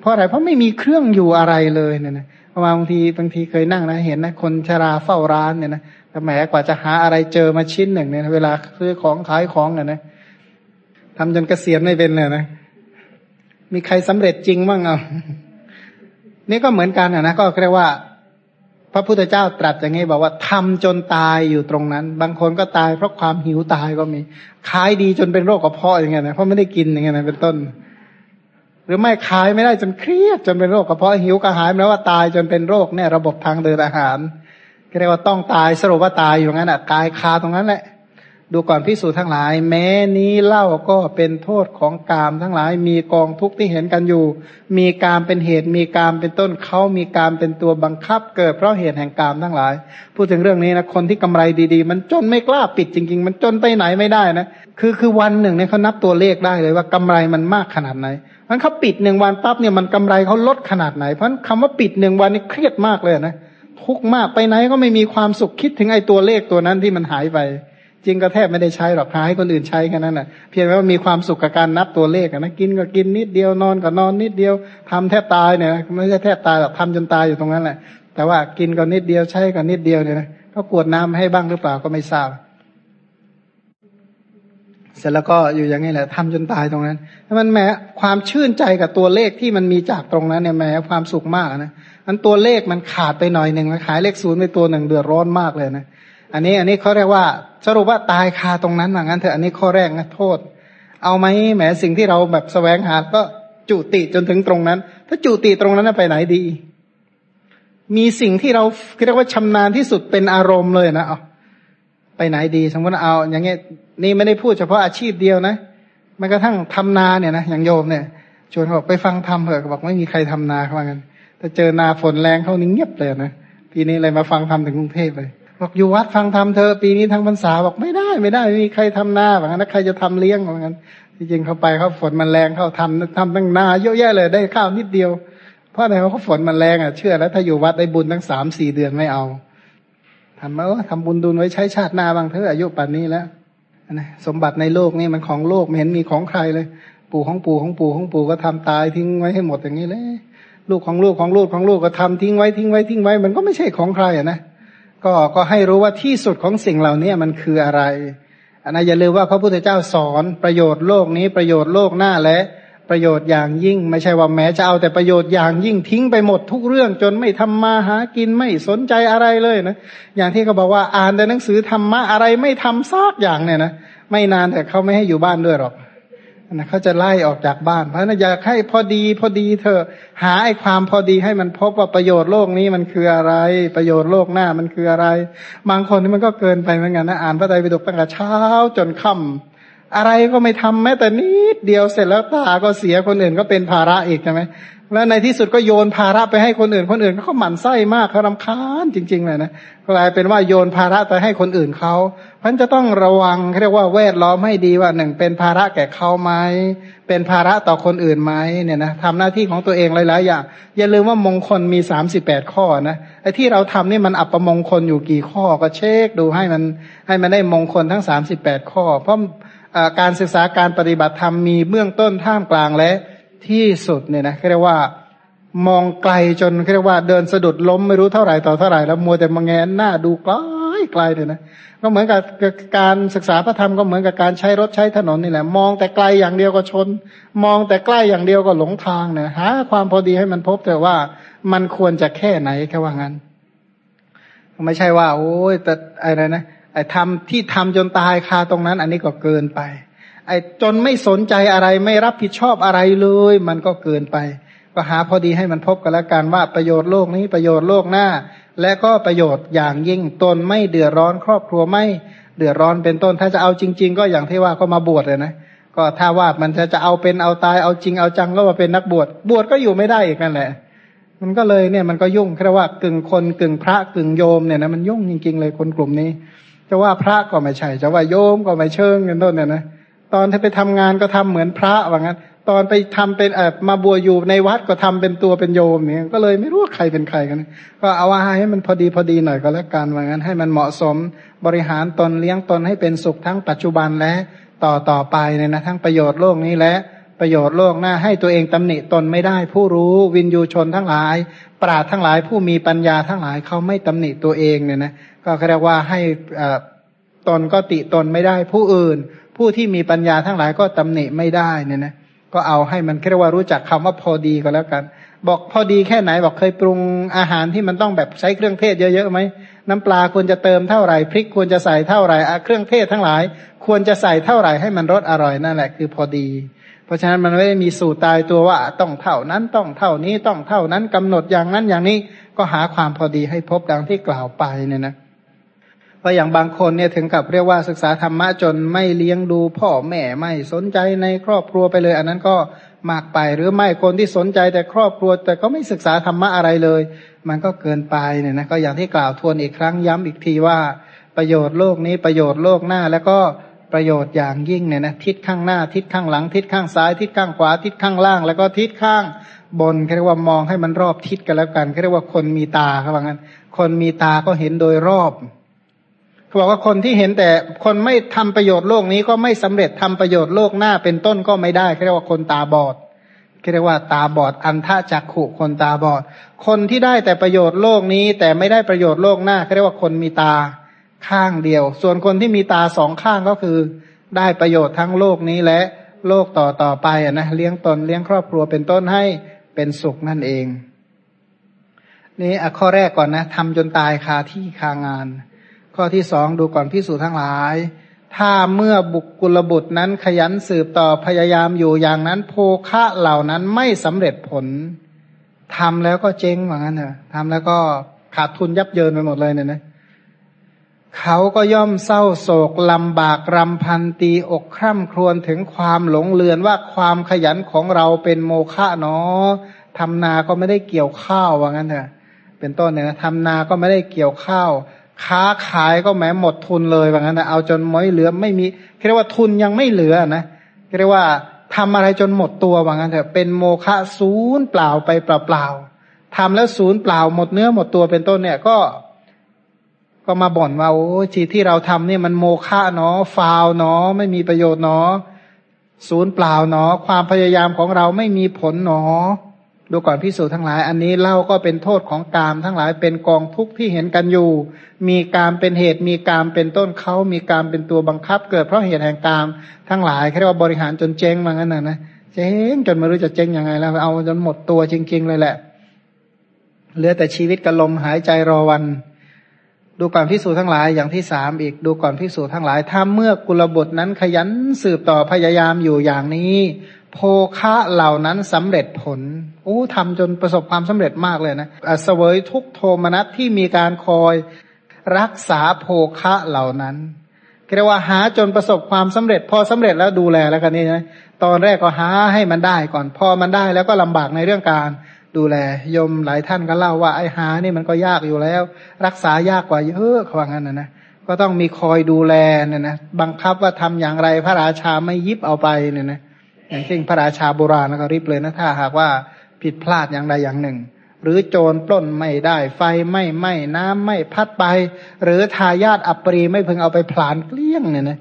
เพราะอะไรเพราะไม่มีเครื่องอยู่อะไรเลยเนี่ยนะบางทีบางทีเคยนั่งนะ เห็นนะคนชราเฝ้าร้านเนี่ยนะแต่แหมกว่าจะหาอะไรเจอมาชิ้นหนึ่งเนี่ยเวลาซื้อของขายของเนี่ยนะทำจนเกษียณไม่เป็นเลยนะมีใครสำเร็จจริงบ้างเอานี่ก็เหมือนกันนะก็เรียกว่า พระพุทธเจ้าตรัสอย่างนี้บอกว่าทำจนตายอยู่ตรงนั้น บางคนก็ตายเพราะความหิวตายก็มีขายดีจนเป็นโรคกระเพาะอย่างเงี้ยนะเพราะไม่ได้กินอย่างเงี้ยนะเป็นต้น หรือไม่ขายไม่ได้จนเครียดจนเป็นโรคกระเพาะหิวกระหายแล้วว่าตายจนเป็นโรคเนี่ยระบบทางเดินอาหารเรียกว่าต้องตายสรุปว่าตายอยู่งั้นอะกายคาตรงนั้นแหละ ดูก่อนพิสูจน์ทั้งหลาย แม้นี้เล่าก็เป็นโทษของกามทั้งหลาย มีกองทุกข์ที่เห็นกันอยู่ มีกามเป็นเหตุมีกามเป็นต้นเขามีกามเป็นตัวบังคับ เกิดเพราะเหตุแห่งกามทั้งหลาย พูดถึงเรื่องนี้นะคนที่กำไรดีๆ มันจนไม่กล้าปิดจริง ๆ มันจนไปไหนไม่ได้นะคือคือวันหนึ่งเนี่ยเขานับตัวเลขได้เลยว่ากำไรมันมากขนาดไหนมันเขาปิดหนึ่งวันปั๊บเนี่ยมันกำไรเขาลดขนาดไหนเพราะคำว่าปิดหนึ่งวันนี่เครียดมากเลยนะทุกมากไปไหนก็ไม่มีความสุขคิดถึงไอ้ตัวเลขตัวนั้นที่มันหายไป จริงก็แทบไม่ได้ใช้หรอกหาให้คนอื่นใช้แค่นั้นนะเพียงแต่ว่ามีความสุขกับการนับตัวเลขนะกินก็กินนิดเดียวนอนก็นอนนิดเดียวทำแทบตายเนี่ยไม่ใช่แทบตายหรอกทำจนตายอยู่ตรงนั้นแหละ แต่ว่ากินก็นิดเดียวใช้ก็นิดเดียวเนี่ยนะก็กวดน้ำให้บ้างหรือเปล่าก็ไม่ทราบ เสร็จแล้วก็อยู่อย่างนี้แหละทำจนตายตรงนั้นมันแม้ความชื่นใจกับตัวเลขที่มันมีจากตรงนั้นเนี่ยแม้ความสุขมากนะมันตัวเลขมันขาดไปหน่อยหนึ่งขายเลขศูนย์ไปตัวหนึ่งเดือดร้อนมากเลยนะ อันนี้อันนี้เขาเรียกว่า สรุปว่าตายคาตรงนั้นว่างั้นเถอะอันนี้ข้อแรกนะโทษ เอาไหมแหมสิ่งที่เราแบบแสวงหาก็จุติจนถึงตรงนั้น ถ้าจุติตรงนั้นไปไหนดี มีสิ่งที่เราเรียกว่าชำนาญที่สุดเป็นอารมณ์เลยนะเอาไปไหนดี สมมติเอาอย่างเงี้ยนี่ไม่ได้พูดเฉพาะอาชีพเดียวนะแม้กระทั่งทำนาเนี่ยนะอย่างโยมเนี่ยชวนเขาบอกไปฟังธรรมเถอะบอกไม่มีใครทำนาเขาว่างั้นแต่เจอนาฝนแรงเขานิ่งเงียบเลยนะปีนี้เลยมาฟังธรรมถึงกรุงเทพเลย บอกอยู่วัดฟังธรรมเธอปีนี้ทั้งพรรษาบอกไม่ได้ไม่ได้ไม่มีใครทำนาแบบนั้นใครจะทำเลี้ยงเหมือนกันจริงเขาไปเขาฝนมันแรงเขาทำทำตั้งนาเยอะแยะเลยได้ข้าวนิดเดียว เพราะอะไรเขาฝนมันแรงอะเชื่อแล้วถ้าอยู่วัดได้บุญทั้งสามสี่เดือนไม่เอาทำมาว่าทำบุญดุลไว้ใช้ชาติหน้าบางเธออายุป่านนี้แล้วนะสมบัติในโลกนี่มันของโลกไม่เห็นมีของใครเลย ปู่ของปู่ของปู่ของปู่ก็ทำตายทิ้งไว้ให้หมดอย่างนี้เลย ลูกของลูกของลูกของลูกก็ทำทิ้งไว้ทิ้งไว้ทิ้งไว้ มันก็ไม่ใช่ของใครอะนะ ก็ก็ให้รู้ว่าที่สุดของสิ่งเหล่านี้มันคืออะไรอันนั้นอย่าลืมว่าพระพุทธเจ้าสอนประโยชน์โลกนี้ประโยชน์โลกหน้าและประโยชน์อย่างยิ่ง ไม่ใช่ว่าแม้จะเอาแต่ประโยชน์อย่างยิ่งทิ้งไปหมดทุกเรื่องจนไม่ทำมาหากินไม่สนใจอะไรเลยนะอย่างที่เขาบอกว่าอ่านแต่หนังสือธรรมะอะไรไม่ทำซากอย่างเนี่ยนะไม่นานแต่เขาไม่ให้อยู่บ้านด้วยหรอก นะเขาจะไล่ออกจากบ้าน เพราะนั้นอยากให้พอดีพอดีเธอหาไอ้ความพอดีให้มันพบว่าประโยชน์โลกนี้มันคืออะไร ประโยชน์โลกหน้ามันคืออะไร บางคนนี่มันก็เกินไปเหมือนกันนะอ่านพระไตรปิฎกตั้งแต่เช้าจนค่ำอะไรก็ไม่ทำแม้แต่นิดเดียวเสร็จแล้วตาก็เสียคนอื่นก็เป็นภาระอีกใช่ไหมแล้วในที่สุดก็โยนภาระไปให้คนอื่น คนอื่นเขาหมั่นไส้มากเขารำคาญจริงๆเลยนะกลายเป็นว่าโยนภาระไปให้คนอื่นเขา พราะจะต้องระวังเรียกว่าแวดล้อมให้ดีว่าหนึ่งเป็นภาระแก่เขาไหมเป็นภาระต่อคนอื่นไหมเนี่ยนะทำหน้าที่ของตัวเองหลายๆอย่างอย่าลืมว่ามงคลมีสามสิบแปดข้อนะไอ้ที่เราทำนี่มันอัปมงคลอยู่กี่ข้อก็เช็คดูให้มันให้มันได้มงคลทั้งสามสิบแปดข้อ เพราะการศึกษาการปฏิบัติธรรมมีเบื้องต้นท่ามกลางและที่สุดเนี่ยนะเรียกว่ามองไกลจนเรียกว่าเดินสะดุดล้มไม่รู้เท่าไหร่ต่อเท่าไหร่แล้วมัวแต่มองแงนหน้าดูไกลไกลเลยนะ ก็เหมือนกับการศึกษาพระธรรมก็เหมือนกับการใช้รถใช้ถนนนี่แหละ มองแต่ไกลอย่างเดียวก็ชน มองแต่ใกล้อย่างเดียวก็หลงทางเนี่ยหาความพอดีให้มันพบแต่ว่ามันควรจะแค่ไหนแค่ว่างั้น ไม่ใช่ว่า โอ้ยแต่อะไรนะไอ้ทำที่ทำจนตายคาตรงนั้น อันนี้ก็เกินไป ไอ้จนไม่สนใจอะไรไม่รับผิดชอบอะไรเลย มันก็เกินไป ก็หาพอดีให้มันพบกันแล้วกันว่าประโยชน์โลกนี้ประโยชน์โลกหน้า และก็ประโยชน์อย่างยิ่งตนไม่เดือดร้อน ครอบครัวไม่เดือดร้อนเป็นต้น ถ้าจะเอาจริง ๆ ก็อย่างที่ว่าก็มาบวชเลยนะก็ถ้าว่ามันจะจะเอาเป็นเอาตายเอาจริงเอาจังก็มาเป็นนักบวชบวชก็อยู่ไม่ได้อีกนั่นแหละ มันก็เลยเนี่ยมันก็ยุ่งแค่ว่ากึ่งคนกึ่งพระกึ่งโยมเนี่ยนะมันยุ่งจริง ๆ เลยคนกลุ่มนี้ จะว่าพระก็ไม่ใช่จะว่าโยมก็ไม่เชิงกันต้นเนี่ยนะ ตอนที่ไปทำงานก็ทำเหมือนพระว่างั้น ตอนไปทำเป็นเออมาบัวอยู่ในวัดก็ทำเป็นตัวเป็นโยมเนี่ยก็เลยไม่รู้ว่าใครเป็นใครกัน ก็เอาว่าให้มันพอดีพอดีหน่อยก็แล้วกันว่างั้น ให้มันเหมาะสมบริหารตนเลี้ยงตนให้เป็นสุขทั้งปัจจุบันและต่อต่อไปเนี่ยนะทั้งประโยชน์โลกนี้และประโยชน์โลกหน้าให้ตัวเองตำหนิตนไม่ได้ ผู้รู้วินยูชนทั้งหลาย ปราดทั้งหลายผู้มีปัญญาทั้งหลายเขาไม่ตำหนิตัวเองเนี่ยนะก็เรียกว่าให้อ่า ตนก็ติตนไม่ได้ ผู้อื่น ผู้ที่มีปัญญาทั้งหลายก็ตำหนิไม่ได้เนี่ยนะก็เอาให้มันเรียกว่ารู้จักคำว่าพอดีก็แล้วกัน บอกพอดีแค่ไหนบอกเคยปรุงอาหารที่มันต้องแบบใช้เครื่องเทศเยอะๆไหมน้ำปลาควรจะเติมเท่าไหร่พริกควรจะใส่เท่าไหร่เครื่องเทศทั้งหลาย ควรจะใส่เท่าไหร่ให้มันรสอร่อยนั่นแหละคือพอดี เพราะฉะนั้นมันไม่ได้มีสูตรตายตัวว่าต้องเท่านั้นต้องเท่านี้ต้องเท่านั้นกำหนดอย่างนั้นอย่างนี้ก็หาความพอดีให้พบดังที่กล่าวไปเนี่ยนะ เพราะอย่างบางคนเนี่ยถึงกับเรียกว่าศึกษาธรรมะจนไม่เลี้ยงดูพ่อแม่ไม่สนใจในครอบครัวไปเลย อันนั้นก็มากไปหรือไม่คนที่สนใจแต่ครอบครัว แต่ก็ไม่ศึกษาธรรมะอะไรเลย มันก็เกินไปเนี่ยนะก็อย่างที่กล่าวทวนอีกครั้งย้ำอีกทีว่า ประโยชน์โลกนี้ประโยชน์โลกหน้าแล้วก็ประโยชน์อย่างยิ่งเนี่ยนะทิศข้างหน้าทิศข้างหลัง ทิศข้างซ้าย ทิศข้างขวา ทิศข้างล่าง แล้วก็ทิศข้างบนเรียกว่ามองให้มันรอบทิศกันแล้วกันเรียกว่าคนมีตาครับว่างั้นคนมีตาก็เห็นโดยรอบ เขาบอกว่าคนที่เห็นแต่คนไม่ทำประโยชน์โลกนี้ก็ไม่สำเร็จทำประโยชน์โลกหน้าเป็นต้นก็ไม่ได้เรียกว่าคนตาบอดเรียกว่าตาบอดอันทะจักขุคนตาบอด คนที่ได้แต่ประโยชน์โลกนี้ แต่ไม่ได้ประโยชน์โลกหน้าเรียกว่าคนมีตาข้างเดียว ส่วนคนที่มีตาสองข้างก็คือ ได้ประโยชน์ทั้งโลกนี้และโลกต่อต่อไปนะเลี้ยงตนเลี้ยงครอบครัวเป็นต้นให้เป็นสุขนั่นเอง นี่ข้อแรกก่อนนะทำจนตายคาที่คางาน ข้อที่สองดูก่อนพิสูจทั้งหลาย ถ้าเมื่อบุคกุลบุตรนั้นขยันสืบต่อพยายามอยู่อย่างนั้น โภคะเหล่านั้นไม่สำเร็จผลทำแล้วก็เจ๊งเหมือนกันเถอะทำแล้วก็ขาดทุนยับเยินไปหมดเลยเนี่ยนะเขาก็ย่อมเศร้าโศกลำบากรำพันตีอกคร่ำครวญถึงความหลงเลือนว่าความขยันของเราเป็นโมฆะเนาะทำนาก็ไม่ได้เกี่ยวข้าวว่างั้นเถอะเป็นต้นเนี่ยนะทำนาก็ไม่ได้เกี่ยวข้าว ค้าขายก็แม้หมดทุนเลยว่างั้นนะเอาจนไม่เหลือไม่มีเรียกว่าทุนยังไม่เหลือนะเรียกว่าทำอะไรจนหมดตัวว่างั้นเถอะเป็นโมฆะศูนย์เปล่าไปเปล่าๆทำแล้วศูนย์เปล่าหมดเนื้อหมดตัวเป็นต้นเนี่ยก็ ก็มาบ่นว่าโอ้ชีที่เราทำเนี่ยมันโมฆะเนาะฟาวเนาะไม่มีประโยชน์เนาะศูนย์เปล่าเนาะความพยายามของเราไม่มีผลเนาะ ดูก่อนพิสูจน์ทั้งหลาย อันนี้เล่าก็เป็นโทษของกามทั้งหลายเป็นกองทุกข์ที่เห็นกันอยู่ มีกามเป็นเหตุมีกามเป็นต้นเขามีกามเป็นตัวบังคับ เกิดเพราะเหตุแห่งกามทั้งหลายเรียกว่าบริหารจนเจ๊งมางั้นนะนะเจ๊งจนไม่รู้จะเจ๊งยังไงแล้วเอาจนหมดตัวจริง ๆ เลยแหละเหลือแต่ชีวิตกับลมหายใจรอวัน ดูก่อนพิสูจทั้งหลายอย่างที่สามอีกดูก่อนพิสูจทั้งหลายถ้าเมื่อกุลบุตรนั้นขยันสืบต่อพยายามอยู่อย่างนี้ โภคะเหล่านั้นสำเร็จผลโอ้ทำจนประสบความสำเร็จมากเลยนะเสวยทุกโทมนัสที่มีการคอยรักษาโภคะเหล่านั้นเรียกว่าหาจนประสบความสำเร็จ พอสำเร็จแล้วดูแลแล้วกันนี่นะตอนแรกก็หาให้มันได้ก่อน พอมันได้แล้วก็ลำบากในเรื่องการดูแลยมหลายท่านก็เล่าว่าไอ้หานี่มันก็ยากอยู่แล้ว รักษายากกว่าเยอะเขาว่างั้นนะนะก็ต้องมีคอยดูแลเนี่ยนะบังคับว่าทำอย่างไรพระราชาไม่ยิบเอาไปเนี่ยนะ อย่างเช่นพระราชาโบราณก็รีบเลยนะถ้าหากว่าผิดพลาดอย่างใดอย่างหนึ่ง หรือโจรปล้นไม่ได้ ไฟไม่ไหม้น้ำไม่พัดไป หรือทายาทอัปรีไม่พึงเอาไปผลานเกลี้ยงเนี่ยนะ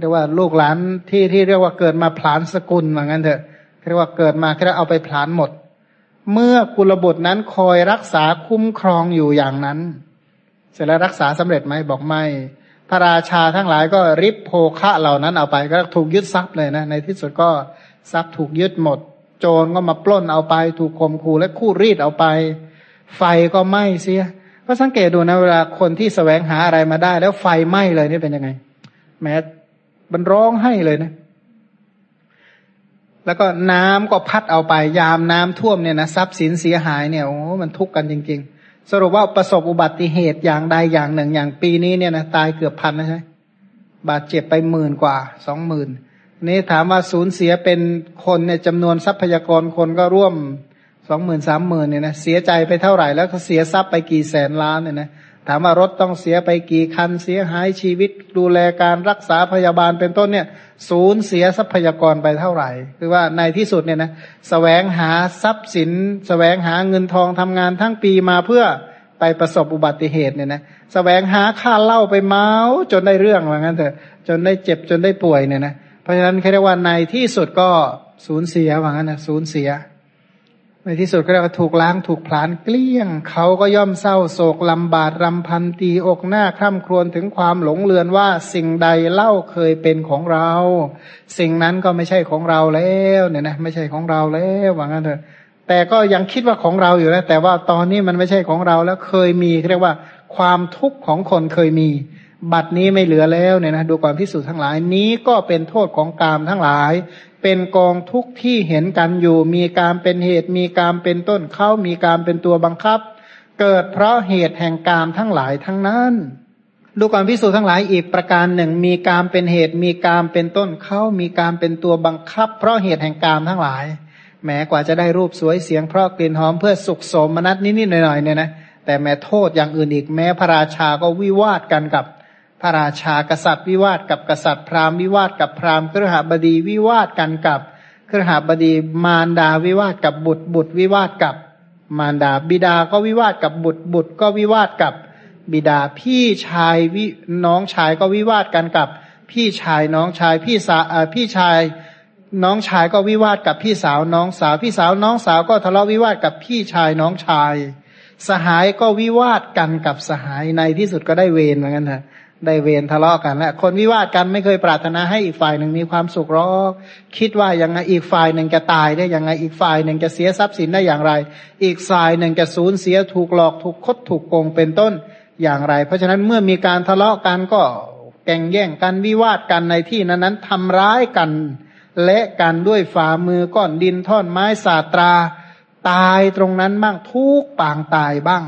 เรียกว่าลูกหลานที่ที่เรียกว่าเกิดมาผลานสกุลเหมือนกันเถอะเรียกว่าเกิดมาแค่เอาไปผลานหมด เมื่อกุลบุตรนั้นคอยรักษาคุ้มครองอยู่อย่างนั้น เสร็จแล้วรักษาสำเร็จไหมบอกไม่ พระราชาทั้งหลายก็ริบโภคะเหล่านั้นเอาไปก็ถูกยึดทรัพย์เลยนะ ในที่สุดก็ทรัพย์ถูกยึดหมด โจรก็มาปล้นเอาไป ถูกข่มขู่และคู่รีดเอาไป ไฟก็ไหม้เสีย ก็สังเกตดูนะเวลาคนที่สแสวงหาอะไรมาได้ แล้วไฟไหม้เลยนี่เป็นยังไง แม้มันร้องให้เลยนะ แล้วก็น้ำก็พัดเอาไป ยามน้ำท่วมเนี่ยนะทรัพย์สินเสียหายเนี่ยโอ้มันทุกข์กันจริง ๆ สรุปว่าประสบอุบัติเหตุอย่างใดอย่างหนึ่งอย่างปีนี้เนี่ยนะตายเกือบพันนะใช่บาดเจ็บไปหมื่นกว่าสองหมื่นนี่ถามว่าสูญเสียเป็นคนเนี่ยจำนวนทรัพยากรคนก็ร่วมสองหมื่นสามหมื่นเนี่ยนะเสียใจไปเท่าไหร่แล้วก็เสียทรัพย์ไปกี่แสนล้านเนี่ยนะ ถามว่ารถต้องเสียไปกี่คันเสียหายชีวิต ดูแลการรักษาพยาบาลเป็นต้นเนี่ยศูนย์เสียทรัพยากรไปเท่าไหร่ คือว่าในที่สุดเนี่ยนะสแสวงหาทรัพย์สินสแสวงหาเงินทองทำงานทั้งปีมาเพื่อไปประสบอุบัติเหตุเนี่ยนะสแสวงหาค่าเล่าไปเมาจนได้เรื่องว่างั้นเถอะจนได้เจ็บจนได้ป่วยเนี่ยนะเพราะฉะนั้นแค่ได้ว่าในที่สุดก็สูญเสียว่างั้นนะสูญเสีย ในที่สุดก็เรียกว่าถูกล้างถูกผลาญเกลี้ยง เขาก็ย่อมเศร้าโศกลำบาดรำพันตีอกหน้าคร่ำครวญถึงความหลงเลือนว่าสิ่งใดเล่าเคยเป็นของเรา สิ่งนั้นก็ไม่ใช่ของเราแล้วเนี่ยนะไม่ใช่ของเราแล้วว่างั้นเถอะแต่ก็ยังคิดว่าของเราอยู่นะแต่ว่าตอนนี้มันไม่ใช่ของเราแล้วเคยมีเรียกว่า ความทุกข์ของคนเคยมี บัดนี้ไม่เหลือแล้วเนี่ยนะดูก่อนพิสูจน์ทั้งหลายนี้ก็เป็นโทษของกามทั้งหลาย เป็นกองทุกข์ที่เห็นกันอยู่ มีการเป็นเหตุมีการเป็นต้นเขามีการเป็นตัวบังคับ เกิดเพราะเหตุแห่งกามทั้งหลายทั้งนั้น ดูก่อนพิสูจนทั้งหลายอีกประการหนึ่ง มีการเป็นเหตุมีการเป็นต้นเขามีการเป็นตัวบังคับ เพราะเหตุแห่งกามทั้งหลายแม้กว่าจะได้รูปสวยเสียงเพราะกลิ่นหอมเพื่อสุขสมนัตนิดๆหน่อยๆเนี่ยนะแต่แม้โทษอย่างอื่นอีกแม้พระราชาก็วิวาทกันกับ พระราชากษัตริย์วิวาทกับกษัตริย์พราหมณ์วิวาทกับพราหมณ์ครหบดีวิวาทกันกับครหบดีมารดาวิวาทกับบุตรบุตรวิวาทกับมารดาบิดาก็วิวาทกับบุตรบุตรก็วิวาทกับบิดาพี่ชายวิน้องชายก็วิวาทกันกับ พี่ชายน้องชายพี่สาวพี่ชายน้องชายก็วิวาทกับพี่สาวน้องสาวพี่สาวน้องสาวก็ทะเลาะวิวาทกับพี่ชายน้องชาย สหายก็วิวาทกันกับสหายในที่สุดก็ได้เวรเหมือนกันนะ ได้เวรทะเลาะกันและคนวิวาทกันไม่เคยปรารถนาให้อีกฝ่ายหนึ่งมีความสุขหรอกคิดว่ายังไงอีกฝ่ายหนึ่งจะตายได้ยังไงอีกฝ่ายหนึ่งจะเสียทรัพย์สินได้อย่างไร อีกฝ่ายหนึ่งจะสูญเสียถูกหลอกถูกคดถูกโกงเป็นต้นอย่างไร เพราะฉะนั้นเมื่อมีการทะเลาะกันก็แก่งแย่งกันวิวาทกันในที่นั้นนั้นทำร้ายกันและกันด้วยฝ่ามือก้อนดินท่อนไม้สาตรา ตายตรงนั้นบ้างทุกปางตายบ้าง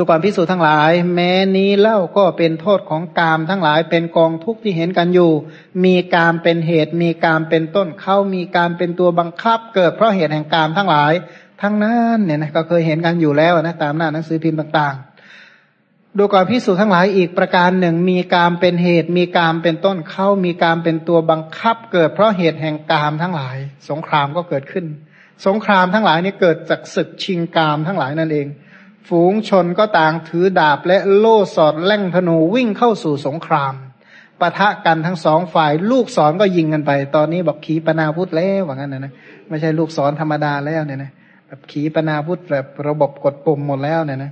ดูความพิสูจน์ทั้งหลาย แม้นี้เล่าก็เป็นโทษของกามทั้งหลายเป็นกองทุกข์ที่เห็นกันอยู่ มีกามเป็นเหตุ มีกามเป็นต้นเข้ามีกามเป็นตัวบังคับ เกิดเพราะเหตุแห่งกามทั้งหลาย ทั้งนั้นเนี่ยนะก็เคยเห็นกันอยู่แล้วนะตามหน้าหนังสือพิมพ์ต่างๆ ดูก่อนพิสูจทั้งหลายอีกประการหนึ่ง มีกามเป็นเหตุ มีกามเป็นต้นเข้ามีกามเป็นตัวบังคับ เกิดเพราะเหตุแห่งกามทั้งหลาย สงครามก็เกิดขึ้น สงครามทั้งหลายนี้เกิดจากศึกชิงกามทั้งหลายนั่นเอง ฝูงชนก็ต่างถือดาบและโล่สอดแล่งธนูวิ่งเข้าสู่สงครามปะทะกันทั้งสองฝ่ายลูกศรก็ยิงกันไป ตอนนี้บอกขีปนาพุธแล้วว่างั้นนะนะไม่ใช่ลูกศรธรรมดาแล้วเนี่ยนะแบบขีปนาพุธแบบระบบกดปุ่มหมดแล้วเนี่ยนะ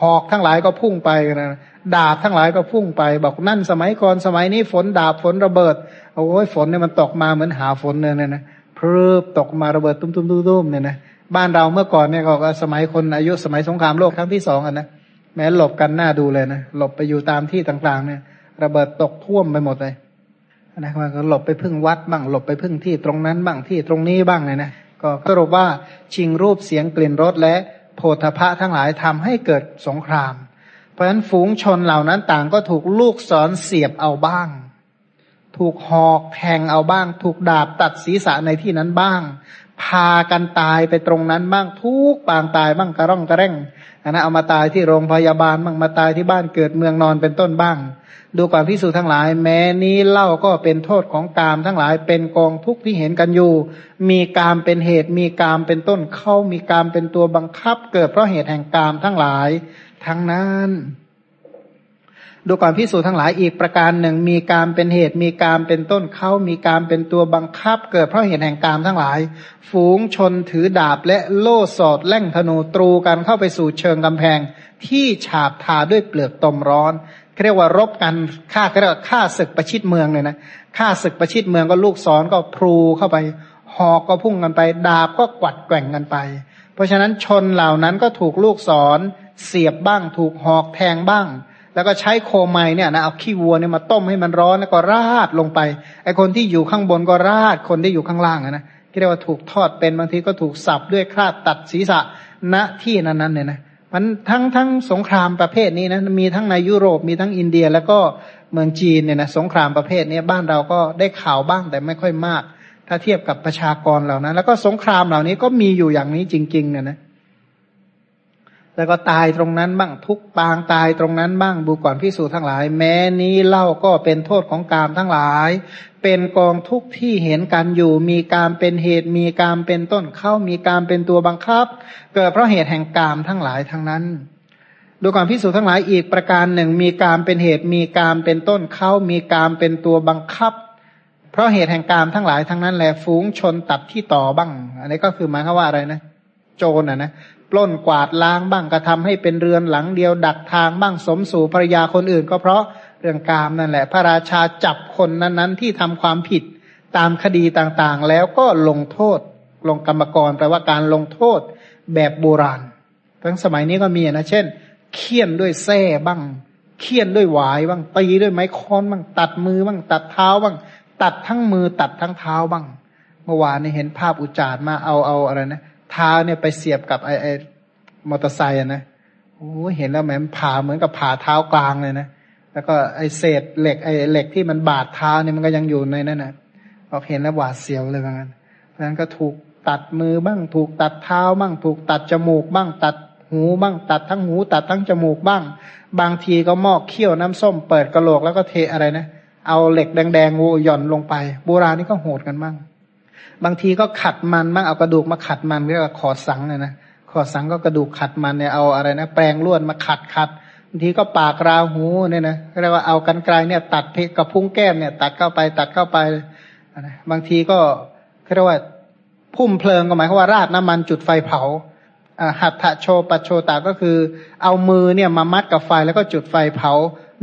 หอกทั้งหลายก็พุ่งไปนะดาบทั้งหลายก็พุ่งไปบอกนั่นสมัยก่อนสมัยนี้ฝนดาบฝนระเบิดโอ้ยฝนเนี่ยมันตกมาเหมือนหาฝนเนี่ยนะเพรึบตกมาระเบิดตุ้มตุ้มตุ้มตุ้มเนี่ยนะ บ้านเราเมื่อก่อนเนี่ยก็สมัยคนอายุสมัยสงครามโลกครั้งที่สองอะนะแม้หลบกันหน้าดูเลยนะหลบไปอยู่ตามที่ต่างๆ เนี่ย ระเบิดตกท่วมไปหมดเลยนะมันก็หลบไปพึ่งวัดบ้างหลบไปพึ่งที่ตรงนั้นบ้างที่ตรงนี้บ้างเลยนะก็สรุปว่าชิงรูปเสียงกลิ่นรสและโพธพะทั้งหลายทำให้เกิดสงคราม เพราะฉะนั้นฝูงชนเหล่านั้นต่างก็ถูกลูกศรเสียบเอาบ้าง ถูกหอกแทงเอาบ้าง ถูกดาบตัดศีรษะในที่นั้นบ้าง พากันตายไปตรงนั้นบ้างทุกปางตายบ้างกระร่องกระแร่งอันนั้นเอามาตายที่โรงพยาบาลบ้างมาตายที่บ้านเกิดเมืองนอนเป็นต้นบ้าง ดูความพิสูจน์ทั้งหลาย แม้นี้เล่าก็เป็นโทษของกามทั้งหลายเป็นกองทุกข์ที่เห็นกันอยู่ มีกามเป็นเหตุมีกามเป็นต้นเข้ามีกามเป็นตัวบังคับ เกิดเพราะเหตุแห่งกามทั้งหลาย ทั้งนั้น ดูความพิสูจน์ทั้งหลายอีกประการหนึ่ง มีการเป็นเหตุมีการเป็นต้นเขามีการเป็นตัวบังคับ เกิดเพราะเหตุแห่งกามทั้งหลาย ฝูงชนถือดาบและโล่สอดแล่งธนูตรูกันเข้าไปสู่เชิงกำแพง ที่ฉาบทาด้วยเปลือกตมร้อนเรียกว่ารบกันฆ่าเรียกว่าฆ่าศึกประชิดเมืองเลยนะฆ่าศึกประชิดเมืองก็ลูกศรก็พลูเข้าไป หอกก็พุ่งกันไป ดาบก็กวัดแกว่งกันไป เพราะฉะนั้นชนเหล่านั้นก็ถูกลูกศรเสียบบ้าง ถูกหอกแทงบ้าง แล้วก็ใช้โคไมเนี่ยนะเอาขี้วัวเนี่ยมาต้มให้มันร้อนแล้วก็ราดลงไป ไอคนที่อยู่ข้างบนก็ราดคนที่อยู่ข้างล่างนะที่เรียกว่าถูกทอดเป็นบางทีก็ถูกสับด้วยคราดตัดศีรษะณที่นั้นๆเนี่ยนะมันทั้งทั้งสงครามประเภทนี้นะมีทั้งในยุโรปมีทั้งอินเดีย แล้วก็เมืองจีนเนี่ยนะสงครามประเภทนี้บ้านเราก็ได้ข่าวบ้างแต่ไม่ค่อยมาก ถ้าเทียบกับประชากรเหล่านั้น แล้วก็สงครามเหล่านี้ก็มีอยู่อย่างนี้จริงๆเนี่ยนะ แล้วก็ตายตรงนั้นบ้างทุกปางตายตรงนั้นบ้างบูก่อนพิสูจทั้งหลาย แม้นี้เล่าก็เป็นโทษของกามทั้งหลาย เป็นกองทุกที่เห็นกันอยู่มีกามเป็นเหตุมีกามเป็นต้นเข้ามีกามเป็นตัวบังคับ เกิดเพราะเหตุแห่งกามทั้งหลายทั้งนั้นดูก่อนพิสูจทั้งหลายอีกประการหนึ่ง มีกามเป็นเหตุมีกามเป็นต้นเข้ามีกามเป็นตัวบังคับ เพราะเหตุแห่งกามทั้งหลายทั้งนั้นแหละฝูงชนตัดที่ต่อบ้าง อันนี้ก็คือหมายความว่าอะไรนะ โจรอะนะ ปล้นกวาดล้างบ้างกระทาให้เป็นเรือนหลังเดียว ดักทางบ้างสมสู่ภรยาคนอื่น ก็เพราะเรื่องกามนั่นแหละ พระราชาจับคนนั้นๆ ที่ทำความผิดตามคดีต่างๆ แล้วก็ลงโทษ ลงกรรมกรแปลว่าการลงโทษแบบโบราณ ทั้งสมัยนี้ก็มีนะเช่น เคี่ยนด้วยแส้บ้าง เคี่ยนด้วยหวายบ้างตีด้วยไม้ค้อนบ้างตัดมือบ้างตัดเท้าบ้าง ตัดทั้งมือตัดทั้งเท้าบ้าง เมื่อวานนี้เห็นภาพอุจารมาเอาเอาอะไรนะ เท้าเนี่ยไปเสียบกับไอไอมอเตอร์ไซค์นะโอ้เห็นแล้วแหมผ่าเหมือนกับผ่าเท้ากลางเลยนะแล้วก็ไอเศษเหล็กไอเหล็กที่มันบาดเท้าเนี่ยมันก็ยังอยู่ในนั้นนะพอเห็นแล้วหวาดเสียวเลยเหมือนกันเพราะนั้นก็ถูกตัดมือบ้าง ถูกตัดเท้าบ้าง ถูกตัดจมูกบ้าง ตัดหูบ้าง ตัดทั้งหูตัดทั้งจมูกบ้าง บางทีก็มอกเขี้ยวน้ำส้มเปิดกระโหลกแล้วก็เทอะไรนะ เอาเหล็กแดงๆวูหย่อนลงไป โบราณนี่ก็โหดกันบ้าง บางทีก็ขัดมันบ้างเอากระดูกมาขัดมันเรียกว่าขอสังเลยนะขอสังก็กระดูกขัดมันเนี่ยเอาอะไรนะแปลงลวดมาขัดขัดบางทีก็ปากราหูเนี่ยนะเรียกว่าเอากันไกลเนี่ย ตัดเพกระพุ้งแก้มเนี่ย ตัดเข้าไปตัดเข้าไปนะบางทีก็เรียกว่าพุ่มเพลิงก็หมายความว่าราดน้ำมันจุดไฟเผาหัตถโชปัโชตาก็คือ เอามือเนี่ยมามัดกับไฟแล้วก็จุดไฟเผา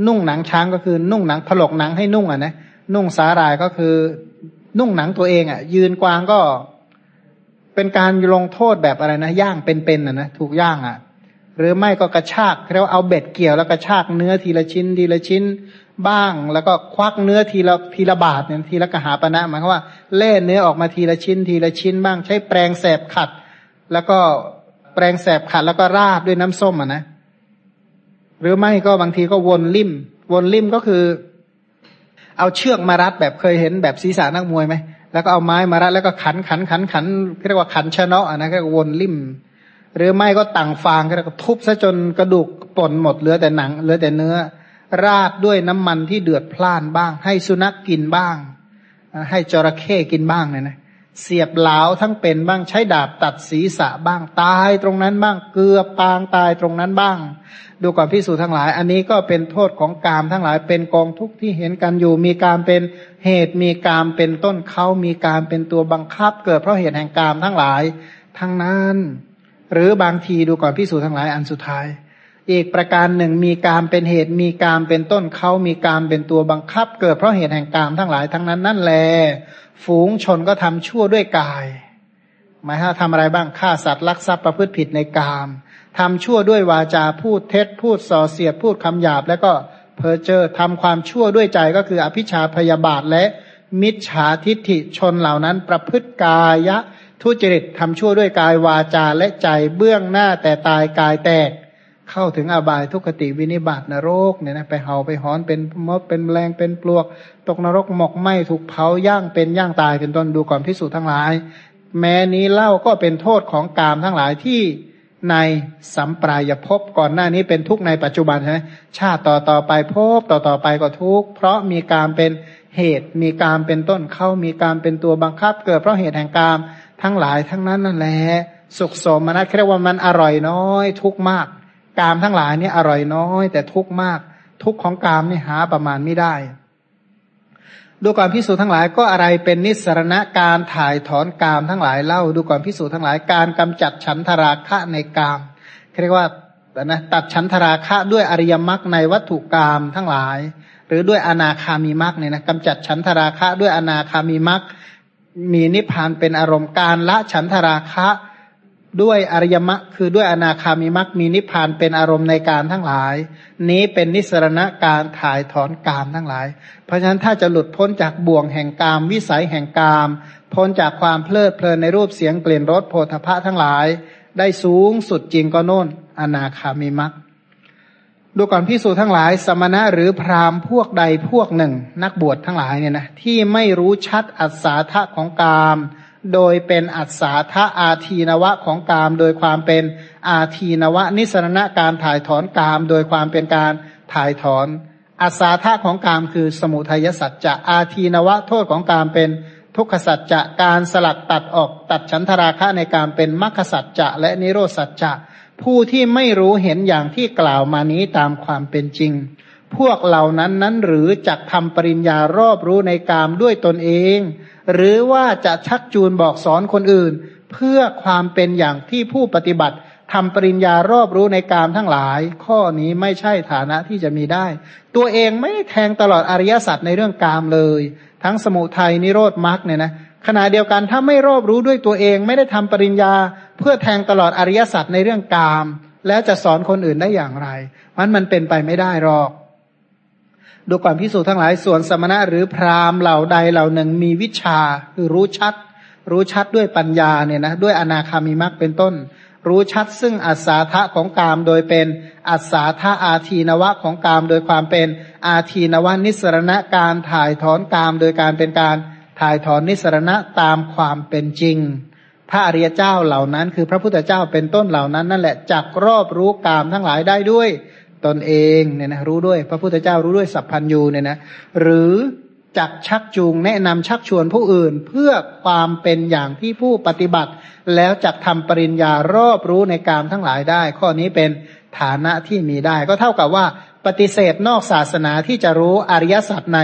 นุ่งหนังช้างก็คือ นุ่งหนังถลกหนังให้นุ่งอะนะนุ่งสาหร่ายก็คือ นุ่งหนังตัวเองอะ ยืนกวางก็เป็นการลงโทษแบบอะไรนะย่างเป็นๆอะนะถูกย่างอะ หรือไม่ก็กระชากเรียกว่าเอาเบ็ดเกี่ยวแล้วกระชากเนื้อทีละชิ้น ทีละชิ้นบ้าง แล้วก็ควักเนื้อทีละทีละบาทเนี่ยทีละกระหาปณะหมายความว่าเล่เนื้อออกมาทีละชิ้น ทีละชิ้นบ้าง ใช้แปรงแสบขัด แล้วก็แปรงแสบขัดแล้วก็ราดด้วยน้ำส้มอะนะหรือไม่ก็บางทีก็วนลิ่ม วนลิ่มก็คือ เอาเชือกมารัดแบบเคยเห็นแบบศีรษะนักมวยไหมแล้วก็เอาไม้มารัดแล้วก็ขันขันขันขันเรียกว่าขันชะเนาะนะก็วนลิ่ม หรือไม่ก็ต่างฟางก็ทุบซะจนกระดูกป่นหมดเหลือแต่หนังเหลือแต่เนื้อ ราดด้วยน้ำมันที่เดือดพล่านบ้าง ให้สุนัขกกินบ้าง ให้จระเข้กินบ้างเนี่ยนะ เสียบเหลาทั้งเป็นบ้างใช้ดาบตัดศีรษะบ้างตายตรงนั้นบ้างเกือบปางตายตรงนั้นบ้าง ดูก่อนพิสูจทั้งหลาย อันนี้ก็เป็นโทษของกามทั้งหลายเป็นกองทุกข์ที่เห็นกันอยู่ มีการเป็นเหตุมีการเป็นต้นเขามีการเป็นตัวบังคับ เกิดเพราะเหตุแห่งกามทั้งหลายทั้งนั้น หรือบางทีดูก่อนพิสูจทั้งหลายอันสุดท้าย อีกประการหนึ่งมีการเป็นเหตุมีการเป็นต้นเขามีการเป็นตัวบังคับ เกิดเพราะเหตุแห่งกามทั้งหลายทั้งนั้นนั่นแล ฝูงชนก็ทำชั่วด้วยกาย หมายถ้าทำอะไรบ้างฆ่าสัตว์ลักทรัพย์ประพฤติผิดในกามทำชั่วด้วยวาจาพูดเท็จ พูดส่อเสียดพูดคำหยาบ แล้วก็เพอเจอทำความชั่วด้วยใจก็คืออภิชาพยาบาทและมิจฉาทิฏฐิชนเหล่านั้นประพฤติกายะ ทุจริตทำชั่วด้วยกายวาจาและใจเบื้องหน้าแต่ตายกายแตก เข้าถึงอบายทุกขติวินิบาตนรกเนี่ยนะไปเห่าไปหอนเป็นมดเป็นแมลงเป็นปลวก ตกนรกหมกไหมถูกเผาย่างเป็นย่างตายเป็นต้นดูก่อนพิสูจน์ทั้งหลาย แม้นี้เล่าก็เป็นโทษของกามทั้งหลายที่ในสัมปรายภพก่อนหน้านี้เป็นทุกข์ในปัจจุบันใช่ไหมชาติต่อต่อไปภพต่อต่อไปก็ทุกข์เพราะมีการเป็นเหตุมีการเป็นต้นเข้ามีการเป็นตัวบังคับ เกิดเพราะเหตุแห่งกามทั้งหลายทั้งนั้นนั่นแหละสุขสมนัตเรียกว่ามันอร่อยน้อย ทุกข์มาก กามทั้งหลายนี่อร่อยน้อย แต่ทุกข์มาก ทุกข์ของกามนี่หาประมาณไม่ได้ดูก่อนพิสูจทั้งหลายก็อะไรเป็นนิสรณะการถ่ายถอนกามทั้งหลายเล่า ดูก่อนพิสูจทั้งหลายการกำจัดฉันทราคะในกามเรียกว่านะตัดฉันทราคะด้วยอริยมรรคในวัตถุกามทั้งหลาย หรือด้วยอนาคามีมรรคเนี่ยนะกำจัดฉันทราคะด้วยอนาคามีมรรคมีนิพพานเป็นอารมณ์การละฉันทราคะ ด้วยอริยมรรคคือด้วยอนาคามิมรรคมีนิพพานเป็นอารมณ์ในการทั้งหลาย นี้เป็นนิสรณะการถ่ายถอนกามทั้งหลาย เพราะฉะนั้นถ้าจะหลุดพ้นจากบ่วงแห่งกามวิสัยแห่งกาม พ้นจากความเพลิดเพลินในรูปเสียงเปลี่ยนรสโพธพะทั้งหลาย ได้สูงสุดจริงก็โน่นอนาคามิมรรคดูก่อนพิสูจทั้งหลาย สมณะหรือพราหมณ์พวกใดพวกหนึ่ง นักบวชทั้งหลายเนี่ยนะที่ไม่รู้ชัดอัศธาของกาม โดยเป็นอัศาธาอาทีนวะของกาม โดยความเป็นอาทีนวะ นิสรณะการถ่ายถอนกาม โดยความเป็นการถ่ายถอนอัศาธาของกามคือสมุทัยสัจจะอาทีนวะโทษของกามเป็นทุกขสัจจะการสลัดตัดออกตัดฉันทราคะในการเป็นมรรคสัจจะและนิโรสัจจะผู้ที่ไม่รู้เห็นอย่างที่กล่าวมานี้ตามความเป็นจริง พวกเหล่านั้นนั้นหรือจักทำปริญญารอบรู้ในกามด้วยตนเอง หรือว่าจะชักจูนบอกสอนคนอื่น เพื่อความเป็นอย่างที่ผู้ปฏิบัติทำปริญญารอบรู้ในกามทั้งหลาย ข้อนี้ไม่ใช่ฐานะที่จะมีได้ ตัวเองไม่แทงตลอดอริยสัจในเรื่องกามเลย ทั้งสมุทัยนิโรธมรรคเนี่ยนะขณะเดียวกันถ้าไม่รอบรู้ด้วยตัวเองไม่ได้ทำปริญญา เพื่อแทงตลอดอริยสัจในเรื่องกาม แล้วจะสอนคนอื่นได้อย่างไรมันมันเป็นไปไม่ได้หรอก ดูก่อนพิสูจน์ทั้งหลายส่วนสมณะหรือพราหมณ์เหล่าใดเหล่าหนึ่งมีวิชาคือรู้ชัด รู้ชัดด้วยปัญญาเนี่ยนะด้วยอนาคามิมักเป็นต้น รู้ชัดซึ่งอัศาธะของกามโดยเป็นอัศาธาอาทีนวะของกามโดยความเป็นอาทีนวะนิสรณะการถ่ายถอนกามโดยการเป็นการถ่ายถอนนิสรณะตามความเป็นจริง พระอริยเจ้าเหล่านั้น คือพระพุทธเจ้าเป็นต้นเหล่านั้นนั่นแหละจักรอบรู้กามทั้งหลายได้ด้วย ตนเองเนี่ยนะรู้ด้วย พระพุทธเจ้ารู้ด้วยสัพพัญญูเนี่ยนะหรือจักชักจูงแนะนำชักชวนผู้อื่นเพื่อความเป็นอย่างที่ผู้ปฏิบัติ แล้วจักทำปริญญารอบรู้ในการทั้งหลายได้ ข้อนี้เป็นฐานะที่มีได้ ก็เท่ากับว่าปฏิเสธนอกศาสนาที่จะรู้อริยสัจใน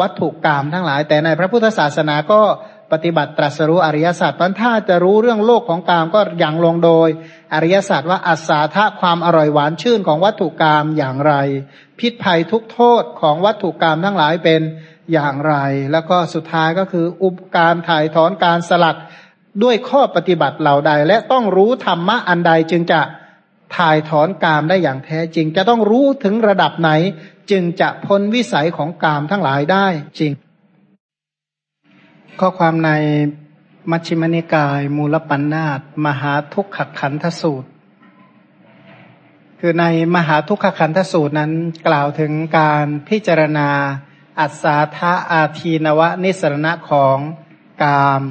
วัตถุกรรมทั้งหลาย แต่ในพระพุทธศาสนาก็ ปฏิบัติตรัสรู้อริยสัจพันถ้าจะรู้เรื่องโลกของกามก็อย่างลงโดย อริยสัจว่าอัศาธาความอร่อยหวานชื่นของวัตถุกรรมอย่างไร พิษภัยทุกโทษของวัตถุกรรมทั้งหลายเป็นอย่างไร แล้วก็สุดท้ายก็คืออุปการถ่ายถอนการสลัดด้วยข้อปฏิบัติเหล่าใด และต้องรู้ธรรมะอันใดจึงจะถ่ายถอนกามได้อย่างแท้จริง จะต้องรู้ถึงระดับไหน จึงจะพ้นวิสัยของกามทั้งหลายได้จริง ข้อความในมัชฌิมนิกาย มูลปัญนาตมหาทุกขขันธสูตร คือในมหาทุกขขันธสูตรนั้นกล่าวถึงการพิจารณา อัศาธาอาทีนวะนิสรณะของกาม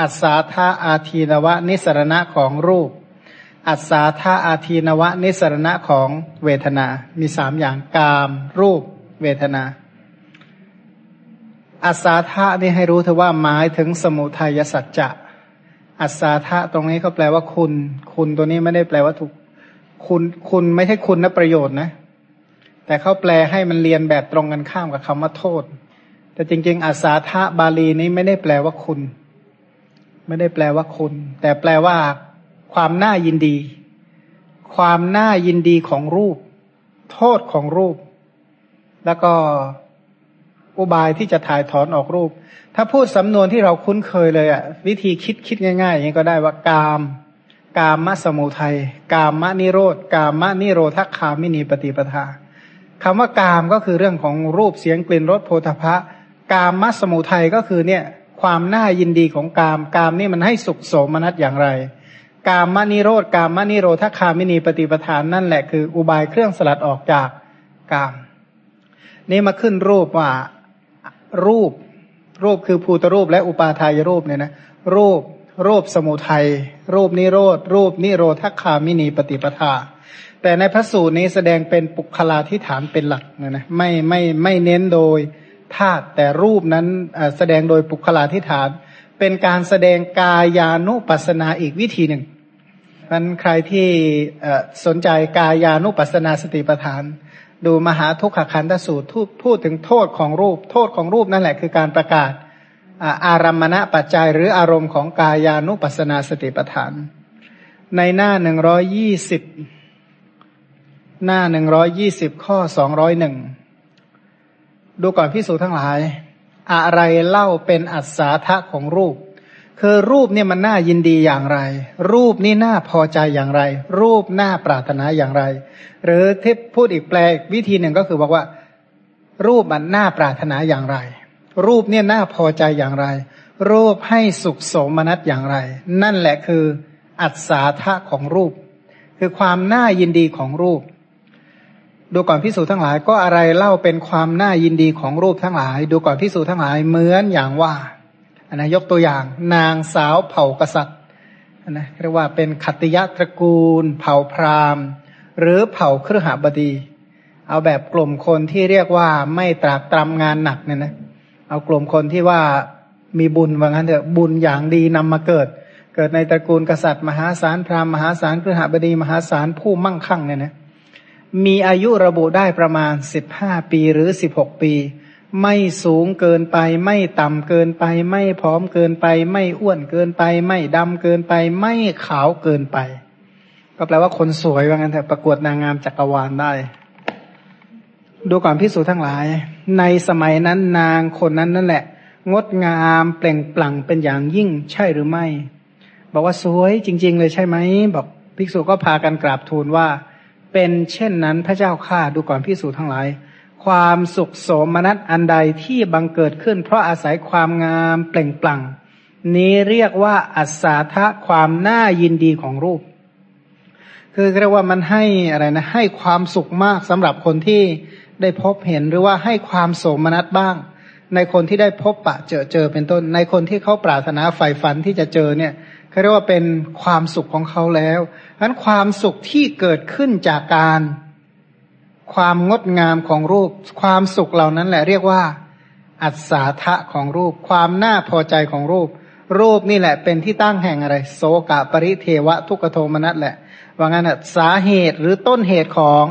อัศาธาอาทีนวะนิสรณะของรูป อัศาธาอาทีนวะนิสรณะของเวทนา มีสามอย่างกาม รูป เวทนา อัศาธานี่ให้รู้เถอะว่าหมายถึงสมุทัยสัจจะ อัศาธาตรงนี้เขาแปลว่าคุณ คุณตัวนี้ไม่ได้แปลว่าถูก คุณคุณไม่ใช่คุณนะประโยชน์นะ แต่เขาแปลให้มันเรียนแบบตรงกันข้ามกับคำว่าโทษ แต่จริง ๆ อัศาธาบาลีนี้ไม่ได้แปลว่าคุณ ไม่ได้แปลว่าคุณ แต่แปลว่า ความน่ายินดี ความน่ายินดีของรูป โทษของรูป แล้วก็ อุบายที่จะถ่ายถอนออกรูป ถ้าพูดสำนวนที่เราคุ้นเคยเลยอะวิธีคิดคิดง่ายๆอย่างนี้ก็ได้ว่ากาม กามมะสมุทัยกามมะนิโรธกามมะนิโรธคามินีปฏิปทาคำว่ากามก็คือเรื่องของรูปเสียงกลิ่นรสโพธพะ กามมะสมุทัยก็คือเนี่ยความน่ายินดีของกาม กามนี่มันให้สุขโสมนัสอย่างไร กามมนิโรธ กามมนิโรธคามินีปฏิปทานนั่นแหละคืออุบายเครื่องสลัดออกจากกาม นี่มาขึ้นรูปว่า รูป รูปคือภูตรูปและอุปาทายรูปเนี่ยนะรูปรูปสมุทัยรูปนิโรธรูปนิโรธคามินีปฏิปทา แต่ในพระสูตรนี้แสดงเป็นปุคลาธิฐานเป็นหลักนะนะไม่ไม่ไม่เน้นโดยธาตุแต่รูปนั้นแสดงโดยปุคลาธิฐาน เป็นการแสดงกายานุปัสนาอีกวิธีหนึ่งมันใครที่สนใจกายานุปัสนาสติปัฏฐาน ดูมหาทุกขคันตสูตรพูดถึงโทษของรูป โทษของรูปนั่นแหละคือการประกาศอารัมมณปัจจัยหรืออารมณ์ของกายานุปัสนาสติปัฏฐาน ในหน้าหนึ่งร้อยยี่สิบหน้าหนึ่งร้อยยี่สิบข้อสองร้อยหนึ่งดูก่อนพิสูจทั้งหลาย อะไรเล่าเป็นอัศาทะของรูป คือรูปเนี่ยมันน่ายินดีอย่างไร รูปนี่น่าพอใจอย่างไร รูปน่าปรารถนาอย่างไร หรือที่พูดอีกแปลวิธีหนึ่งก็คือบอกว่า รูปมันน่าปรารถนาอย่างไร รูปเนี่ยน่าพอใจอย่างไร รูปให้สุขสมนัตอย่างไร นั่นแหละคืออัศาธะของรูป คือความน่ายินดีของรูป ดูก่อนพิสูจทั้งหลายก็อะไรเล่าเป็นความน่ายินดีของรูปทั้งหลาย ดูก่อนพิสูจทั้งหลายเหมือนอย่างว่า นนะยกตัวอย่าง นางสาวเผ่ากษัตริย์นะเรียกว่าเป็นขัตยะตระกูล เผ่าพราหมณ์ หรือเผ่าเครือหบดี เอาแบบกลุ่มคนที่เรียกว่าไม่ตรากตรำงานหนักเนี่ยนะเอากลุ่มคนที่ว่ามีบุญว่างั้นเถอะบุญอย่างดีนำมาเกิด เกิดในตระกูลกษัตริย์ มหาศาลพราหมณ์มหาศาลเครือหบดีมหาศาลผู้มั่งคั่งเนี่ยนะมีอายุระบุได้ประมาณสิบห้าปีหรือสิบหกปี ไม่สูงเกินไป ไม่ต่ำเกินไป ไม่ผอมเกินไป ไม่อ้วนเกินไป ไม่ดำเกินไป ไม่ขาวเกินไป ก็แปลว่าคนสวยว่างั้นแต่ประกวดนางงามจักรวาลได้ ดูก่อนพิสูจทั้งหลาย ในสมัยนั้นนางคนนั้นนั่นแหละ งดงามเปล่งปลั่งเป็นอย่างยิ่งใช่หรือไม่ บอกว่าสวยจริง ๆ เลยใช่ไหมบอกภิกษุก็พากันกราบทูลว่า เป็นเช่นนั้นพระเจ้าข้าดูก่อนพิสูจทั้งหลาย ความสุขโสมนัสอันใดที่บังเกิดขึ้น เพราะอาศัยความงามเปล่งปลั่ง นี้เรียกว่าอัศาทะความน่ายินดีของรูป คือเรียกว่ามันให้อะไรนะให้ความสุขมากสำหรับคนที่ได้พบเห็นหรือว่าให้ความโสมนัสบ้าง ในคนที่ได้พบปะเจอเจอเป็นต้น ในคนที่เขาปรารถนาใฝ่ฝันที่จะเจอเนี่ยเขาเรียกว่าเป็นความสุขของเขาแล้วฉะนั้นความสุขที่เกิดขึ้นจากการ ความงดงามของรูป ความสุขเหล่านั้นแหละเรียกว่า อัศาทะของรูป ความน่าพอใจของรูป รูปนี่แหละเป็นที่ตั้งแห่งอะไร โสกะปริเทวะทุกโทมนัสแหละ ว่างั้นสาเหตุหรือต้นเหตุของ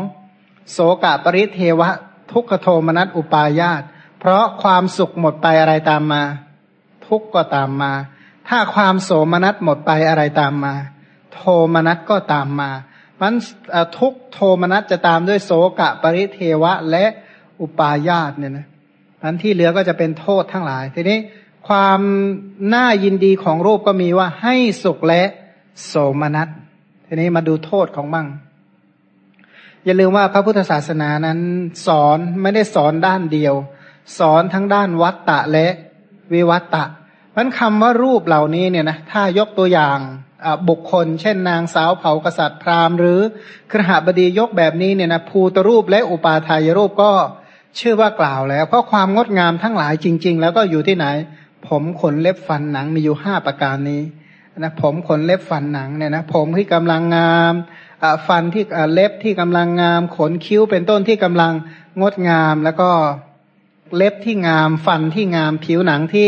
โสกะปริเทวะ ทุกโทมนัสอุปายาต เพราะความสุขหมดไปอะไรตามมา ทุกก็ตามมา ถ้าความโสมนัสหมดไปอะไรตามมา โทมนัสก็ตามมา มันทุกโทมนัสจะตามด้วยโสกะปริเทวะและอุปาญาตเนี่ยนะอันที่เหลือก็จะเป็นโทษทั้งหลาย ทีนี้ความน่ายินดีของรูปก็มีว่าให้สุขและโสมนัส ทีนี้มาดูโทษของบ้าง อย่าลืมว่าพระพุทธศาสนานั้นสอนไม่ได้สอนด้านเดียว สอนทั้งด้านวัตตะและวิวัตตะมันคำว่ารูปเหล่านี้เนี่ยนะถ้ายกตัวอย่าง บุคคล เช่นนางสาวเผากษัตริย์พราหมณ์หรือครหบดียกแบบนี้เนี่ยนะภูตรูปและอุปาทายรูปก็ชื่อว่ากล่าวแล้ว เพราะความงดงามทั้งหลายจริง ๆ แล้วก็อยู่ที่ไหน ผมขนเล็บฟันหนังมีอยู่ห้าประการนี้นะผมขนเล็บฟันหนังเนี่ยนะผมที่กำลังงามฟันที่เล็บที่กำลังงาม ขนคิ้วเป็นต้นที่กำลังงดงามแล้วก็เล็บที่งาม ฟันที่งามผิวหนังที่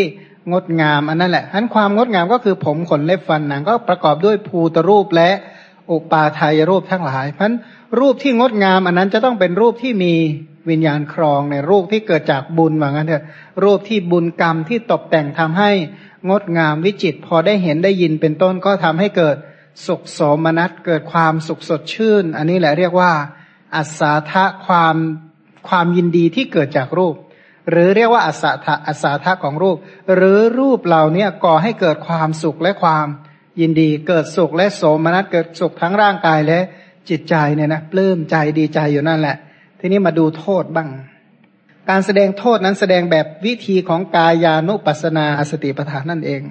งดงามอันนั้นแหละทั้นความงดงามก็คือผมขนเล็บฟันหนังก็ประกอบด้วยภูตรูปและอุปาทายรูปทั้งหลายเพราะรูปที่งดงาม อันนั้นจะต้องเป็นรูปที่มีวิญญาณครองในรูปที่เกิดจากบุญว่างั้นเถอะรูปที่บุญกรรมที่ตกแต่งทำให้งดงามวิจิต พอได้เห็นได้ยินเป็นต้นก็ทำให้เกิดสุขสมนัสเกิดความสุขสดชื่น อันนี้แหละเรียกว่า อัศทะความความยินดีที่เกิดจากรูป หรือเรียกว่าอัศทะอัศทะของรูป หรือรูปเหล่านี้ก่อให้เกิดความสุขและความยินดีเกิดสุขและโสมนัสเกิดสุขทั้งร่างกายและจิตใจเนี่ยนะปลื้มใจดีใจอยู่นั่นแหละ ทีนี้มาดูโทษบ้าง การแสดงโทษนั้นแสดงแบบวิธีของกายานุปัสนาอสติปทานนั่นเอง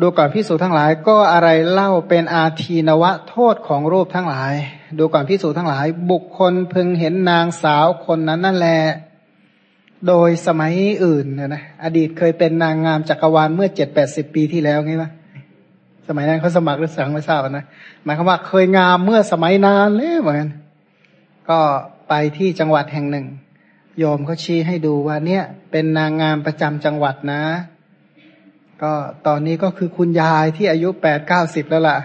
ดูก่อนพิสูจทั้งหลาย ก็อะไรเล่าเป็นอาทีนวะโทษของรูปทั้งหลาย ดูก่อนพิสูจทั้งหลาย บุคคลพึงเห็นนางสาวคนนั้นนั่นแหละ โดยสมัยอื่นนะนะอดีตเคยเป็นนางงามจักรวาลเมื่อเจ็ดแปดสิบปีที่แล้วไงวะสมัยนั้นเขาสมัครหรือสังไม่ทราบนะหมายความว่าเคยงามเมื่อสมัยนานเลยเหมือนกันก็ไปที่จังหวัดแห่งหนึ่ง โยมเขาชี้ให้ดูว่าเนี่ย เป็นนางงามประจำจังหวัดนะ ก็ตอนนี้ก็คือคุณยายที่อายุแปดเก้าสิบแล้วล่ะ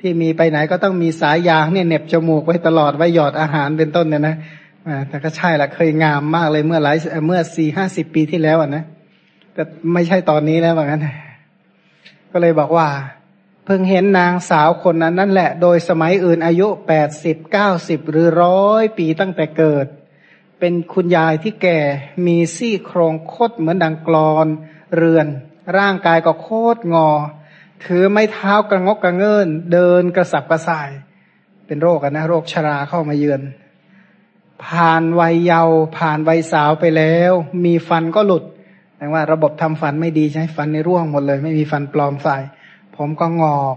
ที่มีไปไหนก็ต้องมีสายยางเนี่ยเน็บจมูกไว้ตลอดไว้หยอดอาหารเป็นต้นเนี่ยนะ แต่ก็ใช่ละเคยงามมากเลยเมื่อหลายเมื่อสี่ห้าสิบปีที่แล้วอะนะแต่ไม่ใช่ตอนนี้แล้วเหมือนกันก็เลยบอกว่า เพิ่งเห็นนางสาวคนนั้นนั่นแหละ โดยสมัยอื่นอายุแปดสิบเก้าสิบหรือร้อยปีตั้งแต่เกิด เป็นคุณยายที่แก่มีซี่โครงโคตรเหมือนดังกรอนเรือน ร่างกายก็โคตรงอ ถือไม้เท้ากระงกกระเงิน เดินกระสับกระส่าย เป็นโรคกันนะ โรคชราเข้ามาเยือน ผ่านวัยเยาว์ผ่านวัยสาวไปแล้ว มีฟันก็หลุดแปลว่าระบบทำฟันไม่ดีใช่ฟันในร่วงหมดเลย ไม่มีฟันปลอมใส่ผมก็งอก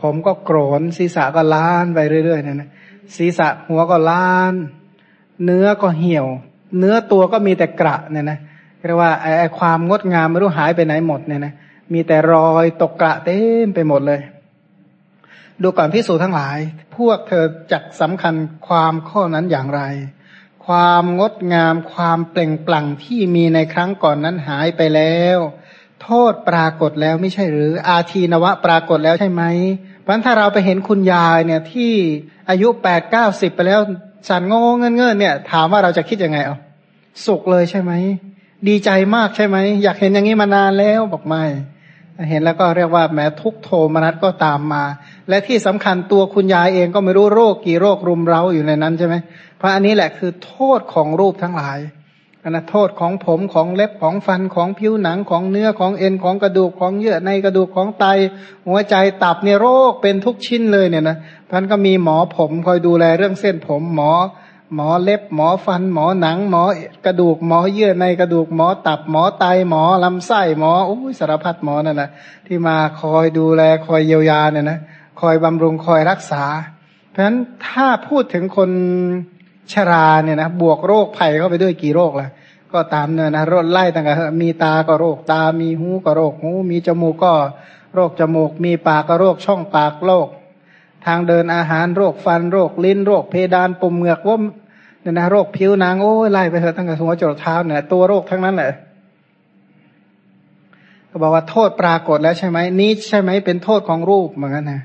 ผมก็โกรนศีรษะก็ล้านไปเรื่อยๆเนี่ยนะศีรษะหัวก็ล้าน เนื้อก็เหี่ยว เนื้อตัวก็มีแต่กระเนี่ยนะเรียกว่าไอ้ความงดงามไม่รู้หายไปไหนหมดเนี่ยนะมีแต่รอยตกกระเต็มไปหมดเลย ดูก่อนพิสูจทั้งหลาย พวกเธอจักสำคัญความข้อนั้นอย่างไร ความงดงามความเปล่งปลั่งที่มีในครั้งก่อนนั้นหายไปแล้ว โทษปรากฏแล้วไม่ใช่หรือ อาทีนวะปรากฏแล้วใช่ไหมเพราะถ้าเราไปเห็นคุณยายเนี่ยที่อายุแปดเก้าสิบไปแล้วสันงงเงินเงินเนี่ย ถามว่าเราจะคิดยังไงเอาสุขเลยใช่ไหมดีใจมากใช่ไหมอยากเห็นอย่างนี้มานานแล้วบอกไม่เห็นแล้วก็เรียกว่าแม้ทุกโทมนัสก็ตามมา และที่สำคัญตัวคุณยายเองก็ไม่รู้โรคกี่โรครุมเร้าอยู่ในนั้นใช่ไหมเพราะอันนี้แหละคือโทษของรูปทั้งหลายนะโทษของผมของเล็บของฟันของผิวหนังของเนื้อของเอ็นของกระดูกของเยื่อในกระดูกของไต หัวใจตับเนี่ยโรคเป็นทุกชิ้นเลยเนี่ยนะท่านก็มีหมอผมคอยดูแลเรื่องเส้นผมหมอ หมอเล็บหมอฟัน หมอหนัง หมอกระดูกหมอเยื่อในกระดูกหมอตับหมอไตหมอลำไส้หมอโอ้ยสารพัดหมอนั่นแหละที่มาคอยดูแลคอยเยียวยาเนี่ยนะ คอยบำรุงคอยรักษา เพราะฉะนั้นถ้าพูดถึงคนชราเนี่ยนะบวกโรคภัยเข้าไปด้วยกี่โรคล่ะ ก็ตามเนี่ยนะโรคไล่ต่างกันมีตาก็โรคตา มีหูก็โรคหู มีจมูกก็โรคจมูก มีปากก็โรคช่องปากโรคทางเดินอาหารโรคฟันโรคลิ้นโรคเพดานปุ่มเหงือกว่าเนี่ยนะโรคผิวหนังโอ้ยไล่ไปเถอะตั้งแต่หัวจรดเท้าเนี่ยตัวโรคทั้งนั้นแหละก็บอกว่าโทษปรากฏแล้วใช่ไหมนี้ใช่ไหมเป็นโทษของรูปเหมือนกันนะ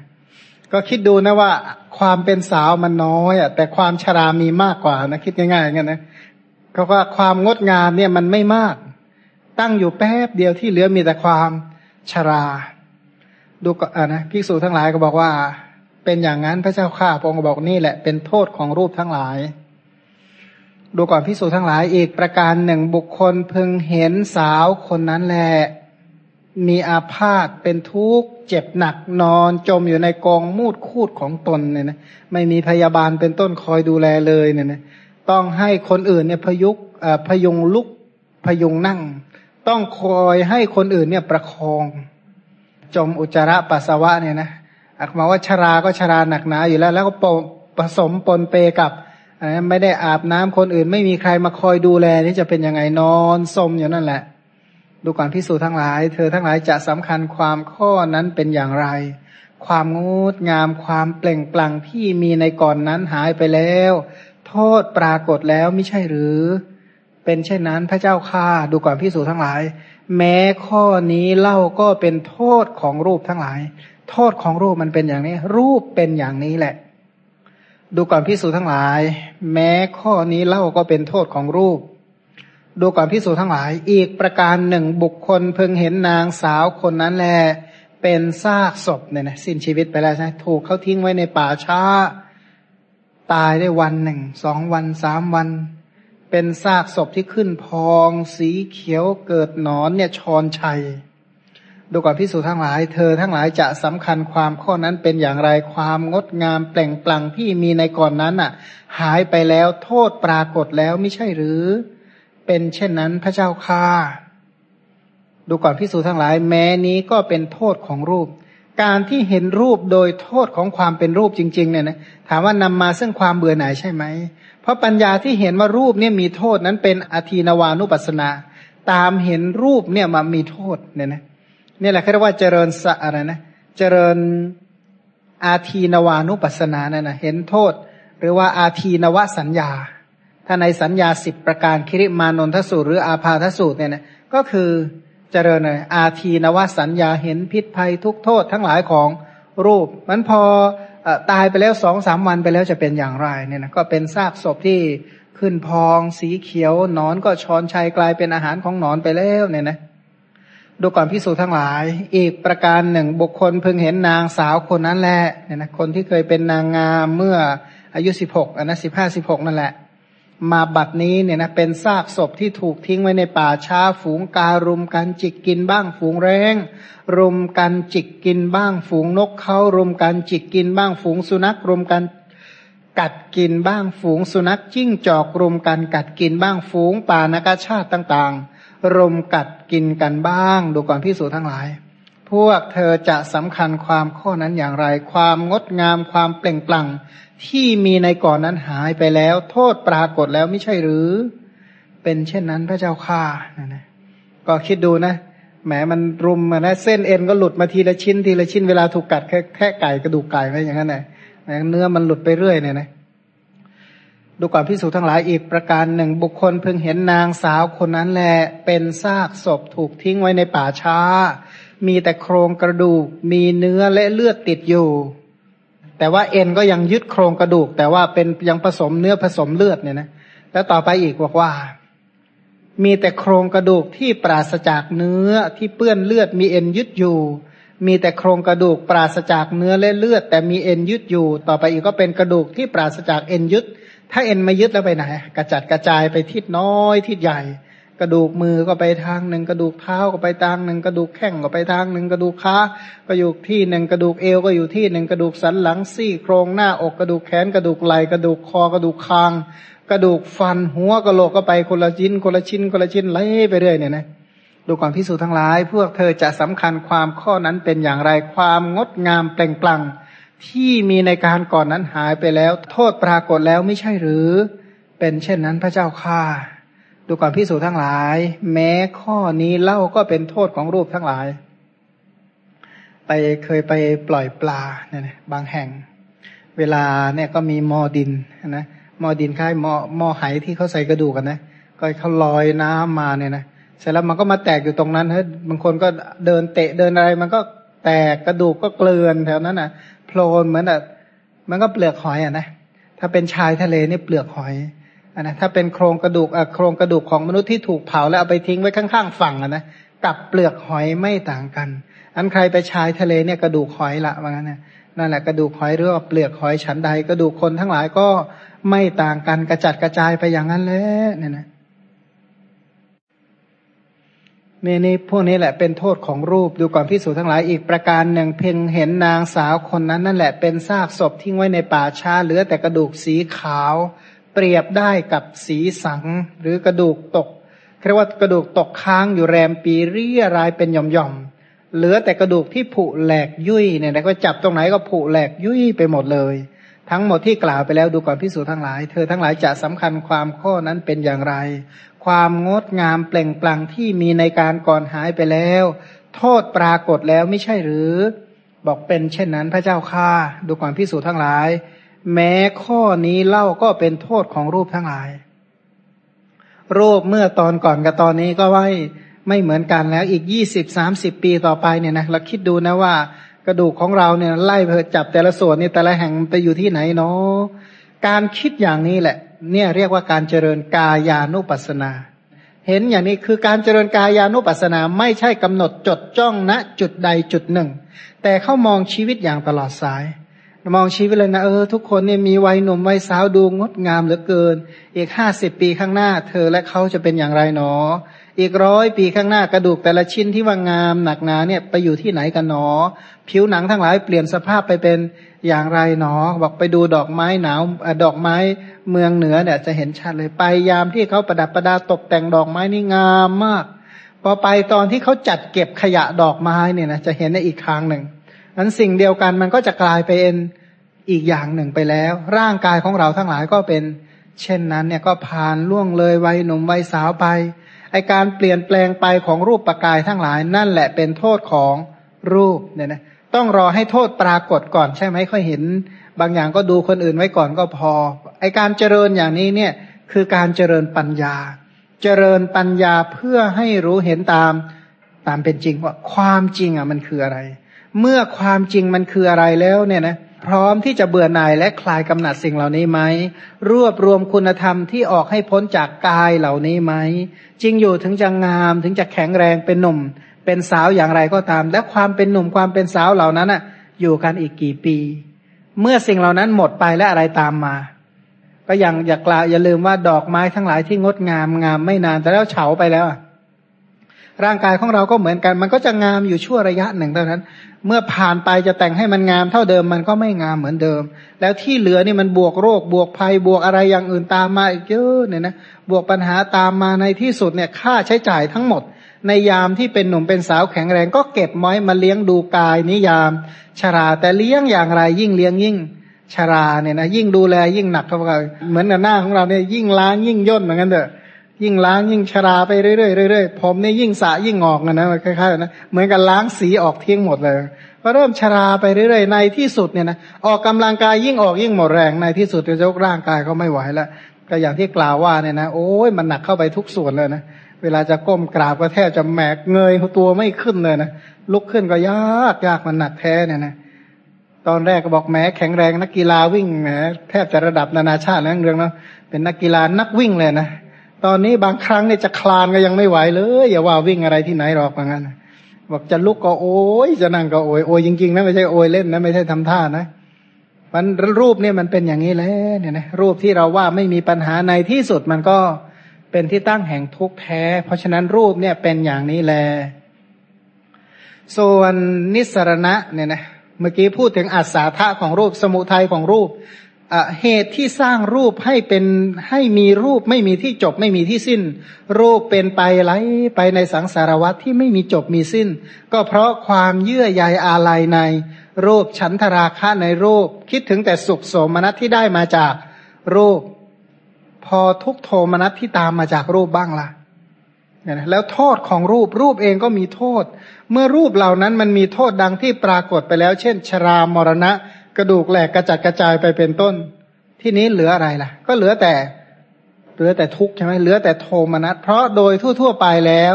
ก็คิดดูนะว่าความเป็นสาวมันน้อยอะแต่ความชรามีมากกว่านะคิดง่ายๆงั้นนะเขาว่าความงดงามเนี่ยมันไม่มาก ตั้งอยู่แป๊บเดียวที่เหลือมีแต่ความชรา ดูก็อ่านะภิกษุทั้งหลายก็บอกว่า เป็นอย่างนั้นพระเจ้าข้าพระองค์บอกนี่แหละเป็นโทษของรูปทั้งหลาย ดูก่อนภิกษุทั้งหลายอีกประการหนึ่งบุคคลพึงเห็นสาวคนนั้นแหละ มีอาพาธเป็นทุกข์เจ็บหนักนอนจมอยู่ในกองมูดคูดของตนเนี่ยนะไม่มีพยาบาลเป็นต้นคอยดูแลเลยเนี่ยนะต้องให้คนอื่นเนี่ยพยุกพยุงลุกพยุงนั่ง ต้องคอยให้คนอื่นเนี่ยประคอง จมอุจจาระปัสสาวะเนี่ยนะอักมาว่าชราก็ชราหนักหนาอยู่แล้ว แล้วก็ผสมปนเปกับไม่ได้อาบน้ำคนอื่น ไม่มีใครมาคอยดูแลนี่จะเป็นยังไงนอนสมอยู่นั่นแหละ ดูก่อนพิสูจทั้งหลาย เธอทั้งหลายจะสำคัญความข้อนั้นเป็นอย่างไร ความงดงามความเปล่งปลั่งที่มีในก่อนนั้นหายไปแล้ว โทษปรากฏแล้วไม่ใช่หรือ เป็นเช่นนั้นพระเจ้าข้าดูก่อนพิสูจทั้งหลาย แม้ข้อนี้เล่าก็เป็นโทษของรูปทั้งหลาย โทษของรูปมันเป็นอย่างนี้ รูปเป็นอย่างนี้แหละ ดูก่อนพิสูจทั้งหลาย แม้ข้อนี้เล่าก็เป็นโทษของรูป ดูก่อนพิสูจทั้งหลาย อีกประการหนึ่งบุคคลเพิ่งเห็นนางสาวคนนั้นแล เป็นซากศพเนี่ยนะสิ้นชีวิตไปแล้วใช่ถูกเขาทิ้งไว้ในป่าช้า ตายได้วันหนึ่งสองวันสามวัน เป็นซากศพที่ขึ้นพอง สีเขียวเกิดหนอนเนี่ยชอนชัย ดูก่อนพิสูจทั้งหลาย เธอทั้งหลายจะสำคัญความข้อนั้นเป็นอย่างไรความงดงามแปล่งปลั่งที่มีในก่อนนั้นอะ หายไปแล้วโทษปรากฏแล้วไม่ใช่หรือ เป็นเช่นนั้นพระเจ้าค่าดูก่อนพิสูจทั้งหลาย แม้นี้ก็เป็นโทษของรูป การที่เห็นรูปโดยโทษของความเป็นรูปจริง ๆ เนี่ยนะถามว่านำมาซึ่งความเบื่อหน่ายใช่ไหม เพราะปัญญาที่เห็นว่ารูปเนี่ยมีโทษนั้นเป็นอธีนวานุปัสนา ตามเห็นรูปเนี่ยมามีโทษเนี่ยนะนี่แหละเขาเรียกว่าเจริญสะอะไรนะเจริญอาทีนวานุปัสนาเนี่ยนะเห็นโทษ หรือว่าอาทีนวสัญญา ถ้าในสัญญาสิบประการคิริมานนทสูตรหรืออาพาทสูตรเนี่ยนะก็คือเจริญเลยอาทีนวสัญญาเห็นพิษภัยทุกโทษทั้งหลายของรูป มันพอตายไปแล้วสองสามวันไปแล้วจะเป็นอย่างไรเนี่ยนะก็เป็นซากศพที่ขึ้นพองสีเขียวนอนก็ช้อนชัยกลายเป็นอาหารของนอนไปแล้วเนี่ยนะดูก่อนพิสูจทั้งหลาย อีกประการหนึ่งบุคคลเพิ่งเห็นนางสาวคนนั้นแหละเนี่ยนะคนที่เคยเป็นนางงามเมื่ออายุสิบหกอันนะสิบห้าสิบหกนั่นแหละ มาบัดนี้เนี่ยนะเป็นซากศพที่ถูกทิ้งไว้ในป่าช้าฝูงการุมกันจิกกินบ้างฝูงแรงรุมกันจิกกินบ้างฝูงนกเขารุมกันจิกกินบ้างฝูงสุนัขรุมกันกัดกินบ้างฝูงสุนัขจิ้งจอกรุมกันกัดกินบ้างฝูงป่านกชาติต่างๆ รุมกัดกินกันบ้าง ดูก่อนพิสูจทั้งหลาย พวกเธอจะสำคัญความข้อนั้นอย่างไร ความงดงามความเปล่งปลั่ง ที่มีในก่อนนั้นหายไปแล้ว โทษปรากฏแล้วไม่ใช่หรือ เป็นเช่นนั้นพระเจ้าข้านะนะก็คิดดูนะแหมมันรุมนะเส้นเอ็นก็หลุดมาทีละชิ้นทีละชิ้นเวลาถูกกัดแค่แค่ไก่กระดูกไก่ไม่อย่างนั้นนะเนื้อมันหลุดไปเรื่อยเนี่ยนะดูก่อนพิสูจน์ทั้งหลายอีกประการหนึ่งบุคคลเพิ่งเห็นนางสาวคนนั้นแหละเป็นซากศพถูกทิ้งไว้ในป่าช้า มีแต่โครงกระดูก มีเนื้อและเลือดติดอยู่ แต่ว่าเอ็นก็ยังยึดโครงกระดูก แต่ว่าเป็นยังผสมเนื้อผสมเลือดเนี่ยนะแล้วต่อไปอีกบอกว่า มีแต่โครงกระดูกที่ปราศจากเนื้อที่เปื้อนเลือด มีเอ็นยึดอยู่ มีแต่โครงกระดูกปราศจากเนื้อและเลือด แต่มีเอ็นยึดอยู่ ต่อไปอีกก็เป็นกระดูกที่ปราศจากเอ็นยึด ถ้าเอ็นไม่ยึดแล้วไปไหน กระจัดกระจายไปทิศน้อยทิศใหญ่ กระดูกมือก็ไปทางหนึ่งกระดูกเท้าก็ไปทางหนึ่งกระดูกแข้งก็ไปทางหนึ่งกระดูกขาก็อยู่ที่หนึ่งกระดูกเอวก็อยู่ที่หนึ่งกระดูกสันหลังซี่โครงหน้าอกกระดูกแขนกระดูกไหล่กระดูกคอกระดูกคาง กระดูกฟันหัวกระโหลกก็ไปคนละชิ้นคนละชิ้นคนละชิ้นไล่ไปเรื่อยเนี่ยนะดูก่อนพิสูจน์ทั้งหลาย พวกเธอจะสำคัญความข้อนั้นเป็นอย่างไรความงดงามเปล่งปลั่งที่มีในการก่อนนั้นหายไปแล้ว โทษปรากฏแล้วไม่ใช่หรือ เป็นเช่นนั้นพระเจ้าข้า ดูก่อนพิสูจทั้งหลาย แม้ข้อนี้เล่าก็เป็นโทษของรูปทั้งหลาย ไปเคยไปปล่อยปลาเนี่ยบางแห่ง เวลาเนี่ยก็มีมอดินนะมอดินคล้ายมอมอไหที่เขาใส่กระดูกกันนะก็เขาลอยน้ำมาเนี่ยนะเสร็จแล้วมันก็มาแตกอยู่ตรงนั้นเฮ้ยบางคนก็เดินเตะเดินอะไร มันก็แตกกระดูกก็เกลื่อนแถวนั้นอะโพลนเหมือนอะมันก็เปลือกหอยอะนะถ้าเป็นชายทะเลนี่เปลือกหอย นะถ้าเป็นโครงกระดูกโครงกระดูกของมนุษย์ที่ถูกเผาแล้วเอาไปทิ้งไว้ข้างๆฝั่งนะกับเปลือกหอยไม่ต่างกัน อันใครไปชายทะเลเนี่ยกระดูกหอยละว่างั้นนะนั่นแหละกระดูกหอยหรือว่าเปลือกหอยฉันใดกระดูกคนทั้งหลายก็ไม่ต่างกันกระจัดกระจายไปอย่างนั้นแหละเนี่ยนะนี่นี่พวกนี้แหละเป็นโทษของรูปดูก่อนพิสูจทั้งหลายอีกประการหนึ่งเพ่งเห็นนางสาวคนนั้นนั่นแหละเป็นซากศพทิ้งไว้ในป่าช้าเหลือแต่กระดูกสีขาว เปรียบได้กับสีสังหรือกระดูกตกเรียกว่ากระดูกตกค้างอยู่แรมปีเรียรายเป็นหย่อมๆเหลือแต่กระดูกที่ผุแหลกยุ่ยเนี่ยนะก็จับตรงไหนก็ผุแหลกยุ่ยไปหมดเลย ทั้งหมดที่กล่าวไปแล้วดูก่อนพิสูจทั้งหลาย เธอทั้งหลายจะสำคัญความข้อนั้นเป็นอย่างไร ความงดงามเปล่งปลั่งที่มีในการก่อนหายไปแล้ว โทษปรากฏแล้วไม่ใช่หรือ บอกเป็นเช่นนั้นพระเจ้าข้าดูก่อนพิสูจน์ทั้งหลาย แม้ข้อนี้เล่าก็เป็นโทษของรูปทั้งหลาย รูปเมื่อตอนก่อนกับตอนนี้ก็ไม่ไม่เหมือนกันแล้วอีกยี่สิบสามสิบปีต่อไปเนี่ยนะเราคิดดูนะว่ากระดูกของเราเนี่ยไล่เพื่อจับแต่ละส่วนนี่แต่ละแห่งไปอยู่ที่ไหนเนาะการคิดอย่างนี้แหละ เนี่ยเรียกว่าการเจริญกายานุปัสนา เห็นอย่างนี้คือการเจริญกายานุปัสนาไม่ใช่กำหนดจดจ้องณจุดใดจุดหนึ่ง แต่เขามองชีวิตอย่างตลอดสาย มองชีวิตเลยนะเออทุกคนเนี่ยมีวัยหนุ่มวัยสาวดูงดงามเหลือเกิน อีกห้าสิบปีข้างหน้า เธอและเขาจะเป็นอย่างไรหนอ อีกร้อยปีข้างหน้ากระดูกแต่ละชิ้นที่ว่างามหนักหนาเนี่ยไปอยู่ที่ไหนกันหนอ ผิวหนังทั้งหลายเปลี่ยนสภาพไปเป็นอย่างไรหนอ บอกไปดูดอกไม้หนาวดอกไม้เมืองเหนือเนี่ยจะเห็นชัดเลยไปยามที่เขาประดับประดาตกแต่งดอกไม้นี่งามมาก พอไปตอนที่เขาจัดเก็บขยะดอกไม้เนี่ยนะจะเห็นในอีกครั้งหนึ่ง นั้นสิ่งเดียวกันมันก็จะกลายเป็นอีกอย่างหนึ่งไปแล้ว ร่างกายของเราทั้งหลายก็เป็น เช่นนั้นเนี่ยก็ผ่านล่วงเลยวัยหนุ่มวัยสาวไปไอการเปลี่ยนแปลงไปของรูปประกายทั้งหลายนั่นแหละเป็นโทษของรูปเนี่ยนะต้องรอให้โทษปรากฏก่อนใช่ไหมค่อยเห็น บางอย่างก็ดูคนอื่นไว้ก่อนก็พอ ไอการเจริญอย่างนี้เนี่ยคือการเจริญปัญญา เจริญปัญญาเพื่อให้รู้เห็นตามตามเป็นจริงว่าความจริงอะมันคืออะไร เมื่อความจริงมันคืออะไรแล้วเนี่ยนะพร้อมที่จะเบื่อหน่ายและคลายกำหนัดสิ่งเหล่านี้ไหมรวบรวมคุณธรรมที่ออกให้พ้นจากกายเหล่านี้ไหมจริงอยู่ถึงจะงามถึงจะแข็งแรงเป็นหนุ่ม เป็นสาวอย่างไรก็ตาม และความเป็นหนุ่มความเป็นสาวเหล่านั้นอะ อยู่กันอีกกี่ปี เมื่อสิ่งเหล่านั้นหมดไปและอะไรตามมา ก็อย่างอย่ากล่าวอย่าลืมว่าดอกไม้ทั้งหลายที่งดงามงามไม่นานแต่แล้วเฉาไปแล้ว ร่างกายของเราก็เหมือนกัน มันก็จะงามอยู่ชั่วระยะหนึ่งเท่านั้น เมื่อผ่านไปจะแต่งให้มันงามเท่าเดิมมันก็ไม่งามเหมือนเดิม แล้วที่เหลือนี่มันบวกโรคบวกภัยบวกอะไรอย่างอื่นตามมาอีกเยอะเนี่ยนะบวกปัญหาตามมาในที่สุดเนี่ยค่าใช้จ่ายทั้งหมด ในยามที่เป็นหนุ่มเป็นสาวแข็งแรงก็เก็บม้อยมาเลี้ยงดูกายนิยาม ชราแต่เลี้ยงอย่างไรยิ่งเลี้ยงยิ่งชราเนี่ยนะยิ่งดูแลยิ่งหนักเท่ากับเหมือนหน้าของเราเนี่ยยิ่งล้างยิ่งย่นเหมือนกันเถอะ ยิ่งล้างยิ่งชราไปเรื่อยๆเรื่อยๆผมเนี่ยยิ่งสะยิ่งออกนะคล้ายๆนะเหมือนกับล้างสีออกทิ้งหมดเลยก็เริ่มชราไปเรื่อยๆในที่สุดเนี่ยนะออกกำลังกายยิ่งออกยิ่งหมดแรงในที่สุดจะยกร่างกายเขาไม่ไหวแล้วก็อย่างที่กล่าวว่าเนี่ยนะโอ้ยมันหนักเข้าไปทุกส่วนเลยนะเวลาจะก้มกราบก็แทบจะแหมกเงยตัวไม่ขึ้นเลยนะลุกขึ้นก็ยากยากมันหนักแท้เนี่ยนะตอนแรกก็บอกแหมแข็งแรงนักกีฬาวิ่งแหมแทบจะระดับนานาชาติแล้วเรื่องเนาะเป็นนักกีฬานักวิ่งเลยนะ ตอนนี้บางครั้งเนี่ยจะคลานก็ยังไม่ไหวเลยอย่าว่าวิ่งอะไรที่ไหนหรอกว่างั้นบอกจะลุกก็โอยจะนั่งก็โอยโอยจริงๆนะไม่ใช่โอยเล่นนะไม่ใช่ทำท่านะมันรูปเนี่ยมันเป็นอย่างนี้แหละเนี่ยนะรูปที่เราว่าไม่มีปัญหาในที่สุดมันก็เป็นที่ตั้งแห่งทุกข์แท้ เพราะฉะนั้นรูปเนี่ยเป็นอย่างนี้แล ส่วนนิสรณะเนี่ยนะเมื่อกี้พูดถึงอัศาธาของรูปสมุทัยของรูป เหตุที่สร้างรูปให้เป็นให้มีรูปไม่มีที่จบไม่มีที่สิ้น รูปเป็นไปไหลไปในสังสารวัฏที่ไม่มีจบมีสิ้น ก็เพราะความเยื่อใยอาลัยใน รูปฉันทราคะในรูป คิดถึงแต่สุขโสมนัสที่ได้มาจากรูป พอทุกโทมนัสที่ตามมาจากรูปบ้างละ่ะแล้วโทษของรูปรูปเองก็มีโทษ เมื่อรูปเหล่านั้นมันมีโทษดังที่ปรากฏไปแล้ว เช่น ชรามรณะ กระดูกแหลกกระจัดกระจายไปเป็นต้น ที่นี้เหลืออะไรล่ะ ก็เหลือแต่เหลือแต่ทุกข์ใช่ไหมเหลือแต่โทมนัสเพราะโดยทั่วๆไปแล้ว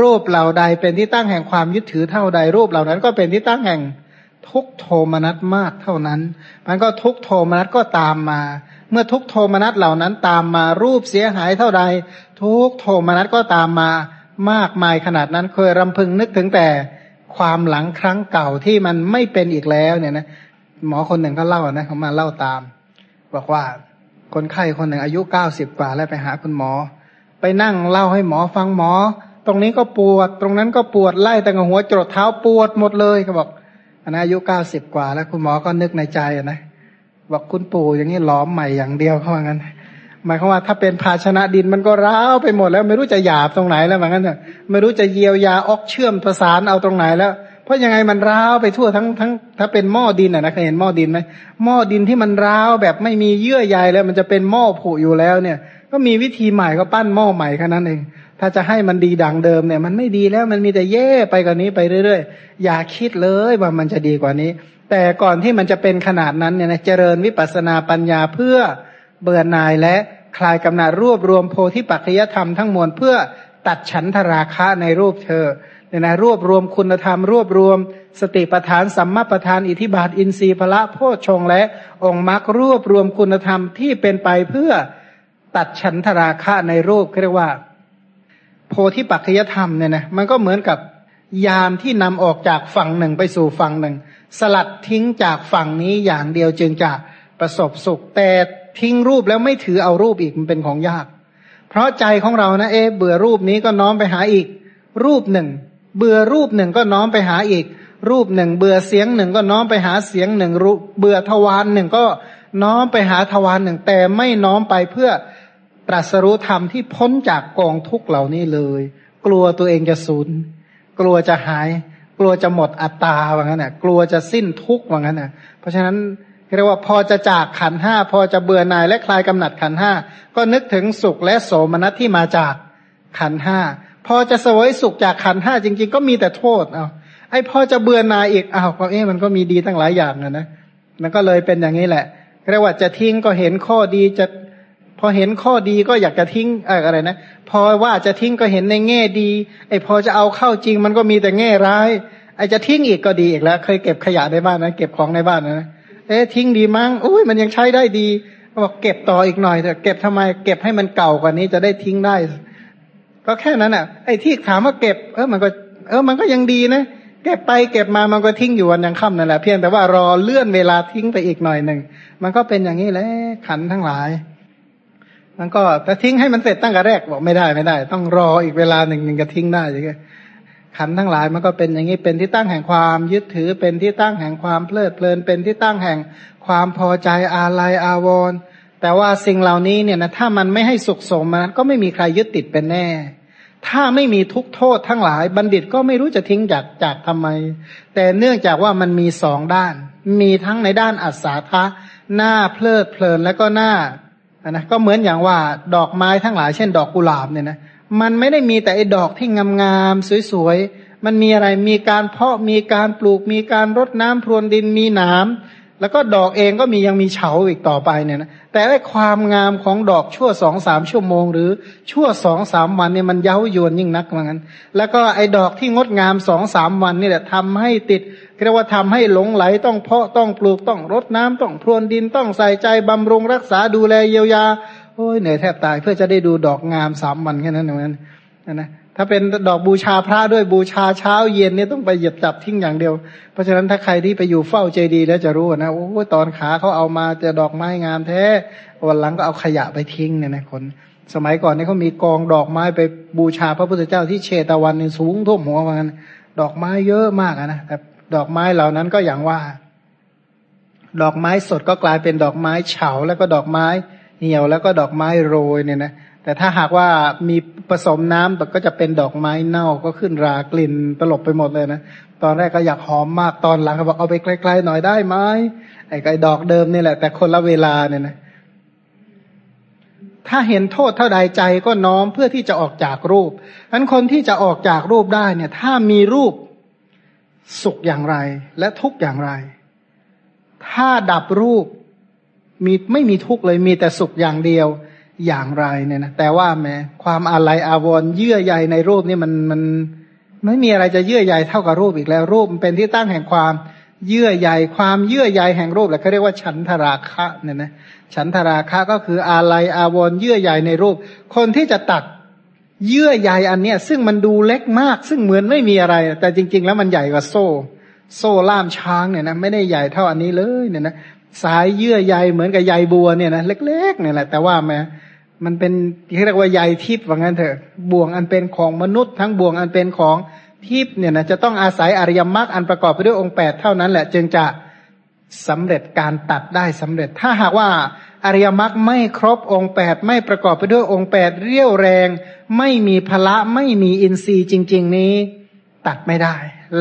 รูปเหล่าใดเป็นที่ตั้งแห่งความยึดถือเท่าใดรูปเหล่านั้น ก็เป็นที่ตั้งแห่งทุกโทมนัสมากเท่านั้น มันก็ทุกโทมนัสก็ตามมา เมื่อทุกโทมนัสเหล่านั้นตามมารูปเสียหายเท่าใด ทุกโทมนัสก็ตามมามากมายขนาดนั้นเคยรำพึงนึกถึงแต่ความหลังครั้งเก่าที่มันไม่เป็นอีกแล้วเนี่ยนะ หมอคนหนึ่งก็เล่านะเขามาเล่าตาม บอกว่าคนไข้คนหนึ่งอายุเก้าสิบกว่าแล้วไปหาคุณหมอ ไปนั่งเล่าให้หมอฟังหมอ ตรงนี้ก็ปวด ตรงนั้นก็ปวดไล่แต่หัวจรดเท้าปวดหมดเลยเขาบอกอันนั้นอายุเก้าสิบกว่า แล้วคุณหมอก็นึกในใจนะบอกคุณปู่อย่างนี้ล้อมใหม่อย่างเดียวเขาว่างั้น หมายความว่าถ้าเป็นภาชนะดินมันก็ร้าวไปหมดแล้ว ไม่รู้จะหยาบตรงไหนแล้วเหมือนกันเถอะไม่รู้จะเยียวยาออกเชื่อมประสานเอาตรงไหนแล้ว เพราะยังไงมันร้าวไปทั่วทั้งทั้งถ้าเป็นหม้อดินอะนะเคยเห็นหม้อดินไหมหม้อดินที่มันร้าวแบบไม่มีเยื่อใยแล้วมันจะเป็นหม้อผุอยู่แล้วเนี่ย ก็มีวิธีใหม่ก็ปั้นหม้อใหม่แค่นั้นเองถ้าจะให้มันดีดังเดิมเนี่ย มันไม่ดีแล้วมันมีแต่แย่ไปกว่านี้ไปเรื่อยๆ อย่าคิดเลยว่ามันจะดีกว่านี้ แต่ก่อนที่มันจะเป็นขนาดนั้นเนี่ยนะเจริญวิปัสนาปัญญาเพื่อเบื่อหน่ายและคลายกำหนัดรวบรวมโพธิปัจจยธรรมทั้งมวลเพื่อตัดฉันทราคะในรูปเธอ เนี่ยนะรวบรวมคุณธรรม รวบรวม สติปทานสัมมาปทานอิทิบาทอินทรีย์พละโพชงและองค์มรรครวบรวมคุณธรรมที่เป็นไปเพื่อตัดฉันทราคะในรูปเรียกว่า โพธิปัจจยธรรมเนี่ยนะมันก็เหมือนกับยามที่นำออกจากฝั่งหนึ่งไปสู่ฝั่งหนึ่ง สลัดทิ้งจากฝั่งนี้อย่างเดียวจึงจะประสบสุข แต่ทิ้งรูปแล้วไม่ถือเอารูปอีกมันเป็นของยาก เพราะใจของเรานะเอ๊เบื่อรูปนี้ก็น้อมไปหาอีกรูปหนึ่ง เบื่อรูปหนึ่งก็น้อมไปหาอีก รูปหนึ่ง เบื่อเสียงหนึ่งก็น้อมไปหาเสียงหนึ่งรูเบื่อทวารหนึ่งก็น้อมไปหาทวารหนึ่ง แต่ไม่น้อมไปเพื่อตรัสรู้ธรรมที่พ้นจากกองทุกเหล่านี้เลย กลัวตัวเองจะสูญกลัวจะหาย กลัวจะหมดอัตตาว่างั้นน่ะ กลัวจะสิ้นทุกข์ว่างั้นน่ะ เพราะฉะนั้นเรียกว่าพอจะจากขันห้าพอจะเบื่อหน่ายและคลายกำหนัดขันห้าก็นึกถึงสุขและโสมนัสที่มาจากขันห้า พอจะสวยสุขจากขันห้าจริง ๆ ก็มีแต่โทษเอาไอ้พอจะเบื่อหน่ายอีกอ้าวก็เอ๊ะมันก็มีดีตั้งหลายอย่างนะนะมันก็เลยเป็นอย่างนี้แหละเรียกว่าจะทิ้งก็เห็นข้อดีจะพอเห็นข้อดีก็อยากจะทิ้งอออะไรนะพอว่าจะทิ้งก็เห็นในแง่ดี ไอ้พอจะเอาเข้าจริงมันก็มีแต่แง่ร้าย ไอ้จะทิ้งอีกก็ดีอีกแล้ว เคยเก็บขยะในบ้านนะเก็บของในบ้านนะเอ๊ะทิ้งดีมั้งอุ้ยมันยังใช้ได้ดีบอกเก็บต่ออีกหน่อยเถอะเก็บทำไมเก็บให้มันเก่ากว่านี้จะได้ทิ้งได้ ก็แค่นั้นอะ ไอ้ที่ถามว่าเก็บ เออมันก็ เออมันก็ยังดีนะเก็บไปเก็บมามันก็ทิ้งอยู่วันยังค่ำนั่นแหละเพียงแต่ว่ารอเลื่อนเวลาทิ้งไปอีกหน่อยหนึ่งมันก็เป็นอย่างนี้แหละขันทั้งหลาย มันก็แต่ทิ้งให้มันเสร็จตั้งแต่แรกบอกไม่ได้ไม่ได้ ต้องรออีกเวลาหนึ่งยังจะทิ้งได้ใช่ไหขันทั้งหลายมันก็เป็นอย่างนี้เป็นที่ตั้งแห่งความยึดถือเป็นที่ตั้งแห่งความเพลิดเพลินเป็นที่ตั้งแห่งความพอใจอาลัยอาวรณ์ แต่ว่าสิ่งเหล่านี้เนี่ยนะถ้ามันไม่ให้สุขสมมันก็ไม่มีใครยึดติดเป็นแน่ ถ้าไม่มีทุกโทษทั้งหลายบัณฑิตก็ไม่รู้จะทิ้งจากจากทำไม แต่เนื่องจากว่ามันมีสองด้าน มีทั้งในด้านอัศทะหน้าเพลิดเพลินแล้วก็หน้านะก็เหมือนอย่างว่าดอกไม้ทั้งหลายเช่น ดอกกุหลาบเนี่ยนะมันไม่ได้มีแต่ไอ้ดอกที่งามๆสวยๆมันมีอะไรมีการเพาะมีการปลูกมีการรดน้ำพรวนดินมีหนาม แล้วก็ดอกเองก็มียังมีเฉาอีกต่อไปเนี่ยนะแต่ไอ้ความงามของดอกชั่วสองสามชั่วโมง หรือชั่วสองสามวันเนี่ยมันเย้ายวนยิ่งนักเหมือนกันแล้วก็ไอ้ดอกที่งดงามสองสามวันนี่แหละทำให้ติดเรียกว่าทำให้หลงไหลต้องเพาะต้องปลูกต้องรดน้ำต้องพรวนดินต้องใส่ใจบำรุงรักษาดูแลเยียวยาโอ้ยเหนื่อยแทบตายเพื่อจะได้ดูดอกงามสามวันแค่นั้นเองนะ ถ้าเป็นดอกบูชาพระด้วยบูชาเช้าเย็นเนี่ยต้องไปเหยียบจับทิ้งอย่างเดียว เพราะฉะนั้นถ้าใครที่ไปอยู่เฝ้าเจดีแล้วจะรู้นะโอ้ตอนขาเขาเอามาจะดอกไม้งามแท้วันหลังก็เอาขยะไปทิ้งเนี่ยนะคน สมัยก่อนนี่เขามีกองดอกไม้ไปบูชาพระพุทธเจ้าที่เชตวันนี่สูงท่วมหัวเหมือนกันดอกไม้เยอะมากนะแต่ดอกไม้เหล่านั้นก็อย่างว่า ดอกไม้สดก็กลายเป็นดอกไม้เฉาแล้วก็ดอกไม้เหี่ยวแล้วก็ดอกไม้โรยเนี่ยนะ แต่ถ้าหากว่ามีผสมน้ำก็จะเป็นดอกไม้เน่าก็ขึ้นรากลิ่นตลบไปหมดเลยนะ ตอนแรกก็อยากหอมมากตอนหลังก็บอกเอาไปใกล้ๆหน่อยได้ไหมไอ้ไอ้ดอกเดิมนี่แหละ แต่คนละเวลาเนี่ยนะถ้าเห็นโทษเท่าใดใจก็น้อมเพื่อที่จะออกจากรูปฉะนั้นคนที่จะออกจากรูปได้เนี่ย ถ้ามีรูปสุขอย่างไร และทุกอย่างไร ถ้าดับรูปมีไม่มีทุกข์เลยมีแต่สุขอย่างเดียว อย่างไรเนี่ยนะแต่ว่าแม้ความอาลัยอาวรเยื่อใยในรูปนี่มันมันไม่มีอะไรจะเยื่อใยเท่ากับรูปอีกแล้วรูปมันเป็นที่ตั้งแห่งความเยื่อใยความเยื่อใยแห่งรูปแหละเขาเรียกว่าฉันทราคะเนี่ยนะฉันทราคะก็คืออาลัยอาวรเยื่อใยในรูป คนที่จะตัดเยื่อใยอันเนี้ย ซึ่งมันดูเล็กมาก ซึ่งเหมือนไม่มีอะไร แต่จริง ๆ แล้วมันใหญ่กว่าโซ่ โซ่ล่ามช้างเนี่ยนะไม่ได้ใหญ่เท่าอันนี้เลยเนี่ยนะสายเยื่อใยเหมือนกับใยบัวเนี่ยนะเล็ก ๆ เนี่ยแหละแต่ว่าแม้ มันเป็นที่เรียกว่าใยทิพย์ว่างั้นเถอะบ่วงอันเป็นของมนุษย์ ทั้งบ่วงอันเป็นของทิพย์เนี่ยนะจะต้องอาศัยอริยมรรคอันประกอบไปด้วยองค์แปดเท่านั้นแหละจึงจะสำเร็จการตัดได้สำเร็จ ถ้าหากว่าอริยมรรคไม่ครบองค์แปดไม่ประกอบไปด้วยองค์แปดเรี่ยวแรง ไม่มีพละไม่มีอินทรีย์จริง ๆ นี้ ตัดไม่ได้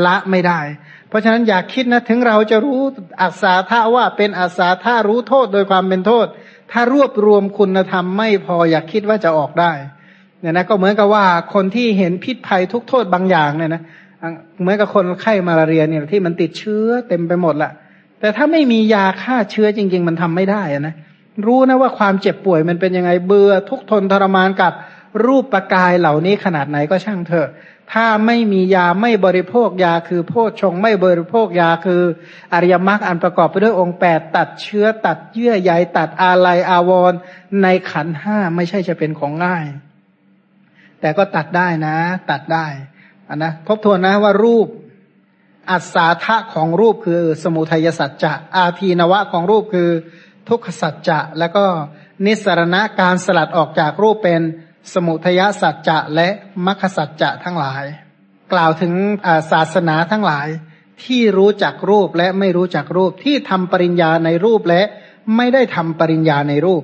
ละไม่ได้ เพราะฉะนั้นอยากคิดนะถึงเราจะรู้อัศาธาว่าเป็นอัศาธารู้โทษโดยความเป็นโทษ ถ้ารวบรวมคุณธรรมไม่พออยากคิดว่าจะออกได้เนี่ยนะก็เหมือนกับว่าคนที่เห็นพิษภัยทุกโทษบางอย่างเนี่ยนะเหมือนกับคนไข้มาลาเรียเนี่ยที่มันติดเชื้อเต็มไปหมดละแต่ถ้าไม่มียาฆ่าเชื้อจริง ๆ มันทำไม่ได้นะรู้นะว่าความเจ็บป่วยมันเป็นยังไงเบื่อทุกทนทรมานกับรูปประกายเหล่านี้ขนาดไหนก็ช่างเถอะ ถ้าไม่มียาไม่บริโภคยาคือโพชฌงไม่บริโภคยาคืออริยมรรคอันประกอบไปด้วยองค์แปดตัดเชื้อตัดเยื่อใยตัดอาลัยอาวรณ์ในขันห้าไม่ใช่จะเป็นของง่าย แต่ก็ตัดได้นะ ตัดได้อันนะทบทวนนะว่ารูป อัศทะของรูปคือสมุทัยสัจจะอาทีนวะของรูปคือ ทุกขสัจจะแล้วก็นิสรณะการสลัดออกจากรูปเป็น สมุทยสัจจะและมัคสัจจะทั้งหลาย กล่าวถึงศาสนาทั้งหลาย ที่รู้จักรูปและไม่รู้จักรูปที่ทำปริญญาในรูปและไม่ได้ทำปริญญาในรูป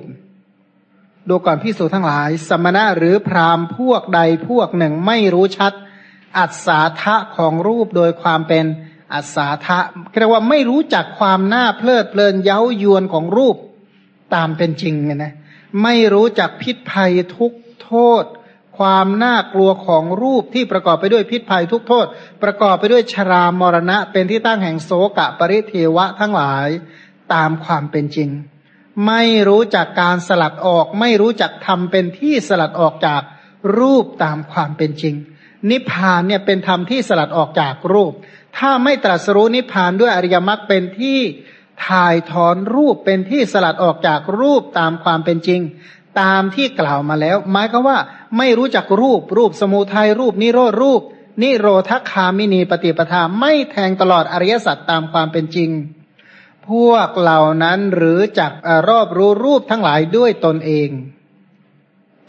ดูก่อนพิสูจทั้งหลาย สมณะหรือพราหมณ์พวกใดพวกหนึ่งไม่รู้ชัด อัศาทะของรูปโดยความเป็นอัศาทะเรียกว่าไม่รู้จักความน่าเพลิดเพลินเย้ายวนของรูปตามเป็นจริงไงนะไม่รู้จักพิษภัยทุก โทษ ความน่ากลัวของรูปที่ประกอบไปด้วยพิษภัยทุกโทษ ประกอบไปด้วยชรามรณะ เป็นที่ตั้งแห่งโสกะปริเทวะทั้งหลายตามความเป็นจริง ไม่รู้จักการสลัดออก ไม่รู้จักทำเป็นที่สลัดออกจากรูปตามความเป็นจริง นิพพานเนี่ยเป็นธรรมที่สลัดออกจากรูป ถ้าไม่ตรัสรู้นิพพานด้วยอริยมรรคเป็นที่ถ่ายถอนรูปเป็นที่สลัดออกจากรูปตามความเป็นจริง ตามที่กล่าวมาแล้ว หมายก็ว่าไม่รู้จักรูปรูปสมุทัยรูปนิโรธรูป นิโรธคามินีปฏิปทาไม่แทงตลอดอริยสัจตามความเป็นจริง พวกเหล่านั้นหรือจักรอบรู้รูปทั้งหลายด้วยตนเอง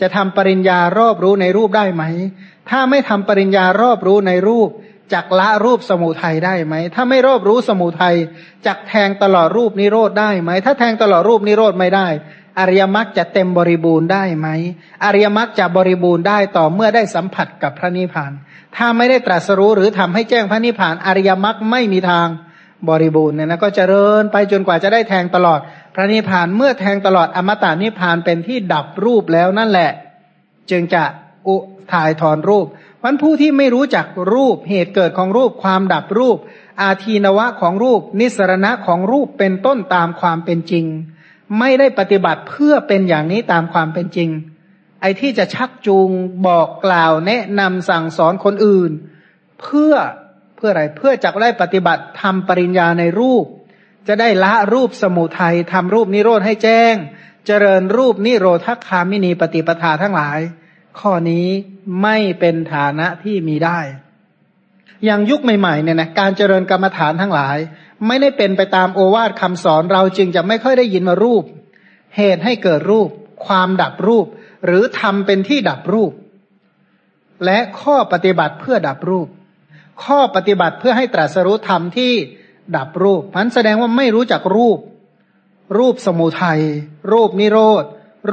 จะทำปริญญารอบรู้ในรูปได้ไหม ถ้าไม่ทำปริญญารอบรู้ในรูปจักละรูปสมุทัยได้ไหม ถ้าไม่รอบรู้สมุทัยจักแทงตลอดรูปนิโรธได้ไหม ถ้าแทงตลอดรูปนิโรธไม่ได้ อริยมรรคจะเต็มบริบูรณ์ได้ไหมอริยมรรคจะบริบูรณ์ได้ต่อเมื่อได้สัมผัสกับพระนิพพาน ถ้าไม่ได้ตรัสรู้หรือทำให้แจ้งพระนิพพาน อริยมรรคไม่มีทางบริบูรณ์เนี่ยนะก็จเจริญไปจนกว่าจะได้แทงตลอด พระนิพพานเมื่อแทงตลอดอมตะนิพพานเป็นที่ดับรูปแล้วนั่นแหละ จึงจะอุถ่ายถอนรูปวันผู้ที่ไม่รู้จักรูปเหตุเกิดของรูปความดับรูป อาทีนวะของรูป นิสรณะของรูปเป็นต้นตามความเป็นจริง ไม่ได้ปฏิบัติเพื่อเป็นอย่างนี้ตามความเป็นจริง ไอ้ที่จะชักจูงบอกกล่าวแนะนำสั่งสอนคนอื่น เพื่อเพื่ออะไรเพื่อจะได้ปฏิบัติทำปริญญาในรูป จะได้ละรูปสมุทัยทำรูปนิโรธให้แจ้ง เจริญรูปนิโรธคามินีปฏิปทาทั้งหลาย ข้อนี้ไม่เป็นฐานะที่มีได้อย่างยุคใหม่ๆเนี่ยนะการเจริญกรรมฐานทั้งหลาย ไม่ได้เป็นไปตามโอวาทคำสอนเราจึงจะไม่ค่อยได้ยินมารูป เหตุให้เกิดรูป ความดับรูป หรือทำเป็นที่ดับรูป และข้อปฏิบัติเพื่อดับรูป ข้อปฏิบัติเพื่อให้ตรัสรู้ธรรมที่ดับรูปพันแสดงว่าไม่รู้จักรูป รูปสมุทัยรูปนิโรธ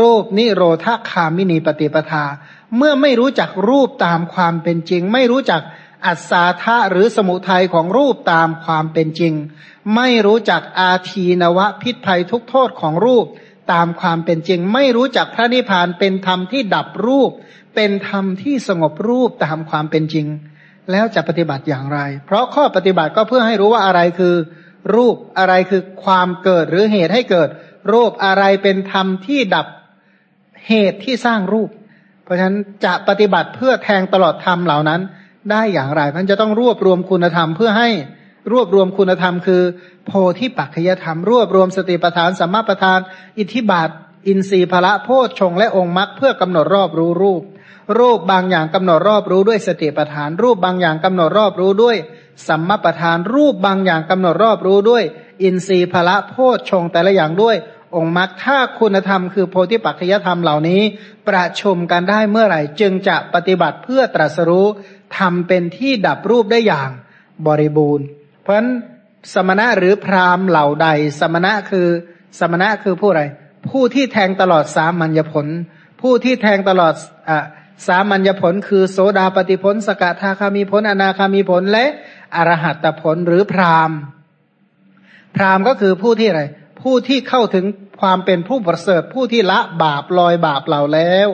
รูปนิโรธคามินีปฏิปทา เมื่อไม่รู้จักรูปตามความเป็นจริง ไม่รู้จัก อัศาธาหรือสมุทัยของรูปตามความเป็นจริง ไม่รู้จักอาทีนวะพิษภัยทุกโทษของรูปตามความเป็นจริง ไม่รู้จักพระนิพพานเป็นธรรมที่ดับรูป เป็นธรรมที่สงบรูปตามความเป็นจริง แล้วจะปฏิบัติอย่างไร เพราะข้อปฏิบัติก็เพื่อให้รู้ว่าอะไรคือ รูปอะไรคือความเกิดหรือเหตุให้เกิด รูปอะไรเป็นธรรมที่ดับเหตุที่สร้างรูป เพราะฉะนั้นจะปฏิบัติเพื่อแทงตลอดธรรมเหล่านั้น ได้อย่างไรมันจะต้องรวบรวมคุณธรรมเพื่อให้รวบรวมคุณธรรม คือ โพธิปัจจยธรรม รวบรวมสติปัฏฐานสัมมาปัฏฐาน อิทธิบาท อินทรีย์พละโพชฌงและองค์มรรคเพื่อกำหนดรอบรู้รูป รูปบางอย่างกำหนดรอบรู้ด้วยสติปัฏฐาน รูปบางอย่างกำหนดรอบรู้ด้วยสัมมาปัฏฐาน รูปบางอย่างกำหนดรอบรู้ด้วย อินทรีย์พละโพชฌงแต่ละอย่างด้วย องค์มรรคถ้าคุณธรรมคือโพธิปัจจยธรรมเหล่านี้ ประชุมกันได้เมื่อไหร่ จึงจะปฏิบัติเพื่อตรัสรู้ทำเป็นที่ดับรูปได้อย่างบริบูรณ์ เพราะฉะนั้นสมณะหรือพราหมณ์เหล่าใด สมณะคือสมณะคือผู้ไรผู้ที่แทงตลอดสามัญญผล ผู้ที่แทงตลอดอสามัญญผล คือโสดาปฏิผล สกทาคามีผล อนาคามีผลและอรหัตผลหรือพราหมณ์ พราหมณ์ก็คือผู้ที่อะไร ผู้ที่เข้าถึงความเป็นผู้ประเสริฐผู้ที่ละบาปลอยบาปเหล่าแล้ว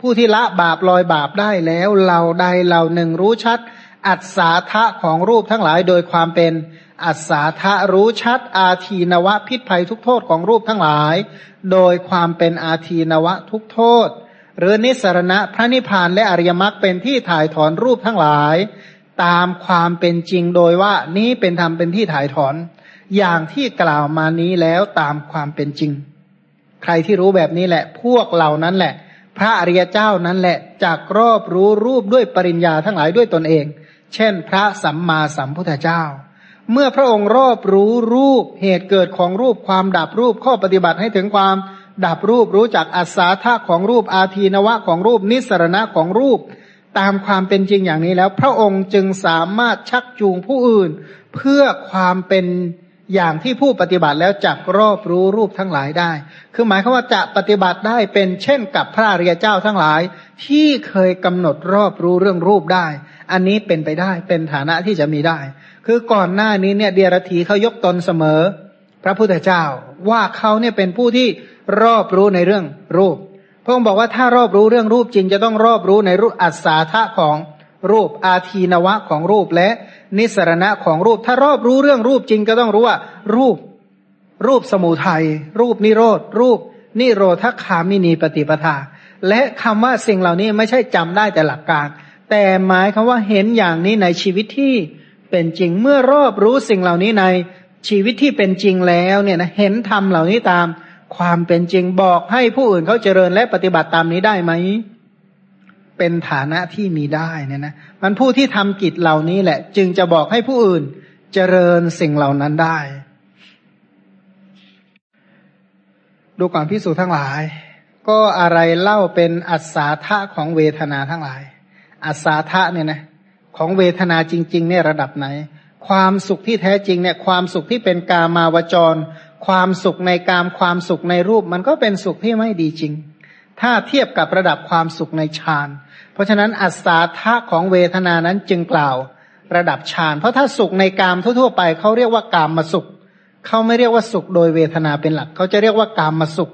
ผู้ที่ละบาปลอยบาปได้แล้วเหล่าใดเหล่าหนึ่งรู้ชัด อัศาทะของรูปทั้งหลายโดยความเป็นอัศาทะรู้ชัด อาทีนวะพิษภัยทุกโทษของรูปทั้งหลาย โดยความเป็นอาทีนวะทุกโทษ หรือนิสรณะพระนิพพานและอริยมรรคเป็นที่ถ่ายถอนรูปทั้งหลาย ตามความเป็นจริงโดยว่านี้เป็นธรรมเป็นที่ถ่ายถอน อย่างที่กล่าวมานี้แล้วตามความเป็นจริง ใครที่รู้แบบนี้แหละ พวกเหล่านั้นแหละ พระอริยเจ้านั้นแหละจากรอบรู้รูปด้วยปริญญาทั้งหลายด้วยตนเอง เช่น พระสัมมาสัมพุทธเจ้า เมื่อพระองค์รอบรู้รูปเหตุเกิดของรูปความดับรูปข้อปฏิบัติให้ถึงความดับรูปรู้จักอัศาธาของรูปอาทีนวะของรูปนิสรณะของรูป ตามความเป็นจริงอย่างนี้แล้ว พระองค์จึงสามารถชักจูงผู้อื่น เพื่อความเป็น อย่างที่ผู้ปฏิบัติแล้วจักรอบรู้รูปทั้งหลายได้ คือหมายความว่าจะปฏิบัติได้เป็นเช่นกับพระริยเจ้าทั้งหลาย ที่เคยกำหนดรอบรู้เรื่องรูปได้ อันนี้เป็นไปได้เป็นฐานะที่จะมีได้ คือก่อนหน้านี้เนี่ยเดียรถีเขายกตนเสมอ พระพุทธเจ้าว่าเขาเนี่ยเป็นผู้ที่รอบรู้ในเรื่องรูป พระองค์บอกว่าถ้ารอบรู้เรื่องรูปจริงจะต้องรอบรู้ในรูปอัศาธาของรูปอาทีนวะของรูปและ นิสรณะของรูป ถ้ารอบรู้เรื่องรูปจริงก็ต้องรู้ว่า รูป รูปสมุทัยรูปนิโรธรูป นิโรธคามินีปฏิปทา และคำว่าสิ่งเหล่านี้ไม่ใช่จำได้แต่หลักการ แต่หมายคำว่าเห็นอย่างนี้ในชีวิตที่เป็นจริงเมื่อรอบรู้สิ่งเหล่านี้ในชีวิตที่เป็นจริงแล้วเนี่ยนะเห็นธรรมเหล่านี้ตาม ความเป็นจริงบอกให้ผู้อื่นเขาเจริญและปฏิบัติตามนี้ได้ไหม เป็นฐานะที่มีได้เนี่ยนะมันผู้ที่ทำกิจเหล่านี้แหละ จึงจะบอกให้ผู้อื่นเจริญสิ่งเหล่านั้นได้ ดูก่อนพิสูจทั้งหลาย ก็อะไรเล่าเป็นอัศาธะของเวทนาทั้งหลาย อัศาธะเนี่ยนะของเวทนาจริง ๆ เนี่ยระดับไหน ความสุขที่แท้จริงเนี่ย ความสุขที่เป็นกามาวจร ความสุขในกามความสุขในรูป มันก็เป็นสุขที่ไม่ดีจริง ถ้าเทียบกับระดับความสุขในฌาน เพราะฉะนั้นอัศาธาของเวทนานั้นจึงกล่าวระดับฌาน เพราะถ้าสุขในกามทั่วๆไปเขาเรียกว่ากามมาสุข เขาไม่เรียกว่าสุขโดยเวทนาเป็นหลัก เขาจะเรียกว่ากามมาสุข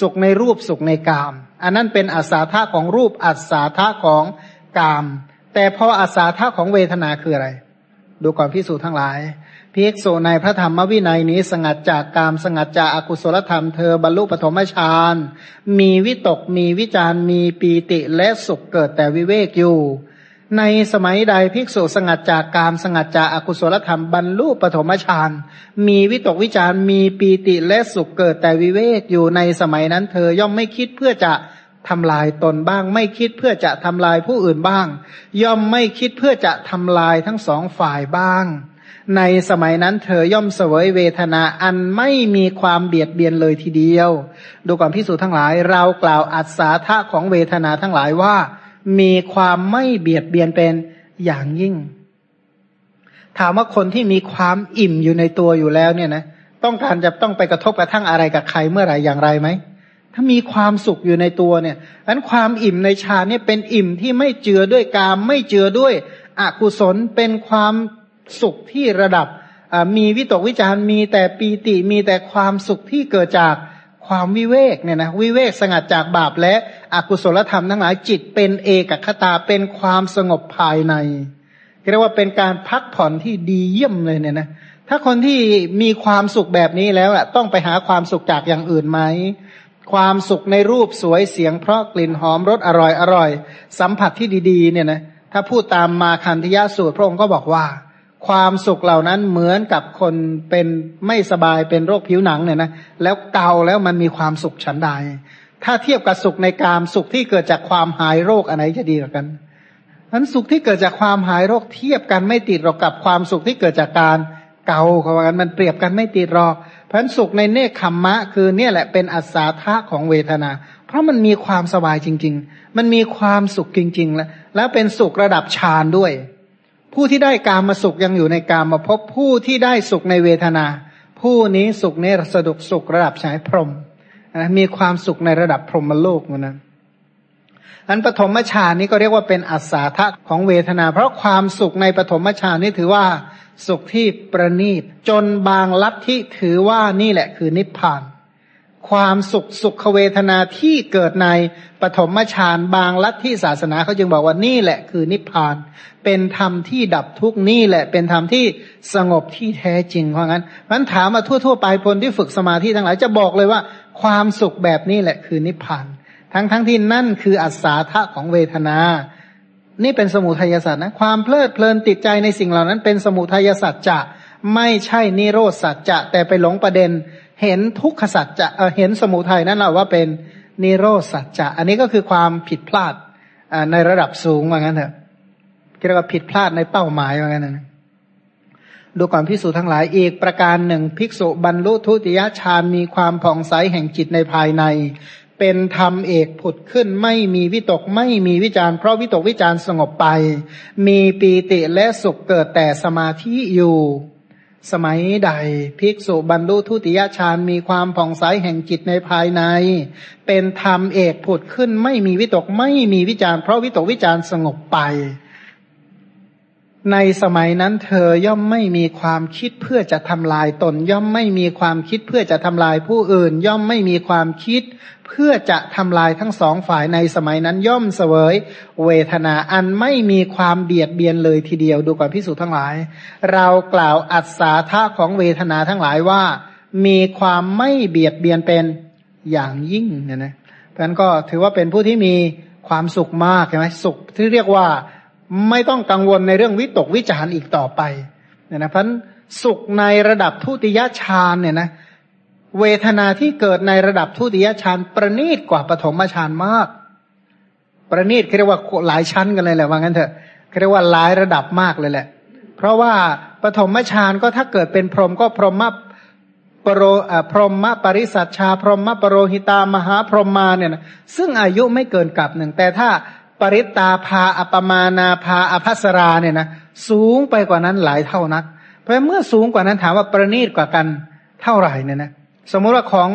สุขในรูปสุขในกาม อันนั้นเป็นอัศาธาของรูปอัศาธาของกาม แต่พออัศาธาของเวทนาคืออะไร ดูก่อนพิสูจน์ทั้งหลาย ภิกษุในพระธรรมวินัยนี้สงัดจากกามสงัดจากอากุศลธรรมเธอบรรลุปฐมฌานมีวิตกมีวิจารมีปีติและสุขเกิดแต่วิเวกอยู่ ในสมัยใดภิกษุสงัดจากกามสงัดจากอากุศลธรรมบรรลุปฐมฌานมีวิตกวิจารมีปีติและสุขเกิดแต่วิเวกอยู่ในสมัยนั้นเธอย่อมไม่คิดเพื่อจะทำลายตนบ้าง ไม่คิดเพื่อจะทำลายผู้อื่นบ้าง ย่อมไม่คิดเพื่อจะทำลายทั้งสองฝ่ายบ้าง ในสมัยนั้นเธอย่อมเสวยเวทนาอันไม่มีความเบียดเบียนเลยทีเดียว ดูก่อนพิสูจทั้งหลาย เรากล่าวอัศาธาของเวทนาทั้งหลายว่า มีความไม่เบียดเบียนเป็นอย่างยิ่ง ถามว่าคนที่มีความอิ่มอยู่ในตัวอยู่แล้วเนี่ยนะต้องการจะต้องไปกระทบกระทั่งอะไรกับใครเมื่อไหร่อย่างไรไหมถ้ามีความสุขอยู่ในตัวเนี่ยนั้นความอิ่มในฌานเนี่ยเป็นอิ่มที่ไม่เจือด้วยกามไม่เจือด้วยอกุศลเป็นความ สุขที่ระดับมีวิตกวิจารมีแต่ปีติมีแต่ความสุขที่เกิดจากความวิเวกเนี่ยนะวิเวกสงัดจากบาปและอกุศลธรรมทั้งหลายจิตเป็นเอกคตาเป็นความสงบภายในเรียกว่าเป็นการพักผ่อนที่ดีเยี่ยมเลยเนี่ยนะถ้าคนที่มีความสุขแบบนี้แล้วอะต้องไปหาความสุขจากอย่างอื่นไหมความสุขในรูปสวยเสียงเพราะกลิ่นหอมรสอร่อยอร่อย สัมผัสที่ดีๆ เนี่ยนะถ้าพูดตามมาคันธยาสูตรพระองค์ก็บอกว่า ความสุขเหล่านั้นเหมือนกับคนเป็นไม่สบายเป็นโรคผิวหนังเนี่ยนะแล้วเกาแล้วมันมีความสุขฉันใดถ้าเทียบกับสุขในกามสุขที่เกิดจากความหายโรคอันไหนจะดีกว่ากันนั้นสุขที่เกิดจากความหายโรคเทียบกันไม่ติดหรอกกับความสุขที่เกิดจากการเกาเขาว่ากันมันเปรียบกันไม่ติดหรอกเพราะฉะนั้นสุขในเนคขมมะ คือเนี่ยแหละเป็นอัศาธาของเวทนา เพราะมันมีความสบายจริง ๆ มันมีความสุขจริง ๆ แล้วแล้วเป็นสุขระดับฌานด้วย ผู้ที่ได้การมาสุขยังอยู่ในการมาพบผู้ที่ได้สุขในเวทนา ผู้นี้สุขในสะดุกสุขระดับฉายพรหมนะมีความสุขในระดับพรหมโลกมือนนั้นอันปฐมฌานนี้ก็เรียกว่าเป็นอัศาทะของเวทนา เพราะความสุขในปฐมฌานนี้ถือว่าสุขที่ประณีต จนบางลัทธิถือว่านี่แหละคือนิพพาน ความสุขสุขเวทนาที่เกิดในปฐมฌานบางลัทธิศาสนาเขาจึงบอกว่านี่แหละคือนิพพาน เป็นธรรมที่ดับทุกนี่แหละ เป็นธรรมที่สงบที่แท้จริงเพราะงั้นมันถามมาทั่วๆไปคนที่ฝึกสมาธิทั้งหลายจะบอกเลยว่า ความสุขแบบนี้แหละคือนิพพาน ทั้งทั้งที่นั่นคืออัศาธะของเวทนา นี่เป็นสมุทัยสัจนะความเพลิดเพลินติดใจในสิ่งเหล่านั้น เป็นสมุทัยสัจจะไม่ใช่นิโรธสัจจะแต่ไปหลงประเด็น เห็นทุกขสัจจะเห็นสมุทัยนั้นเราว่าเป็นนิโรสัจจะอันนี้ก็คือความผิดพลาดในระดับสูงว่างั้นเถอะเรียกว่าผิดพลาดในเป้าหมายว่างั้นนะดูก่อนพิสูจทั้งหลายอีกประการหนึ่ง ภิกษุบรรลุทุติยฌานมีความผ่องใสแห่งจิตในภายใน เป็นธรรมเอกผุดขึ้นไม่มีวิตกไม่มีวิจารเพราะวิตกวิจารสงบไป มีปีติและสุขเกิดแต่สมาธิอยู่ สมัยใดภิกษุบรรลุทุติยฌานมีความผ่องใสแห่งจิตในภายใน เป็นธรรมเอกผุดขึ้นไม่มีวิตกไม่มีวิจารเพราะวิตกวิจารสงบไป ในสมัยนั้นเธอย่อมไม่มีความคิดเพื่อจะทำลายตน ย่อมไม่มีความคิดเพื่อจะทำลายผู้อื่น ย่อมไม่มีความคิด เพื่อจะทำลายทั้งสองฝ่ายในสมัยนั้นย่อมเสวย เวทนาอันไม่มีความเบียดเบียนเลยทีเดียวดูก่อนพิสูจน์ทั้งหลาย เรากล่าวอัศาธาของเวทนาทั้งหลายว่า มีความไม่เบียดเบียนเป็นอย่างยิ่งเนี่ยนะเพราะนั้นก็ถือว่าเป็นผู้ที่มีความสุขมากใช่ไหมสุขที่เรียกว่า ไม่ต้องกังวลในเรื่องวิตกวิจารณ์อีกต่อไปเนี่ยนะพันสุขในระดับทุติยฌานเนี่ยนะ เวทนาที่เกิดในระดับทุติยฌานประณีตกว่าปฐมฌานมาก ประณีตเรียกว่าหลายชั้นกันเลยแหละว่างั้นเถอะเรียกว่าหลายระดับมากเลยแหละ เพราะว่าปฐมฌานก็ถ้าเกิดเป็นพรหมก็พรหมปรโรพรหมปริสัชชา พรหมปรโรหิตามหาพรหมาเนี่ยนะซึ่งอายุไม่เกินกับหนึ่งแต่ถ้า ปริตตาพาอปมานาพาอภัสราเนี่ยนะสูงไปกว่านั้นหลายเท่านัก เพราะเมื่อสูงกว่านั้นถามว่าประณีตกว่ากันเท่าไหร่เนี่ยนะสมมติว่าของ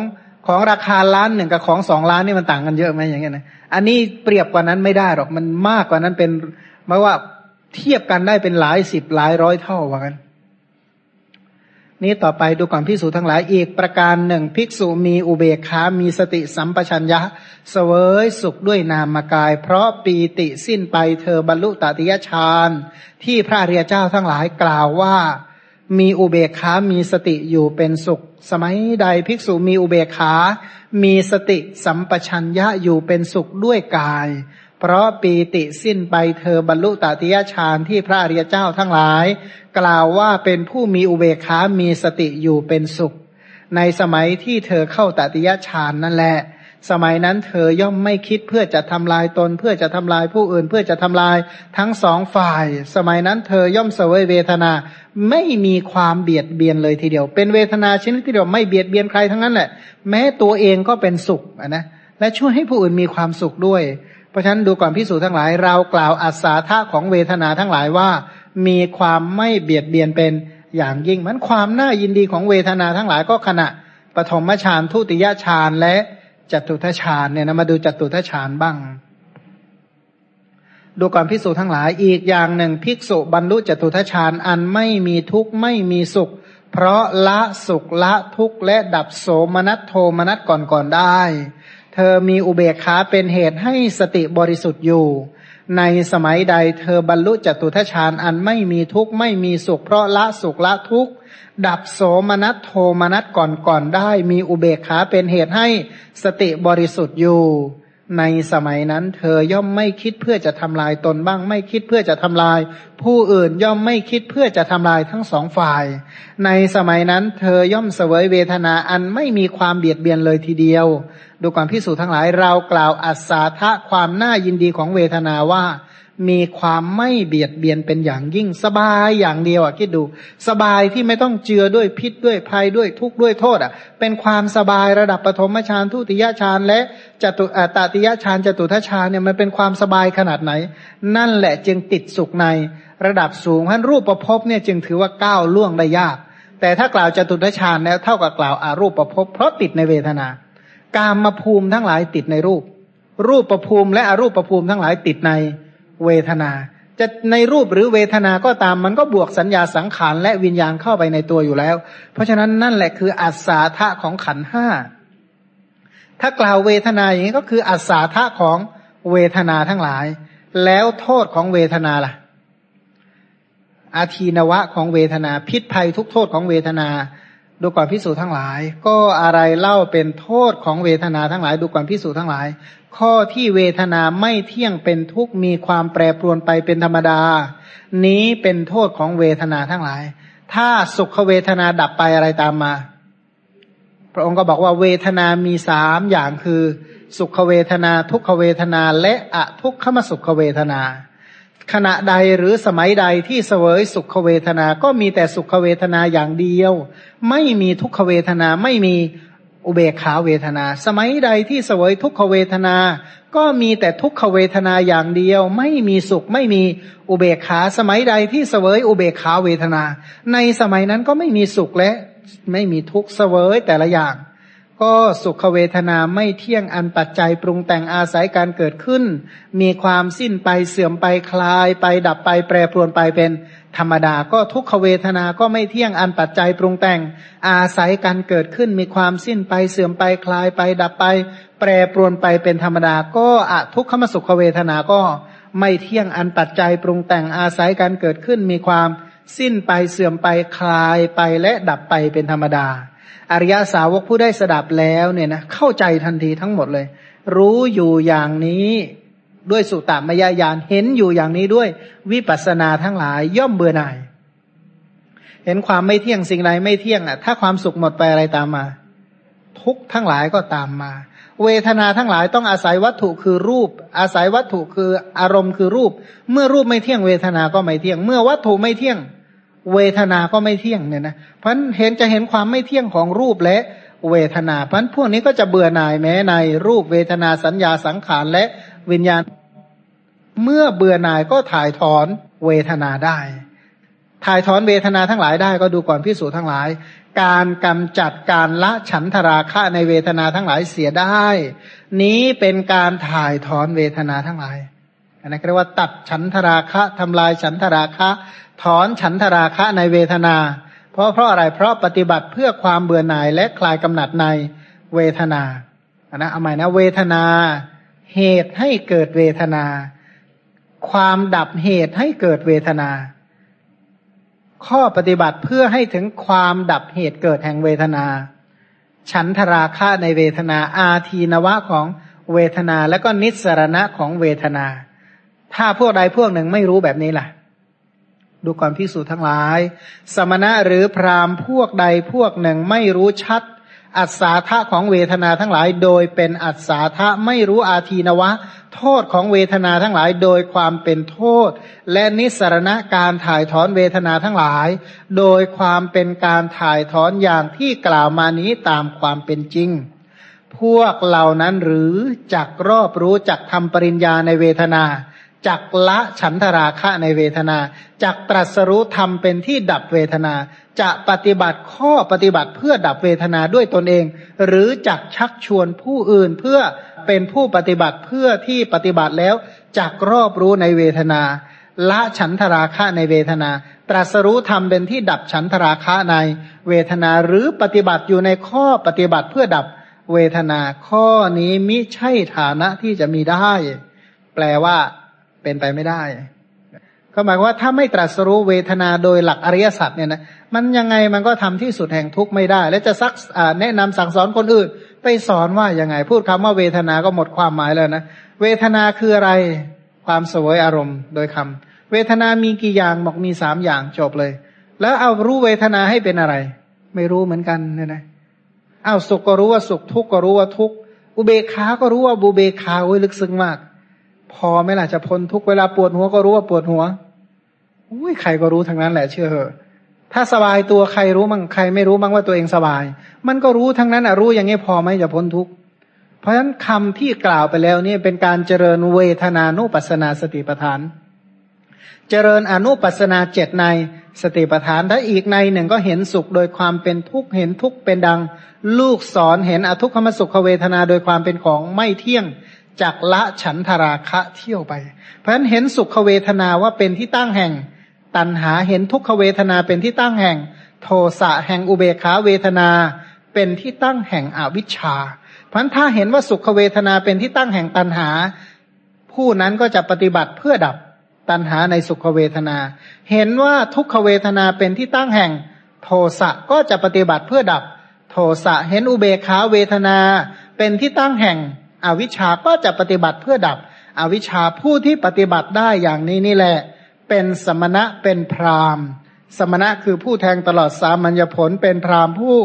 ของราคาล้านหนึ่งกับของสองล้านนี่มันต่างกันเยอะไหมอย่างเงี้ยนะอันนี้เปรียบกว่านั้นไม่ได้หรอกมันมากกว่านั้นเป็นหมายว่าเทียบกันได้เป็นหลายสิบหลายร้อยเท่าว่ากัน นี้ต่อไปดูก่อนพิสูจทั้งหลายอีกประการหนึ่งภิกษุมีอุเบกขามีสติสัมปชัญญะ เสวยสุขด้วยนามกาย เพราะปีติสิ้นไปเธอบรรลุตติยฌานที่พระเรียเจ้าทั้งหลายกล่าวว่า มีอุเบกขามีสติอยู่เป็นสุข สมัยใดภิกษุมีอุเบกขา มีสติสัมปชัญญะอยู่เป็นสุขด้วยกาย เพราะปีติสิ้นไปเธอบรรลุตติยฌานที่พระอริยเจ้าทั้งหลาย กล่าวว่าเป็นผู้มีอุเบกขามีสติอยู่เป็นสุข ในสมัยที่เธอเข้าตติยฌานนั่นแหละ สมัยนั้นเธอย่อมไม่คิดเพื่อจะทำลายตน เพื่อจะทำลายผู้อื่น เพื่อจะทำลายทั้งสองฝ่าย สมัยนั้นเธอย่อมเสวยเวทนา ไม่มีความเบียดเบียนเลยทีเดียว เป็นเวทนาชนิดที่เดียวไม่เบียดเบียนใครทั้งนั้นแหละ แม้ตัวเองก็เป็นสุขนะ และช่วยให้ผู้อื่นมีความสุขด้วย ราะฉะนั้นดูก่อนพิสูจน์ทั้งหลาย เรากล่าวอัศาธาของเวทนาทั้งหลายว่า มีความไม่เบียดเบียนเป็นอย่างยิ่งมันความน่ายินดีของเวทนาทั้งหลายก็ขณะปฐมฌานทุติยฌานและจตุทฌานเนี่ยนะมาดูจตุทฌานบ้าง ดูก่อนพิสูจน์ทั้งหลายอีกอย่างหนึ่งภิกษุบรรลุจตุทฌานอันไม่มีทุกข์ไม่มีสุข เพราะละสุขละทุกข์และดับโสมนัสโทมนัสก่อนก่อนได้ เธอมีอุเบกขาเป็นเหตุให้สติบริสุทธิ์อยู่ ในสมัยใดเธอบรรลุจตุทชฌานอันไม่มีทุกข์ไม่มีสุขเพราะละสุขละทุกข์ดับโสมนัสโทมนัสก่อนก่อนได้ มีอุเบกขาเป็นเหตุให้สติบริสุทธิ์อยู่ ในสมัยนั้น เธอย่อมไม่คิดเพื่อจะทำลายตนบ้าง ไม่คิดเพื่อจะทำลาย ผู้อื่นย่อมไม่คิดเพื่อจะทำลายทั้งสองฝ่าย ในสมัยนั้น เธอย่อมเสวยเวทนาอันไม่มีความเบียดเบียนเลยทีเดียว ดูความพิสูจน์ทั้งหลายเรากล่าวอัศทะความน่ายินดีของเวทนาว่า มีความไม่เบียดเบียนเป็นอย่างยิ่งสบายอย่างเดียวอะคิดดู สบายที่ไม่ต้องเจือด้วยพิษด้วยภัยด้วยทุกข์ด้วยโทษอะ เป็นความสบายระดับปฐมฌานทุติยฌานและจตุตติยฌานจตุทัชฌานเนี่ยมันเป็นความสบายขนาดไหน นั่นแหละจึงติดสุขในระดับสูงท่านรูปประพบเนี่ยจึงถือว่าก้าวล่วงได้ยาก แต่ถ้ากล่าวจตุทัชฌานแล้วเท่ากับกล่าวอารูปประพบเพราะติดในเวทนา การมาภูมิทั้งหลายติดในรูป รูปประภูมิและอรูปประภูมิทั้งหลายติดใน เวทนา จะในรูปหรือเวทนาก็ตามมันก็บวกสัญญาสังขารและวิญญาณเข้าไปในตัวอยู่แล้ว เพราะฉะนั้นนั่นแหละคืออัศาธะของขันห้าถ้ากล่าวเวทนาอย่างนี้ก็คืออัศาธะของเวทนาทั้งหลาย แล้วโทษของเวทนาล่ะ อาทีนวะของเวทนา พิษภัยทุกโทษของเวทนาดูก่อนพิสูจทั้งหลาย ก็อะไรเล่าเป็นโทษของเวทนาทั้งหลาย ดูก่อนพิสูจทั้งหลาย ข้อที่เวทนาไม่เที่ยงเป็นทุกข์มีความแปรปรวนไปเป็นธรรมดา นี้เป็นโทษของเวทนาทั้งหลาย ถ้าสุขเวทนาดับไปอะไรตามมา พระองค์ก็บอกว่าเวทนามีสามอย่างคือ สุขเวทนาทุกขเวทนาและอะทุกขมสุขเวทนา ขณะใดหรือสมัยใดที่เสวยสุขเวทนาก็มีแต่สุขเวทนาอย่างเดียว ไม่มีทุกขเวทนาไม่มี อุเบกขาเวทนา สมัยใดที่เสวยทุกขเวทนา ก็มีแต่ทุกขเวทนาอย่างเดียว ไม่มีสุขไม่มีอุเบกขา สมัยใดที่เสวยอุเบกขาเวทนา ในสมัยนั้นก็ไม่มีสุขและไม่มีทุกขเสวยแต่ละอย่าง ก็สุขเวทนาไม่เที่ยงอันปัจจัยปรุงแต่งอาศัยการเกิดขึ้น มีความสิ้นไปเสื่อมไปคลายไปดับไปแปรปรวนไปเป็นธรรมดา ก็ทุกขเวทนาก็ไม่เที่ยงอันปัจจัยปรุงแต่งอาศัยการเกิดขึ้น มีความสิ้นไปเสื่อมไปคลายไปดับไป แปรปรวนไปเป็นธรรมดา ก็อะทุกขมสุขเวทนาก็ไม่เที่ยงอันปัจจัยปรุงแต่งอาศัยการเกิดขึ้น มีความสิ้นไปเสื่อมไปคลายไปและดับไปเป็นธรรมดา อริยสาวกผู้ได้สดับแล้วเนี่ยนะเข้าใจทันทีทั้งหมดเลย รู้อยู่อย่างนี้ด้วยสุตตมยาญาณเห็นอยู่อย่างนี้ด้วย วิปัสสนาทั้งหลายย่อมเบื่อหน่าย เห็นความไม่เที่ยงสิ่งใดไม่เที่ยงอะถ้าความสุขหมดไปอะไรตามมา ทุกทั้งหลายก็ตามมา เวทนาทั้งหลายต้องอาศัยวัตถุคือรูป อาศัยวัตถุคืออารมณ์คือรูป เมื่อรูปไม่เที่ยงเวทนาก็ไม่เที่ยง เมื่อวัตถุไม่เที่ยง เวทนาก็ไม่เที่ยงเนี่ยนะเพราะเห็นจะเห็นความไม่เที่ยงของรูปและเวทนาเพราะพวกนี้ก็จะเบื่อหน่ายแม้ในรูปเวทนาสัญญาสังขารและวิญญาณ เมื่อเบื่อหน่ายก็ถ่ายถอนเวทนาได้ ถ่ายถอนเวทนาทั้งหลายได้ก็ดูก่อนพิสูจน์ทั้งหลาย การกำจัดการละฉันทราคะในเวทนาทั้งหลายเสียได้ นี้เป็นการถ่ายถอนเวทนาทั้งหลายอันนั้นเรียกว่าตัดฉันทราคะทำลายฉันทราคะ ถอนฉันทราคะในเวทนา เพราะเพราะอะไรเพราะปฏิบัติเพื่อความเบื่อหน่ายและคลายกำหนัดในเวทนาอันนะเอาใหม่นะเวทนา เหตุให้เกิดเวทนา ความดับเหตุให้เกิดเวทนา ข้อปฏิบัติเพื่อให้ถึงความดับเหตุเกิดแห่งเวทนา ฉันทราคะในเวทนา อาทีนวะของเวทนาและก็นิสรณะของเวทนา ถ้าพวกใดพวกหนึ่งไม่รู้แบบนี้ล่ะ ดูก่อนพิสูจน์ทั้งหลาย สมณะหรือพรามพวกใดพวกหนึ่งไม่รู้ชัด อัศาธาของเวทนาทั้งหลาย โดยเป็นอัศาธาไม่รู้อาทีนวะ โทษของเวทนาทั้งหลาย โดยความเป็นโทษ และนิสรณะการถ่ายถอนเวทนาทั้งหลาย โดยความเป็นการถ่ายถอนอย่างที่กล่าวมานี้ตามความเป็นจริง พวกเหล่านั้นหรือจักรอบรู้จักทำปริญญาในเวทนา จักละฉันทราคะในเวทนาจักตรัสรู้ธรรมเป็นที่ดับเวทนา จะปฏิบัติข้อปฏิบัติเพื่อดับเวทนาด้วยตนเอง หรือจักชักชวนผู้อื่นเพื่อเป็นผู้ปฏิบัติเพื่อที่ปฏิบัติแล้วจักรอบรู้ในเวทนา ละฉันทราคะในเวทนา ตรัสรู้ธรรมเป็นที่ดับฉันทราคะในเวทนาหรือปฏิบัติอยู่ในข้อปฏิบัติเพื่อดับเวทนาข้อนี้มิใช่ฐานะที่จะมีได้ แปลว่า เป็นไปไม่ได้ก็หมายว่าถ้าไม่ตรัสรู้เวทนาโดยหลักอริยสัจเนี่ยนะมันยังไงมันก็ทำที่สุดแห่งทุกข์ไม่ได้ และจะซักแนะนำสั่งสอนคนอื่น ไปสอนว่ายังไง พูดคำว่าเวทนาก็หมดความหมายแล้วนะเวทนาคืออะไรความสวยอารมณ์โดยคำเวทนามีกี่อย่างบอกมีสามอย่างจบเลย แล้วเอารู้เวทนาให้เป็นอะไร ไม่รู้เหมือนกันเนี่ยนะเอาสุขก็รู้ว่าสุขทุกข์ก็รู้ว่าทุกข์อุเบกขาก็รู้ว่าบุเบกขาโอ้ยลึกซึ้งมาก พอไหมล่ะจะพ้นทุกเวลาปวดหัวก็รู้ว่าปวดหัวอุ้ยใครก็รู้ทั้งนั้นแหละเชื่อเหอะถ้าสบายตัวใครรู้มั่งใครไม่รู้มั่งว่าตัวเองสบาย มันก็รู้ทั้งนั้นอะรู้อย่างนี้พอไหมจะพ้นทุกข์เพราะฉะนั้นคำที่กล่าวไปแล้วนี่เป็นการเจริญเวทนานุปัสนาสติปัฏฐาน เจริญอนุปัสนาเจ็ดในสติปัฏฐานถ้าอีกในหนึ่งก็เห็นสุขโดยความเป็นทุกข์เห็นทุกข์เป็นดัง ลูกสอนเห็นอทุกขมสุขเวทนาโดยความเป็นของไม่เที่ยง จากละฉันทราคะเที่ยวไป เพราะฉะนั้นเห็นสุขเวทนาว่าเป็นที่ตั้งแห่ง ตัณหาเห็นทุกขเวทนาเป็นที่ตั้งแห่ง โทสะแห่งอุเบขาเวทนา เป็นที่ตั้งแห่งอวิชชา เพราะถ้าเห็นว่าสุขเวทนาเป็นที่ตั้งแห่งตัณหา ผู้นั้นก็จะปฏิบัติเพื่อดับตัณหาในสุขเวทนา เห็นว่าทุกขเวทนาเป็นที่ตั้งแห่ง โทสะก็จะปฏิบัติเพื่อดับ โทสะเห็นอุเบขาเวทนา เป็นที่ตั้งแห่ง อวิชชาก็จะปฏิบัติเพื่อดับ อวิชชาผู้ที่ปฏิบัติได้อย่างนี้นี่แหละ เป็นสมณะเป็นพรามสมณะคือผู้แทงตลอดสามัญญผลเป็นพรามผู้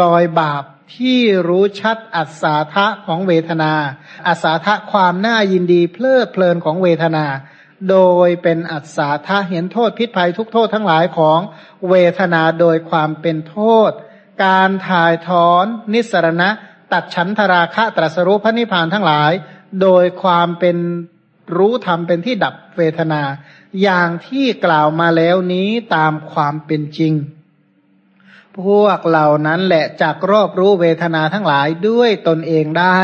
ลอยบาปที่รู้ชัดอัศาทะของเวทนาอัศาทะความน่ายินดีเพลิดเพลินของเวทนา โดยเป็นอัศาทะเห็นโทษพิษภัยทุกโทษทั้งหลายของเวทนาโดยความเป็นโทษ การถ่ายถอนนิสรณะ ตัดฉันทราคะตรัสรู้พระนิพพานทั้งหลาย โดยความเป็นรู้ธรรมเป็นที่ดับเวทนา อย่างที่กล่าวมาแล้วนี้ตามความเป็นจริง พวกเหล่านั้นแหละจักรอบรู้เวทนาทั้งหลายด้วยตนเองได้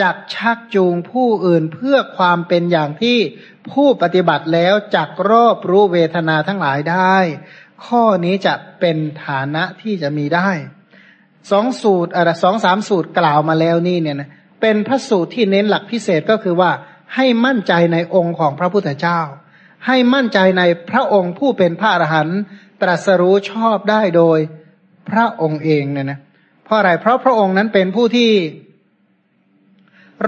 จักชักจูงผู้อื่นเพื่อความเป็นอย่างที่ผู้ปฏิบัติแล้วจักรอบรู้เวทนาทั้งหลายได้ ข้อนี้จะเป็นฐานะที่จะมีได้ สองสูตรอะไรสองสามสูตรกล่าวมาแล้วนี่เนี่ยนะเป็นพระสูตรที่เน้นหลักพิเศษก็คือว่าให้มั่นใจในองค์ของพระพุทธเจ้า ให้มั่นใจในพระองค์ผู้เป็นพระอรหันต์ตรัสรู้ชอบได้โดยพระองค์เองเนี่ยนะเพราะอะไรเพราะพระองค์นั้นเป็นผู้ที่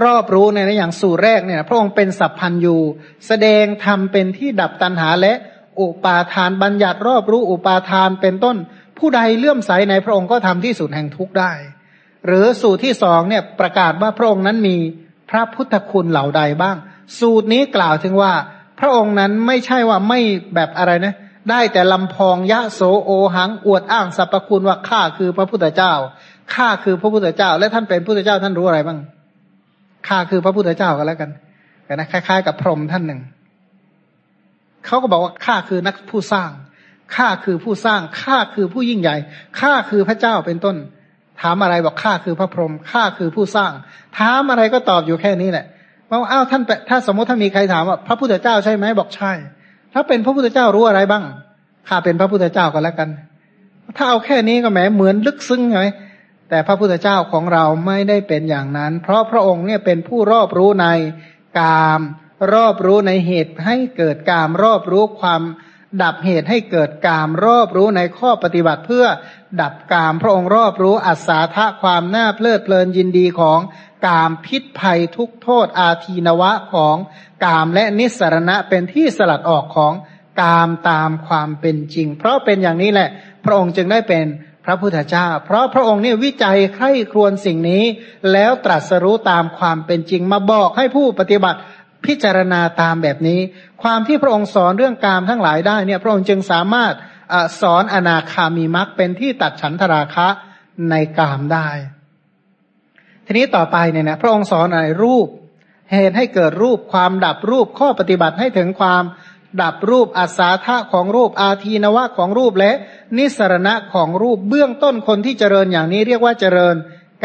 รอบรู้เนี่ยนะอย่างสู่แรกเนี่ย พระองค์เป็นสัพพันยูแสดงธรรมเป็นที่ดับตัณหาและอุปาทานบัญญัติรอบรู้อุปาทานเป็นต้น ผู้ใดเลื่อมใสในพระองค์ก็ทำที่สุดแห่งทุกได้ หรือสูตรที่สองเนี่ยประกาศว่าพระองค์นั้นมีพระพุทธคุณเหล่าใดบ้าง สูตรนี้กล่าวถึงว่า พระองค์นั้นไม่ใช่ว่าไม่แบบอะไรนะ ได้แต่ลำพองยะโสโอหังอวดอ้างสรรพคุณว่าข้าคือพระพุทธเจ้าข้าคือพระพุทธเจ้า และท่านเป็นพุทธเจ้าท่านรู้อะไรบ้างข้าคือพระพุทธเจ้ากันแล้วกันนะคล้าย ๆ กับพรหมท่านหนึ่งเขาก็บอกว่าข้าคือนักผู้สร้าง ข้าคือผู้สร้างข้าคือผู้ยิ่งใหญ่ข้าคือพระเจ้าเป็นต้น ถามอะไรบอกข้าคือพระพรหมข้าคือผู้สร้าง ถามอะไรก็ตอบอยู่แค่นี้แหละว่าอ้าวท่านถ้าสมมติถ้ามีใครถามว่าพระพุทธเจ้าใช่ไหมบอกใช่ ถ้าเป็นพระพุทธเจ้ารู้อะไรบ้างข้าเป็นพระพุทธเจ้าก็แล้วกัน ถ้าเอาแค่นี้ก็แหมเหมือนลึกซึ้งไงแต่พระพุทธเจ้าของเราไม่ได้เป็นอย่างนั้น เพราะพระองค์เนี่ยเป็นผู้รอบรู้ในกาม รอบรู้ในเหตุให้เกิดกาม รอบรู้ความ ดับเหตุให้เกิดกามรอบรู้ในข้อปฏิบัติเพื่อดับกามพระองค์รอบรู้อัศาทะความน่าเพลิดเพลินยินดีของกามพิษภัยทุกโทษอาทีนวะของกามและนิสรณะเป็นที่สลัดออกของกามตามความเป็นจริง เพราะเป็นอย่างนี้แหละ พระองค์จึงได้เป็นพระพุทธเจ้า เพราะพระองค์เนี่ยวิจัยใคร่ครวญสิ่งนี้ แล้วตรัสรู้ตามความเป็นจริงมาบอกให้ผู้ปฏิบัติ พิจารณาตามแบบนี้ ความที่พระองค์สอนเรื่องกามทั้งหลายได้เนี่ย พระองค์จึงสามารถอสอนอนาคามีมรรคเป็นที่ตัดฉันทราคะในกามได้ ทีนี้ต่อไปเนี่ยนะพระองค์สอนอะไรรูป เหตุให้เกิดรูปความดับรูปข้อปฏิบัติให้ถึงความดับรูปอาสาทะของรูปอาทีนวะของรูปและนิสรณะของรูปเบื้องต้นคนที่เจริญอย่างนี้เรียกว่าเจริญ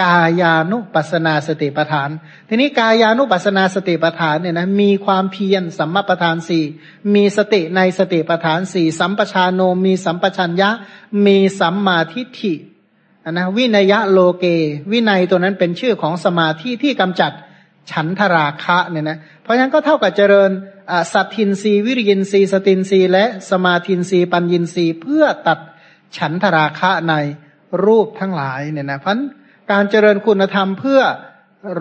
กายานุปัสนาสติปทาน ทีนี้กายานุปัสนาสติปทานเนี่ยนะมีความเพียรสัมมาปทานสี่มีสติในสติปทานสี่สัมปชานโนมีสัมปชัญญะ มีสัมมาทิฏฐินะวินัยะโลเก วินัยตัวนั้นเป็นชื่อของสมาธิที่กำจัดฉันทราคะเนี่ยนะเพราะฉะนั้นก็เท่ากับเจริญสัตทินรีวิริยินรีสตินรีและสมาทินรีปัญญินรีเพื่อตัดฉันทราคะในรูปทั้งหลายเนี่ยนะเพราะ การเจริญคุณธรรมเพื่อ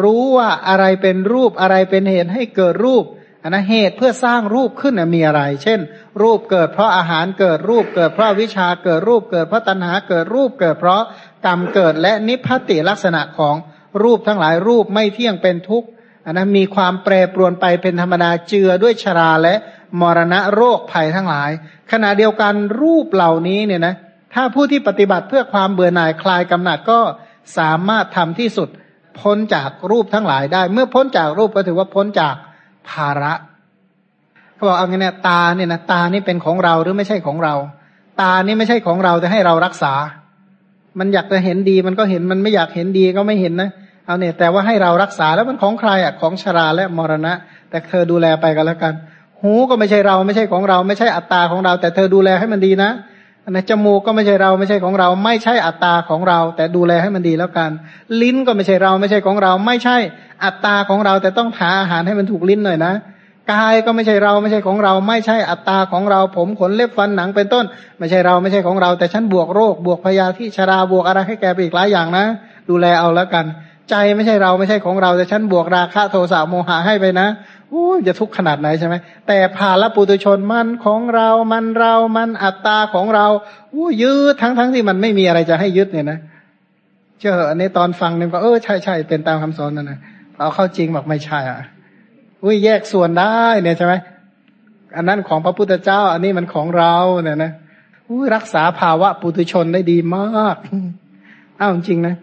รู้ว่าอะไรเป็นรูปอะไรเป็นเหตุให้เกิดรูปอันนะเหตุเพื่อสร้างรูปขึ้นมีอะไร เช่น รูปเกิดเพราะอาหารเกิดรูปเกิดเพราะวิชาเกิดรูปเกิดเพราะตัณหาเกิดรูปเกิดเพราะกรรมเกิดและนิพพติลักษณะของรูปทั้งหลายรูปไม่เที่ยงเป็นทุกข์อันนะมีความแปรปรวนไปเป็นธรรมดาเจือด้วยชราและมรณะโรคภัยทั้งหลาย ขณะเดียวกันรูปเหล่านี้เนี่ยนะถ้าผู้ที่ปฏิบัติเพื่อความเบื่อหน่ายคลายกำหนัดก็ สามารถทำที่สุด พ้นจากรูปทั้งหลายได้ เมื่อพ้นจากรูปก็ถือว่าพ้นจากภาระเขาบอกเอาไงเนี่ยตาเนี่ยนะตานี่เป็นของเราหรือไม่ใช่ของเรา ตานี่ไม่ใช่ของเราจะให้เรารักษา มันอยากจะเห็นดีมันก็เห็นมันไม่อยากเห็นดีก็ไม่เห็นนะเอาเนี่ย แต่ว่าให้เรารักษาแล้วมันของใครอะของชราและมรณะ แต่เธอดูแลไปกันแล้วกัน หูก็ไม่ใช่เราไม่ใช่ของเรา ไม่ใช่อัตตาของเรา แต่เธอดูแลให้มันดีนะ นะจมูกก็ไม่ใช่เราไม่ใช่ของเรา ไม่ใช่อัตตาของเรา แต่ดูแลให้มันดีแล้วกัน ลิ้นก็ไม่ใช่เราไม่ใช่ของเรา ไม่ใช่อัตตาของเรา แต่ต้องหาอาหารให้มันถูกลิ้นหน่อยนะกายก็ไม่ใช่เราไม่ใช่ของเรา ไม่ใช่อัตตาของเรา ผมขนเล็บฟันหนังเป็นต้น ไม่ใช่เราไม่ใช่ของเรา แต่ฉันบวกโรค บวกพยาธิชราบวกอะไรให้แกไปอีกหลายอย่างนะ ดูแลเอาแล้วกัน ใจไม่ใช่เราไม่ใช่ของเราแต่ฉันบวกราคะโทสะโมหะให้ไปนะโอ้จะทุกข์ขนาดไหนใช่ไหมแต่ภาลปุตุชนมันของเรามันเรามันอัตตาของเราโอ้ยืดทั้งทั้งที่มันไม่มีอะไรจะให้ยึดเนี่ยนะเชื่ออันนี้ตอนฟังเนี่ยก็เออใช่ใช่เป็นตามคำสอนนั่นนะเอาเข้าจริงบอกไม่ใช่อะอุ้ยแยกส่วนได้เนี่ยใช่ไหมอันนั้นของพระพุทธเจ้า อันนี้มันของเราเนี่ยนะอุ้ยรักษาภาวะปุตุชนได้ดีมากอ้าวจริงนะ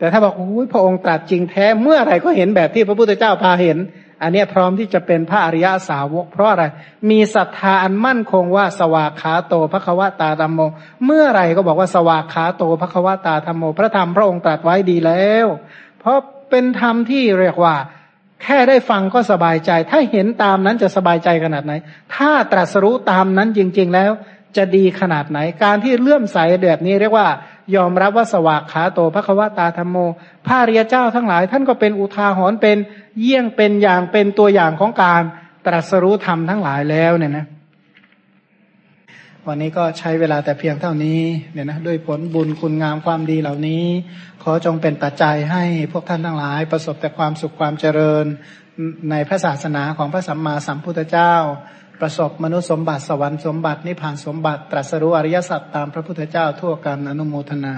แต่ถ้าบอกอุ้ยพระองค์ตรัสจริงแท้เมื่อไรก็เห็นแบบที่พระพุทธเจ้าพาเห็น อันนี้พร้อมที่จะเป็นพระอริยาสาวก เพราะอะไร มีศรัทธาอันมั่นคงว่าสวากขาโตพระควตาธรรมโม เมื่อไรก็บอกว่าสวากขาโตพระควตาธรรมโม พระธรรมพระองค์ตรัสไว้ดีแล้ว เพราะเป็นธรรมที่เรียกว่า แค่ได้ฟังก็สบายใจ ถ้าเห็นตามนั้นจะสบายใจขนาดไหน ถ้าตรัสรู้ตามนั้นจริง ๆ แล้ว จะดีขนาดไหน การที่เลื่อมใสแบบนี้เรียกว่ายอมรับว่าสวากขาโตพระควตาธรรมโมพระริยเจ้าทั้งหลาย ท่านก็เป็นอุทาหรณ์เป็นเยี่ยงเป็นอย่างเป็นตัวอย่างของการตรัสรู้ธรรมทั้งหลายแล้วเนี่ยนะวันนี้ก็ใช้เวลาแต่เพียงเท่านี้เนี่ยนะด้วยผลบุญคุณงามความดีเหล่านี้ ขอจงเป็นปัจจัยให้พวกท่านทั้งหลาย ประสบแต่ความสุขความเจริญในพระศาสนาของพระสัมมาสัมพุทธเจ้า ประสบมนุษย์สมบัติสวรรค์สมบัตินิพพานสมบัติตรัสรู้อริยสัจตามพระพุทธเจ้าทั่วกันอนุโมทนา